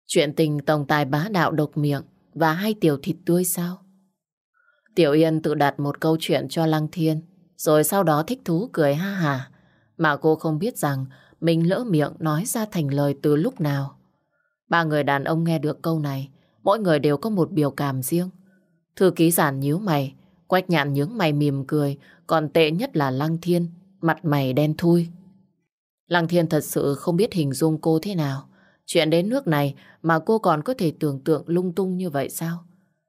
Chuyện tình tổng tài bá đạo độc miệng và hai tiểu thịt tươi sao? Tiểu Yên tự đặt một câu chuyện cho Lăng Thiên, rồi sau đó thích thú cười ha hà. Mà cô không biết rằng mình lỡ miệng nói ra thành lời từ lúc nào. Ba người đàn ông nghe được câu này, mỗi người đều có một biểu cảm riêng. Thư ký giản nhíu mày, quách nhạn nhướng mày mỉm cười, còn tệ nhất là Lăng Thiên, mặt mày đen thui. Lăng Thiên thật sự không biết hình dung cô thế nào. Chuyện đến nước này mà cô còn có thể tưởng tượng lung tung như vậy sao?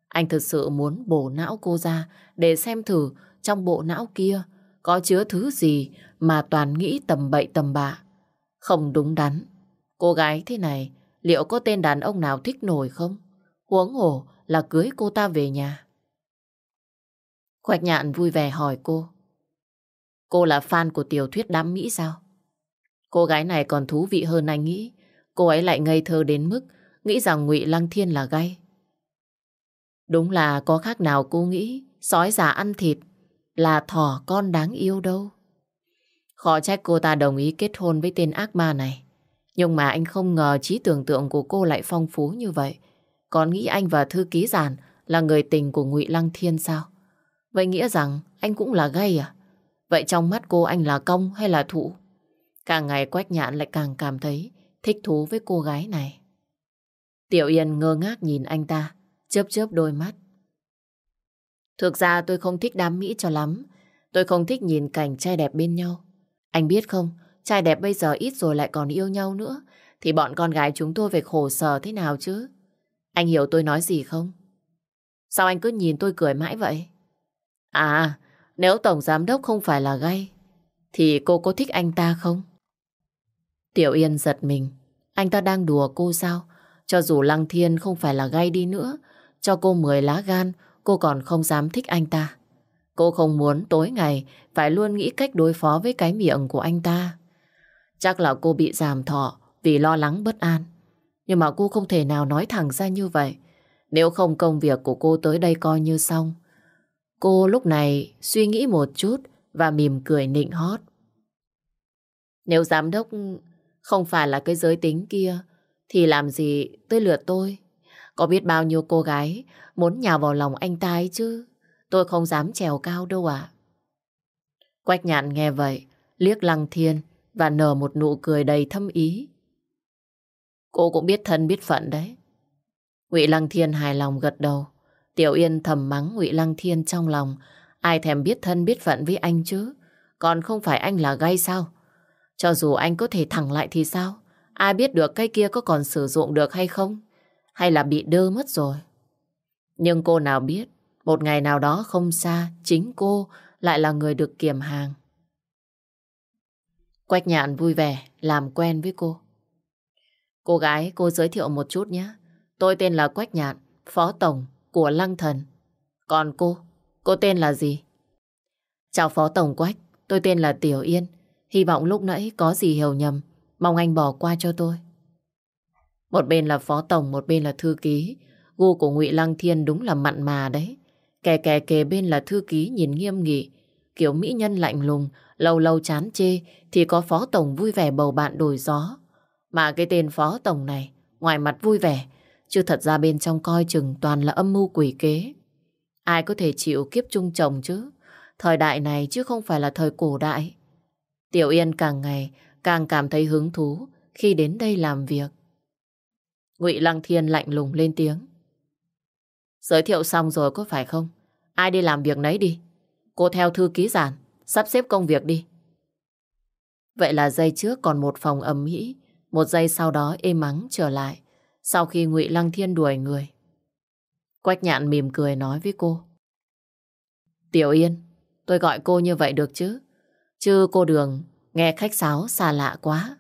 Anh thật sự muốn bổ não cô ra để xem thử trong bộ não kia có chứa thứ gì mà toàn nghĩ tầm bậy tầm bạ. Không đúng đắn. Cô gái thế này, liệu có tên đàn ông nào thích nổi không? Huống hồ là cưới cô ta về nhà. Quách nhạn vui vẻ hỏi cô. Cô là fan của tiểu thuyết đám Mỹ sao? Cô gái này còn thú vị hơn anh nghĩ. Cô ấy lại ngây thơ đến mức nghĩ rằng ngụy Lăng Thiên là gay. Đúng là có khác nào cô nghĩ, sói già ăn thịt là thỏ con đáng yêu đâu. Khó trách cô ta đồng ý kết hôn với tên ác ma này. Nhưng mà anh không ngờ trí tưởng tượng của cô lại phong phú như vậy. Còn nghĩ anh và thư ký giản là người tình của ngụy Lăng Thiên sao? Vậy nghĩa rằng anh cũng là gay à? Vậy trong mắt cô anh là công hay là thụ? Càng ngày Quách Nhạn lại càng cảm thấy thích thú với cô gái này. Tiểu Yên ngơ ngác nhìn anh ta, chớp chớp đôi mắt. Thực ra tôi không thích đám Mỹ cho lắm. Tôi không thích nhìn cảnh trai đẹp bên nhau. Anh biết không, trai đẹp bây giờ ít rồi lại còn yêu nhau nữa. Thì bọn con gái chúng tôi phải khổ sở thế nào chứ? Anh hiểu tôi nói gì không? Sao anh cứ nhìn tôi cười mãi vậy? À, nếu Tổng Giám Đốc không phải là gay, thì cô có thích anh ta không? Tiểu Yên giật mình. Anh ta đang đùa cô sao? Cho dù Lăng Thiên không phải là gay đi nữa, cho cô 10 lá gan, cô còn không dám thích anh ta. Cô không muốn tối ngày phải luôn nghĩ cách đối phó với cái miệng của anh ta. Chắc là cô bị giảm thọ vì lo lắng bất an. Nhưng mà cô không thể nào nói thẳng ra như vậy. Nếu không công việc của cô tới đây coi như xong. Cô lúc này suy nghĩ một chút và mỉm cười nịnh hót. Nếu giám đốc không phải là cái giới tính kia thì làm gì tới lượt tôi. Có biết bao nhiêu cô gái muốn nhào vào lòng anh ta ấy chứ. Tôi không dám trèo cao đâu ạ. Quách nhạn nghe vậy, liếc lăng thiên và nở một nụ cười đầy thâm ý. Cô cũng biết thân biết phận đấy. Ngụy Lăng Thiên hài lòng gật đầu. Tiểu Yên thầm mắng Ngụy Lăng Thiên trong lòng. Ai thèm biết thân biết phận với anh chứ? Còn không phải anh là gay sao? Cho dù anh có thể thẳng lại thì sao? Ai biết được cái kia có còn sử dụng được hay không? Hay là bị đơ mất rồi? Nhưng cô nào biết, một ngày nào đó không xa, chính cô lại là người được kiểm hàng. Quách nhạn vui vẻ, làm quen với cô. Cô gái, cô giới thiệu một chút nhé. Tôi tên là Quách Nhạn, phó tổng của Lăng Thần. Còn cô, cô tên là gì? Chào phó tổng Quách, tôi tên là Tiểu Yên. Hy vọng lúc nãy có gì hiểu nhầm, mong anh bỏ qua cho tôi. Một bên là phó tổng, một bên là thư ký. Gu của Ngụy Lăng Thiên đúng là mặn mà đấy. Kè kè kề bên là thư ký nhìn nghiêm nghị, kiểu mỹ nhân lạnh lùng, lâu lâu chán chê thì có phó tổng vui vẻ bầu bạn đổi gió. Mà cái tên phó tổng này, ngoài mặt vui vẻ, chứ thật ra bên trong coi chừng toàn là âm mưu quỷ kế. Ai có thể chịu kiếp chung chồng chứ? Thời đại này chứ không phải là thời cổ đại. Tiểu Yên càng ngày càng cảm thấy hứng thú khi đến đây làm việc. Ngụy Lăng Thiên lạnh lùng lên tiếng. Giới thiệu xong rồi có phải không? Ai đi làm việc nấy đi. Cô theo thư ký giản, sắp xếp công việc đi. Vậy là giây trước còn một phòng ấm mỹ, một giây sau đó êm mắng trở lại, sau khi Ngụy Lăng Thiên đuổi người. Quách nhạn mỉm cười nói với cô. Tiểu Yên, tôi gọi cô như vậy được chứ? Chứ cô Đường nghe khách sáo xa lạ quá.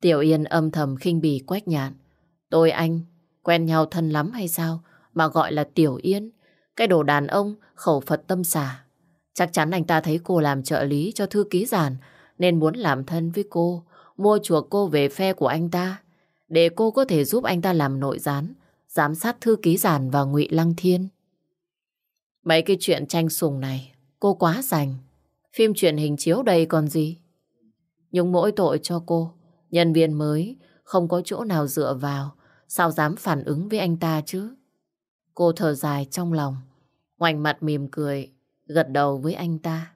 Tiểu Yên âm thầm khinh bỉ Quách nhạn. Tôi anh, quen nhau thân lắm hay sao mà gọi là Tiểu Yên? Cái đồ đàn ông khẩu Phật tâm xà Chắc chắn anh ta thấy cô làm trợ lý cho thư ký giản nên muốn làm thân với cô, mua chuộc cô về phe của anh ta để cô có thể giúp anh ta làm nội gián, giám sát thư ký giản và ngụy Lăng Thiên. Mấy cái chuyện tranh sùng này cô quá rành. Phim truyền hình chiếu đầy còn gì. Nhưng mỗi tội cho cô, nhân viên mới không có chỗ nào dựa vào, sao dám phản ứng với anh ta chứ? Cô thở dài trong lòng, ngoảnh mặt mỉm cười, gật đầu với anh ta.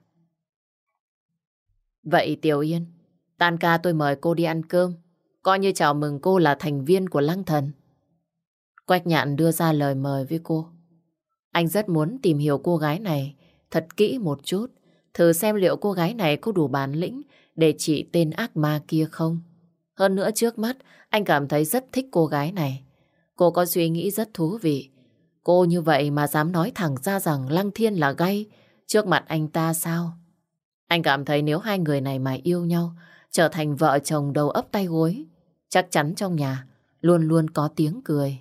Vậy Tiểu Yên, tan ca tôi mời cô đi ăn cơm, coi như chào mừng cô là thành viên của Lăng Thần. Quách nhạn đưa ra lời mời với cô. Anh rất muốn tìm hiểu cô gái này thật kỹ một chút, thử xem liệu cô gái này có đủ bản lĩnh để trị tên ác ma kia không. Hơn nữa trước mắt, anh cảm thấy rất thích cô gái này. Cô có suy nghĩ rất thú vị. Cô như vậy mà dám nói thẳng ra rằng Lăng Thiên là gay trước mặt anh ta sao? Anh cảm thấy nếu hai người này mà yêu nhau, trở thành vợ chồng đầu ấp tay gối, chắc chắn trong nhà luôn luôn có tiếng cười.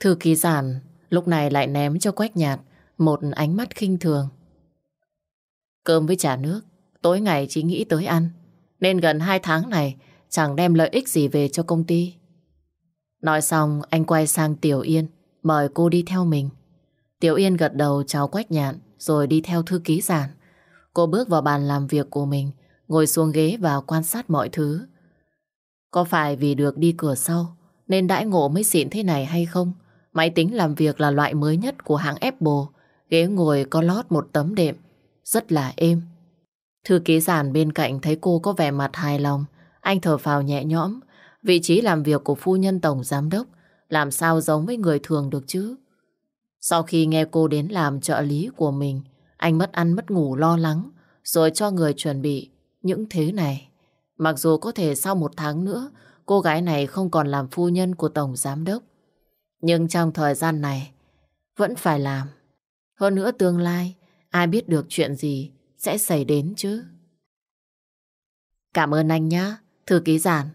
Thư ký giản lúc này lại ném cho Quách Nhạt một ánh mắt khinh thường. Cơm với trà nước, tối ngày chỉ nghĩ tới ăn, nên gần hai tháng này chẳng đem lợi ích gì về cho công ty. Nói xong, anh quay sang Tiểu Yên, mời cô đi theo mình. Tiểu Yên gật đầu chào Quách Nhạn, rồi đi theo thư ký giản. Cô bước vào bàn làm việc của mình, ngồi xuống ghế và quan sát mọi thứ. Có phải vì được đi cửa sau, nên đãi ngộ mới xịn thế này hay không? Máy tính làm việc là loại mới nhất của hãng Apple, ghế ngồi có lót một tấm đệm, rất là êm. Thư ký giản bên cạnh thấy cô có vẻ mặt hài lòng, anh thở phào nhẹ nhõm, vị trí làm việc của phu nhân tổng giám đốc làm sao giống với người thường được chứ? Sau khi nghe cô đến làm trợ lý của mình, anh mất ăn mất ngủ lo lắng, rồi cho người chuẩn bị những thứ này. Mặc dù có thể sau một tháng nữa, cô gái này không còn làm phu nhân của Tổng Giám Đốc. Nhưng trong thời gian này, vẫn phải làm. Hơn nữa tương lai, ai biết được chuyện gì sẽ xảy đến chứ. Cảm ơn anh nhá, thư ký giản.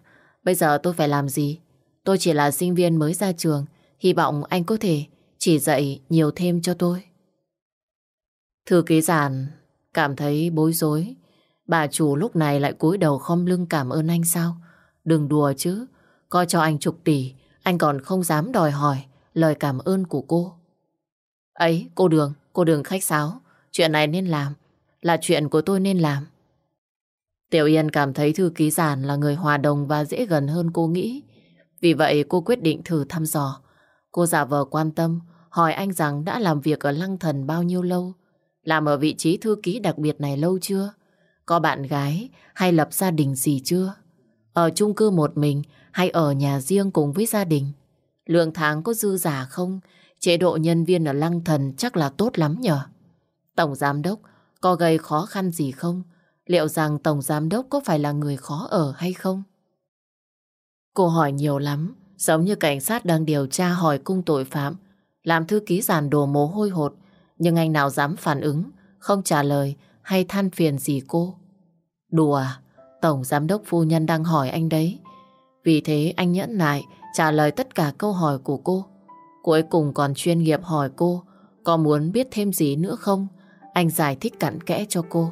Bây giờ tôi phải làm gì? Tôi chỉ là sinh viên mới ra trường, hy vọng anh có thể chỉ dạy nhiều thêm cho tôi. Thư ký giản cảm thấy bối rối. Bà chủ lúc này lại cúi đầu khom lưng cảm ơn anh sao? Đừng đùa chứ, coi cho anh chục tỷ, anh còn không dám đòi hỏi lời cảm ơn của cô. Ấy, cô Đường, cô Đường khách sáo, chuyện này nên làm, là chuyện của tôi nên làm. Tiểu Yên cảm thấy thư ký giản là người hòa đồng và dễ gần hơn cô nghĩ. Vì vậy cô quyết định thử thăm dò. Cô giả vờ quan tâm, hỏi anh rằng đã làm việc ở Lăng Thần bao nhiêu lâu? Làm ở vị trí thư ký đặc biệt này lâu chưa? Có bạn gái hay lập gia đình gì chưa? Ở chung cư một mình hay ở nhà riêng cùng với gia đình? Lương tháng có dư giả không? Chế độ nhân viên ở Lăng Thần chắc là tốt lắm nhở? Tổng Giám Đốc có gây khó khăn gì không? Liệu rằng Tổng Giám Đốc có phải là người khó ở hay không? Cô hỏi nhiều lắm, giống như cảnh sát đang điều tra hỏi cung tội phạm, làm thư ký giàn đồ mồ hôi hột, nhưng anh nào dám phản ứng, không trả lời hay than phiền gì cô. Đùa, à? Tổng Giám đốc Phu Nhân đang hỏi anh đấy. Vì thế anh nhẫn nại trả lời tất cả câu hỏi của cô. Cuối cùng còn chuyên nghiệp hỏi cô có muốn biết thêm gì nữa không? Anh giải thích cặn kẽ cho cô.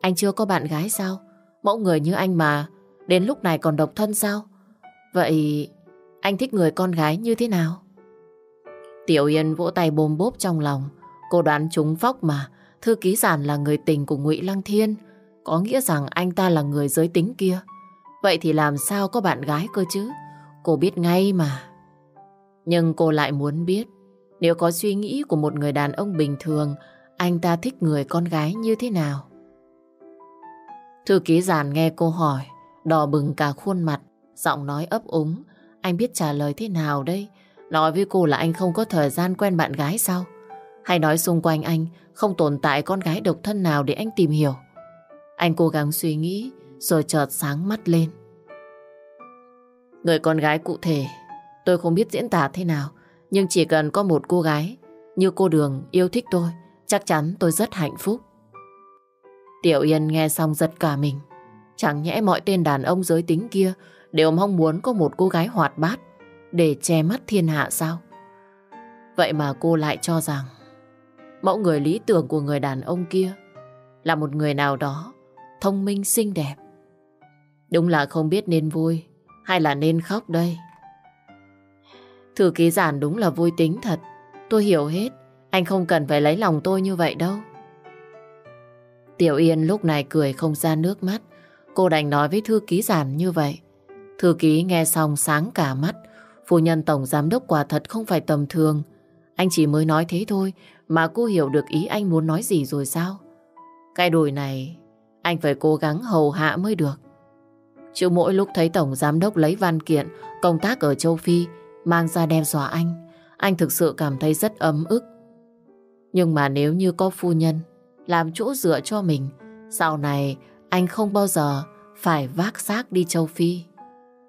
Anh chưa có bạn gái sao? Mẫu người như anh mà Đến lúc này còn độc thân sao? Vậy anh thích người con gái như thế nào? Tiểu Yên vỗ tay bôm bốp trong lòng. Cô đoán trúng phóc mà. Thư ký giản là người tình của Ngụy Lăng Thiên. Có nghĩa rằng anh ta là người giới tính kia. Vậy thì làm sao có bạn gái cơ chứ? Cô biết ngay mà. Nhưng cô lại muốn biết nếu có suy nghĩ của một người đàn ông bình thường anh ta thích người con gái như thế nào? Thư ký giản nghe cô hỏi đỏ bừng cả khuôn mặt, giọng nói ấp úng. Anh biết trả lời thế nào đây? Nói với cô là anh không có thời gian quen bạn gái sao? Hay nói xung quanh anh không tồn tại con gái độc thân nào để anh tìm hiểu? Anh cố gắng suy nghĩ rồi chợt sáng mắt lên. Người con gái cụ thể tôi không biết diễn tả thế nào nhưng chỉ cần có một cô gái như cô Đường yêu thích tôi, chắc chắn tôi rất hạnh phúc. Tiểu Yên nghe xong giật cả mình. Chẳng nhẽ mọi tên đàn ông giới tính kia đều mong muốn có một cô gái hoạt bát để che mắt thiên hạ sao? Vậy mà cô lại cho rằng mẫu người lý tưởng của người đàn ông kia là một người nào đó thông minh, xinh đẹp. Đúng là không biết nên vui hay là nên khóc đây. Thư ký giản đúng là vui tính thật. Tôi hiểu hết. Anh không cần phải lấy lòng tôi như vậy đâu. Tiểu Yên lúc này cười không ra nước mắt. Cô đành nói với thư ký giản như vậy. Thư ký nghe xong sáng cả mắt. Phu nhân tổng giám đốc quả thật không phải tầm thường. Anh chỉ mới nói thế thôi, mà cô hiểu được ý anh muốn nói gì rồi sao? Cái đùi này, anh phải cố gắng hầu hạ mới được. Chứ mỗi lúc thấy tổng giám đốc lấy văn kiện, công tác ở châu Phi mang ra đe dọa anh, anh thực sự cảm thấy rất ấm ức. Nhưng mà nếu như có phu nhân làm chỗ dựa cho mình, sau này anh không bao giờ phải vác xác đi châu Phi.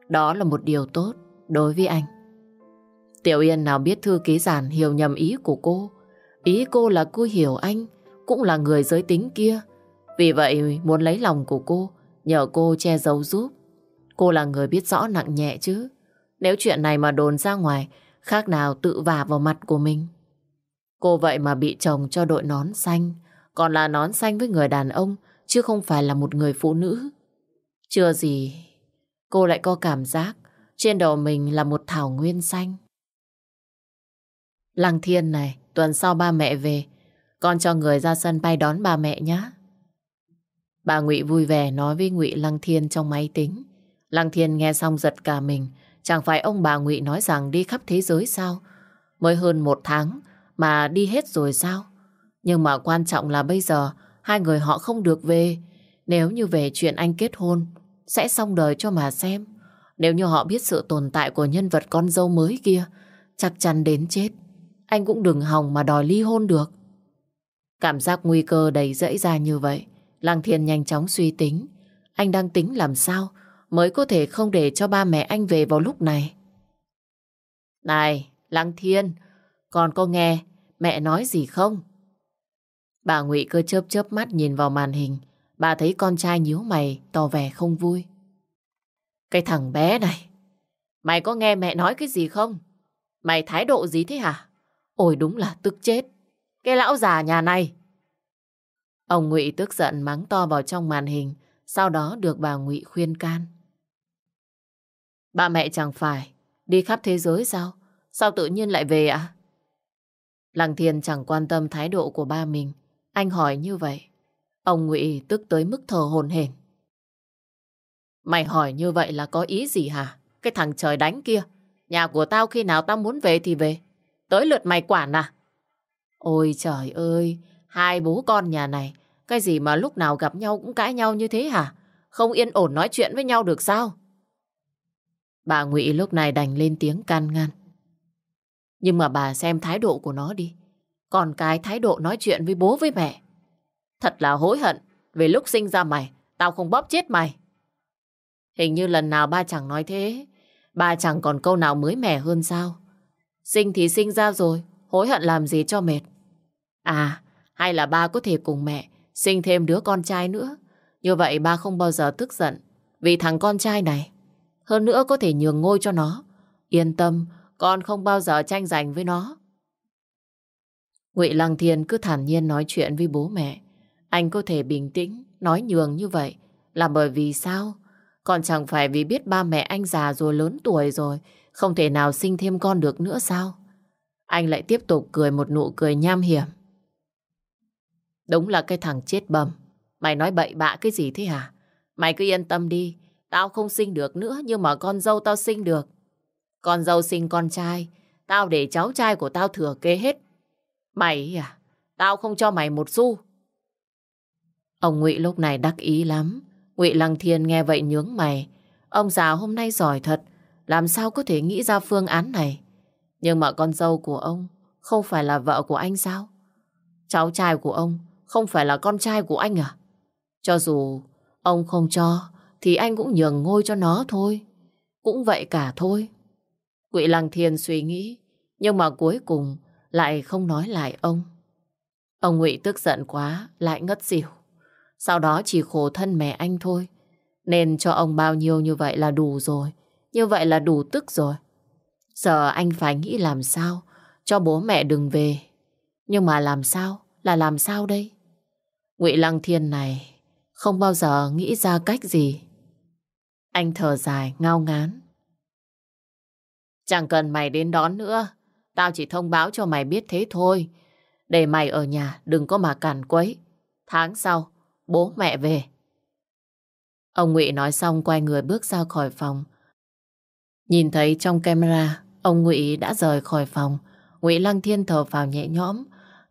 Đó là một điều tốt đối với anh. Tiểu Yên nào biết thư ký giản hiểu nhầm ý của cô. Ý cô là cô hiểu anh, cũng là người giới tính kia. Vì vậy muốn lấy lòng của cô, nhờ cô che giấu giúp. Cô là người biết rõ nặng nhẹ chứ. Nếu chuyện này mà đồn ra ngoài, khác nào tự vả vào mặt của mình. Cô vậy mà bị chồng cho đội nón xanh, còn là nón xanh với người đàn ông, chứ không phải là một người phụ nữ. Chưa gì, cô lại có cảm giác trên đầu mình là một thảo nguyên xanh. Lăng Thiên này, tuần sau ba mẹ về, con cho người ra sân bay đón ba mẹ nhé. Bà Ngụy vui vẻ nói với Ngụy Lăng Thiên trong máy tính. Lăng Thiên nghe xong giật cả mình. Chẳng phải ông bà Ngụy nói rằng đi khắp thế giới sao? Mới hơn một tháng mà đi hết rồi sao? Nhưng mà quan trọng là bây giờ hai người họ không được về. Nếu như về chuyện anh kết hôn, sẽ xong đời cho mà xem. Nếu như họ biết sự tồn tại của nhân vật con dâu mới kia, chắc chắn đến chết. Anh cũng đừng hòng mà đòi ly hôn được. Cảm giác nguy cơ đầy dẫy ra như vậy. Lăng Thiên nhanh chóng suy tính. Anh đang tính làm sao mới có thể không để cho ba mẹ anh về vào lúc này. Này, Lăng Thiên, con có nghe mẹ nói gì không? Bà Ngụy cơ chớp chớp mắt nhìn vào màn hình. Bà thấy con trai nhíu mày, tỏ vẻ không vui. Cái thằng bé này, mày có nghe mẹ nói cái gì không? Mày thái độ gì thế hả? Ôi đúng là tức chết. Cái lão già nhà này. Ông Ngụy tức giận mắng to vào trong màn hình, sau đó được bà Ngụy khuyên can. Ba mẹ chẳng phải đi khắp thế giới sao? Sao tự nhiên lại về ạ? À? Lăng Thiên chẳng quan tâm thái độ của ba mình. Anh hỏi như vậy. Ông Ngụy tức tới mức thở hồn hển. Mày hỏi như vậy là có ý gì hả? Cái thằng trời đánh kia. Nhà của tao khi nào tao muốn về thì về. Tới lượt mày quản à? Ôi trời ơi, hai bố con nhà này, cái gì mà lúc nào gặp nhau cũng cãi nhau như thế hả? Không yên ổn nói chuyện với nhau được sao? Bà Ngụy lúc này đành lên tiếng can ngăn. Nhưng mà bà xem thái độ của nó đi. Còn cái thái độ nói chuyện với bố với mẹ. Thật là hối hận về lúc sinh ra mày, tao không bóp chết mày. Hình như lần nào ba chẳng nói thế, ba chẳng còn câu nào mới mẻ hơn sao? Sinh thì sinh ra rồi, hối hận làm gì cho mệt. À, hay là ba có thể cùng mẹ sinh thêm đứa con trai nữa. Như vậy ba không bao giờ tức giận vì thằng con trai này. Hơn nữa có thể nhường ngôi cho nó. Yên tâm, con không bao giờ tranh giành với nó. Ngụy Lăng Thiên cứ thản nhiên nói chuyện với bố mẹ. Anh có thể bình tĩnh, nói nhường như vậy là bởi vì sao? Còn chẳng phải vì biết ba mẹ anh già rồi lớn tuổi rồi, không thể nào sinh thêm con được nữa sao? Anh lại tiếp tục cười một nụ cười nham hiểm. Đúng là cái thằng chết bầm. Mày nói bậy bạ cái gì thế hả? Mày cứ yên tâm đi. Tao không sinh được nữa nhưng mà con dâu tao sinh được. Con dâu sinh con trai. Tao để cháu trai của tao thừa kế hết. Mày à? Tao không cho mày một xu. Ông Ngụy lúc này đắc ý lắm. Ngụy Lăng Thiên nghe vậy nhướng mày. Ông già hôm nay giỏi thật. Làm sao có thể nghĩ ra phương án này? Nhưng mà con dâu của ông không phải là vợ của anh sao? Cháu trai của ông không phải là con trai của anh à? Cho dù ông không cho, thì anh cũng nhường ngôi cho nó thôi. Cũng vậy cả thôi. Quỷ Lăng Thiên suy nghĩ, nhưng mà cuối cùng lại không nói lại ông. Ông Ngụy tức giận quá, lại ngất xỉu. Sau đó chỉ khổ thân mẹ anh thôi. Nên cho ông bao nhiêu như vậy là đủ rồi. Như vậy là đủ tức rồi. Giờ anh phải nghĩ làm sao cho bố mẹ đừng về. Nhưng mà làm sao? Là làm sao đây? Ngụy Lăng Thiên này không bao giờ nghĩ ra cách gì. Anh thở dài, ngao ngán. Chẳng cần mày đến đón nữa. Tao chỉ thông báo cho mày biết thế thôi. Để mày ở nhà đừng có mà càn quấy. Tháng sau, bố mẹ về. Ông Ngụy nói xong quay người bước ra khỏi phòng. Nhìn thấy trong camera, ông Ngụy đã rời khỏi phòng. Ngụy Lăng Thiên thở vào nhẹ nhõm.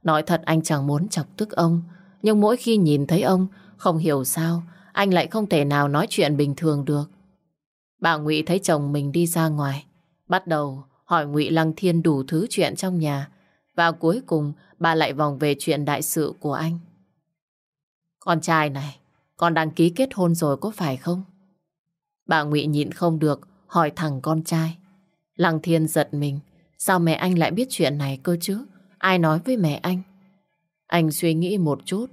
Nói thật anh chẳng muốn chọc tức ông. Nhưng mỗi khi nhìn thấy ông, không hiểu sao, anh lại không thể nào nói chuyện bình thường được. Bà Ngụy thấy chồng mình đi ra ngoài, bắt đầu hỏi Ngụy Lăng Thiên đủ thứ chuyện trong nhà. Và cuối cùng bà lại vòng về chuyện đại sự của anh. Con trai này, con đăng ký kết hôn rồi có phải không? Bà Ngụy nhịn không được hỏi thẳng con trai. Lăng Thiên giật mình, Sao mẹ anh lại biết chuyện này cơ chứ? Ai nói với mẹ anh? Anh suy nghĩ một chút.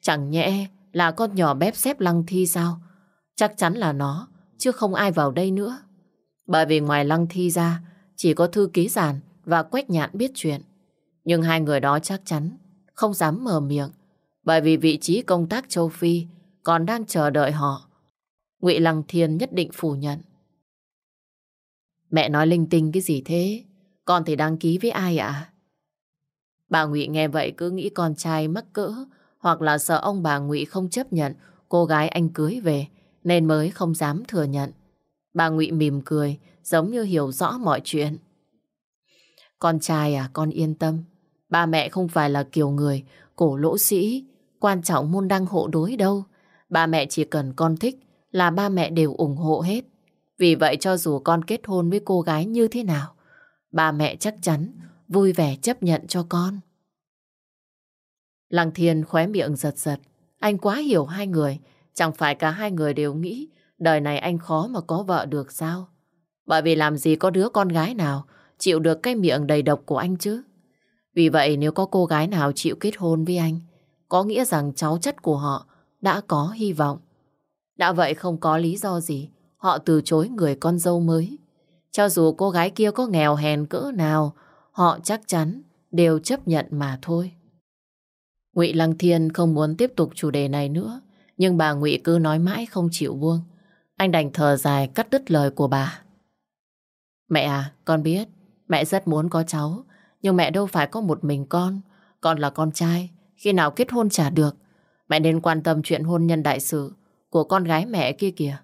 Chẳng nhẽ là con nhỏ bếp xếp lăng thi sao? Chắc chắn là nó, chứ không ai vào đây nữa. Bởi vì ngoài lăng thi ra, chỉ có thư ký giản và quách nhạn biết chuyện. Nhưng hai người đó chắc chắn không dám mở miệng. Bởi vì vị trí công tác châu Phi còn đang chờ đợi họ. Ngụy Lăng Thiên nhất định phủ nhận. Mẹ nói linh tinh cái gì thế? Con thì đăng ký với ai ạ? Bà Ngụy nghe vậy cứ nghĩ con trai mắc cỡ hoặc là sợ ông bà Ngụy không chấp nhận cô gái anh cưới về nên mới không dám thừa nhận. Bà Ngụy mỉm cười giống như hiểu rõ mọi chuyện. Con trai à, con yên tâm. Ba mẹ không phải là kiểu người cổ lỗ sĩ, quan trọng môn đăng hộ đối đâu. Ba mẹ chỉ cần con thích là ba mẹ đều ủng hộ hết. Vì vậy cho dù con kết hôn với cô gái như thế nào, ba mẹ chắc chắn vui vẻ chấp nhận cho con. Lăng Thiên khóe miệng giật giật. Anh quá hiểu hai người. Chẳng phải cả hai người đều nghĩ đời này anh khó mà có vợ được sao? Bởi vì làm gì có đứa con gái nào chịu được cái miệng đầy độc của anh chứ? Vì vậy nếu có cô gái nào chịu kết hôn với anh, có nghĩa rằng cháu chất của họ đã có hy vọng. Đã vậy không có lý do gì họ từ chối người con dâu mới. Cho dù cô gái kia có nghèo hèn cỡ nào, họ chắc chắn đều chấp nhận mà thôi. Ngụy Lăng Thiên không muốn tiếp tục chủ đề này nữa, nhưng bà Ngụy cứ nói mãi không chịu buông. Anh đành thở dài cắt đứt lời của bà. Mẹ à, con biết, mẹ rất muốn có cháu, nhưng mẹ đâu phải có một mình con. Con là con trai, khi nào kết hôn trả được. Mẹ nên quan tâm chuyện hôn nhân đại sự của con gái mẹ kia kìa.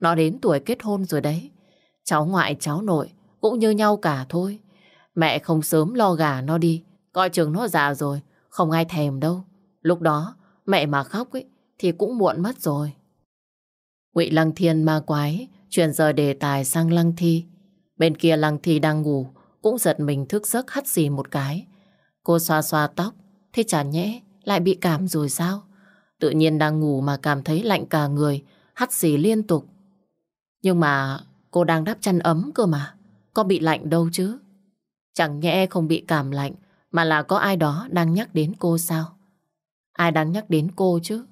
Nó đến tuổi kết hôn rồi đấy. Cháu ngoại cháu nội cũng như nhau cả thôi. Mẹ không sớm lo gà nó đi. Coi chừng nó già rồi, không ai thèm đâu. Lúc đó, mẹ mà khóc ấy, thì cũng muộn mất rồi. Ngụy Lăng Thiên ma quái, chuyển giờ đề tài sang Lăng Thi. Bên kia Lăng Thi đang ngủ, cũng giật mình thức giấc hắt xì một cái. Cô xoa xoa tóc, thế chả nhẽ lại bị cảm rồi sao? Tự nhiên đang ngủ mà cảm thấy lạnh cả người, hắt xì liên tục. Nhưng mà cô đang đắp chăn ấm cơ mà. Có bị lạnh đâu chứ. Chẳng nhẽ không bị cảm lạnh mà là có ai đó đang nhắc đến cô sao? Ai đang nhắc đến cô chứ?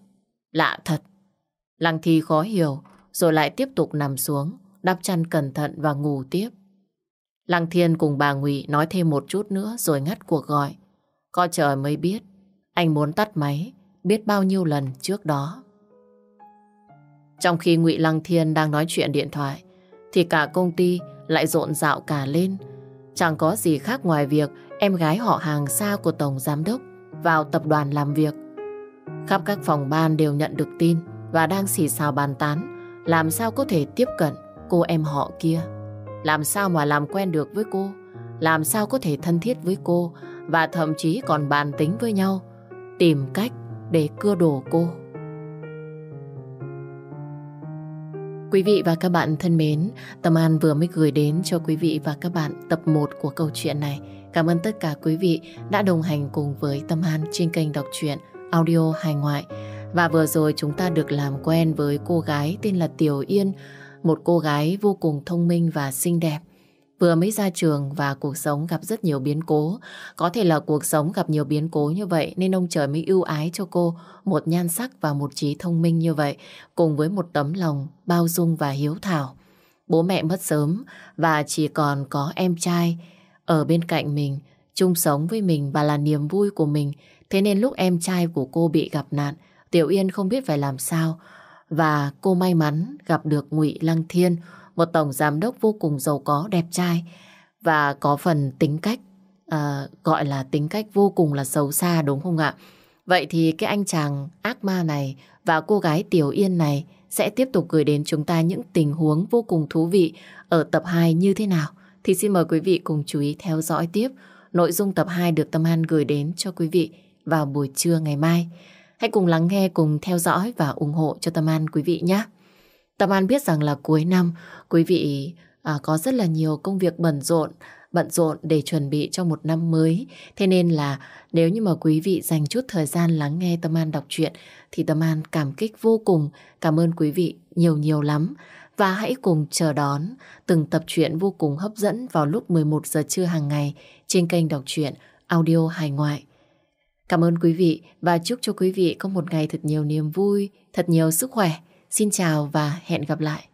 Lạ thật. Lăng Thi khó hiểu rồi lại tiếp tục nằm xuống đắp chăn cẩn thận và ngủ tiếp. Lăng Thiên cùng bà Ngụy nói thêm một chút nữa rồi ngắt cuộc gọi. Có trời mới biết anh muốn tắt máy biết bao nhiêu lần trước đó. Trong khi Ngụy Lăng Thiên đang nói chuyện điện thoại, thì cả công ty lại rộn rạo cả lên. Chẳng có gì khác ngoài việc em gái họ hàng xa của Tổng Giám Đốc vào tập đoàn làm việc. Khắp các phòng ban đều nhận được tin và đang xì xào bàn tán làm sao có thể tiếp cận cô em họ kia. Làm sao mà làm quen được với cô, làm sao có thể thân thiết với cô và thậm chí còn bàn tính với nhau, tìm cách để cưa đổ cô. Quý vị và các bạn thân mến, Tâm An vừa mới gửi đến cho quý vị và các bạn tập 1 của câu chuyện này. Cảm ơn tất cả quý vị đã đồng hành cùng với Tâm An trên kênh đọc truyện audio hài ngoại. Và vừa rồi chúng ta được làm quen với cô gái tên là Tiểu Yên, một cô gái vô cùng thông minh và xinh đẹp. Vừa mới ra trường và cuộc sống gặp rất nhiều biến cố. Có thể là cuộc sống gặp nhiều biến cố như vậy nên ông trời mới ưu ái cho cô một nhan sắc và một trí thông minh như vậy cùng với một tấm lòng bao dung và hiếu thảo. Bố mẹ mất sớm và chỉ còn có em trai ở bên cạnh mình, chung sống với mình và là niềm vui của mình. Thế nên lúc em trai của cô bị gặp nạn, Tiểu Yên không biết phải làm sao và cô may mắn gặp được Ngụy Lăng Thiên, một tổng giám đốc vô cùng giàu có, đẹp trai và có phần tính cách à, gọi là tính cách vô cùng là xấu xa đúng không ạ? Vậy thì cái anh chàng ác ma này và cô gái Tiểu Yên này sẽ tiếp tục gửi đến chúng ta những tình huống vô cùng thú vị ở tập 2 như thế nào? Thì xin mời quý vị cùng chú ý theo dõi tiếp nội dung tập 2 được Tâm An gửi đến cho quý vị vào buổi trưa ngày mai. Hãy cùng lắng nghe, cùng theo dõi và ủng hộ cho Tâm An quý vị nhé. Tâm An biết rằng là cuối năm quý vị à, có rất là nhiều công việc bận rộn, bận rộn để chuẩn bị cho một năm mới. Thế nên là nếu như mà quý vị dành chút thời gian lắng nghe Tâm An đọc truyện thì Tâm An cảm kích vô cùng. Cảm ơn quý vị nhiều nhiều lắm và hãy cùng chờ đón từng tập truyện vô cùng hấp dẫn vào lúc 11 giờ trưa hàng ngày trên kênh đọc truyện audio hài ngoại. Cảm ơn quý vị và chúc cho quý vị có một ngày thật nhiều niềm vui, thật nhiều sức khỏe. Xin chào và hẹn gặp lại.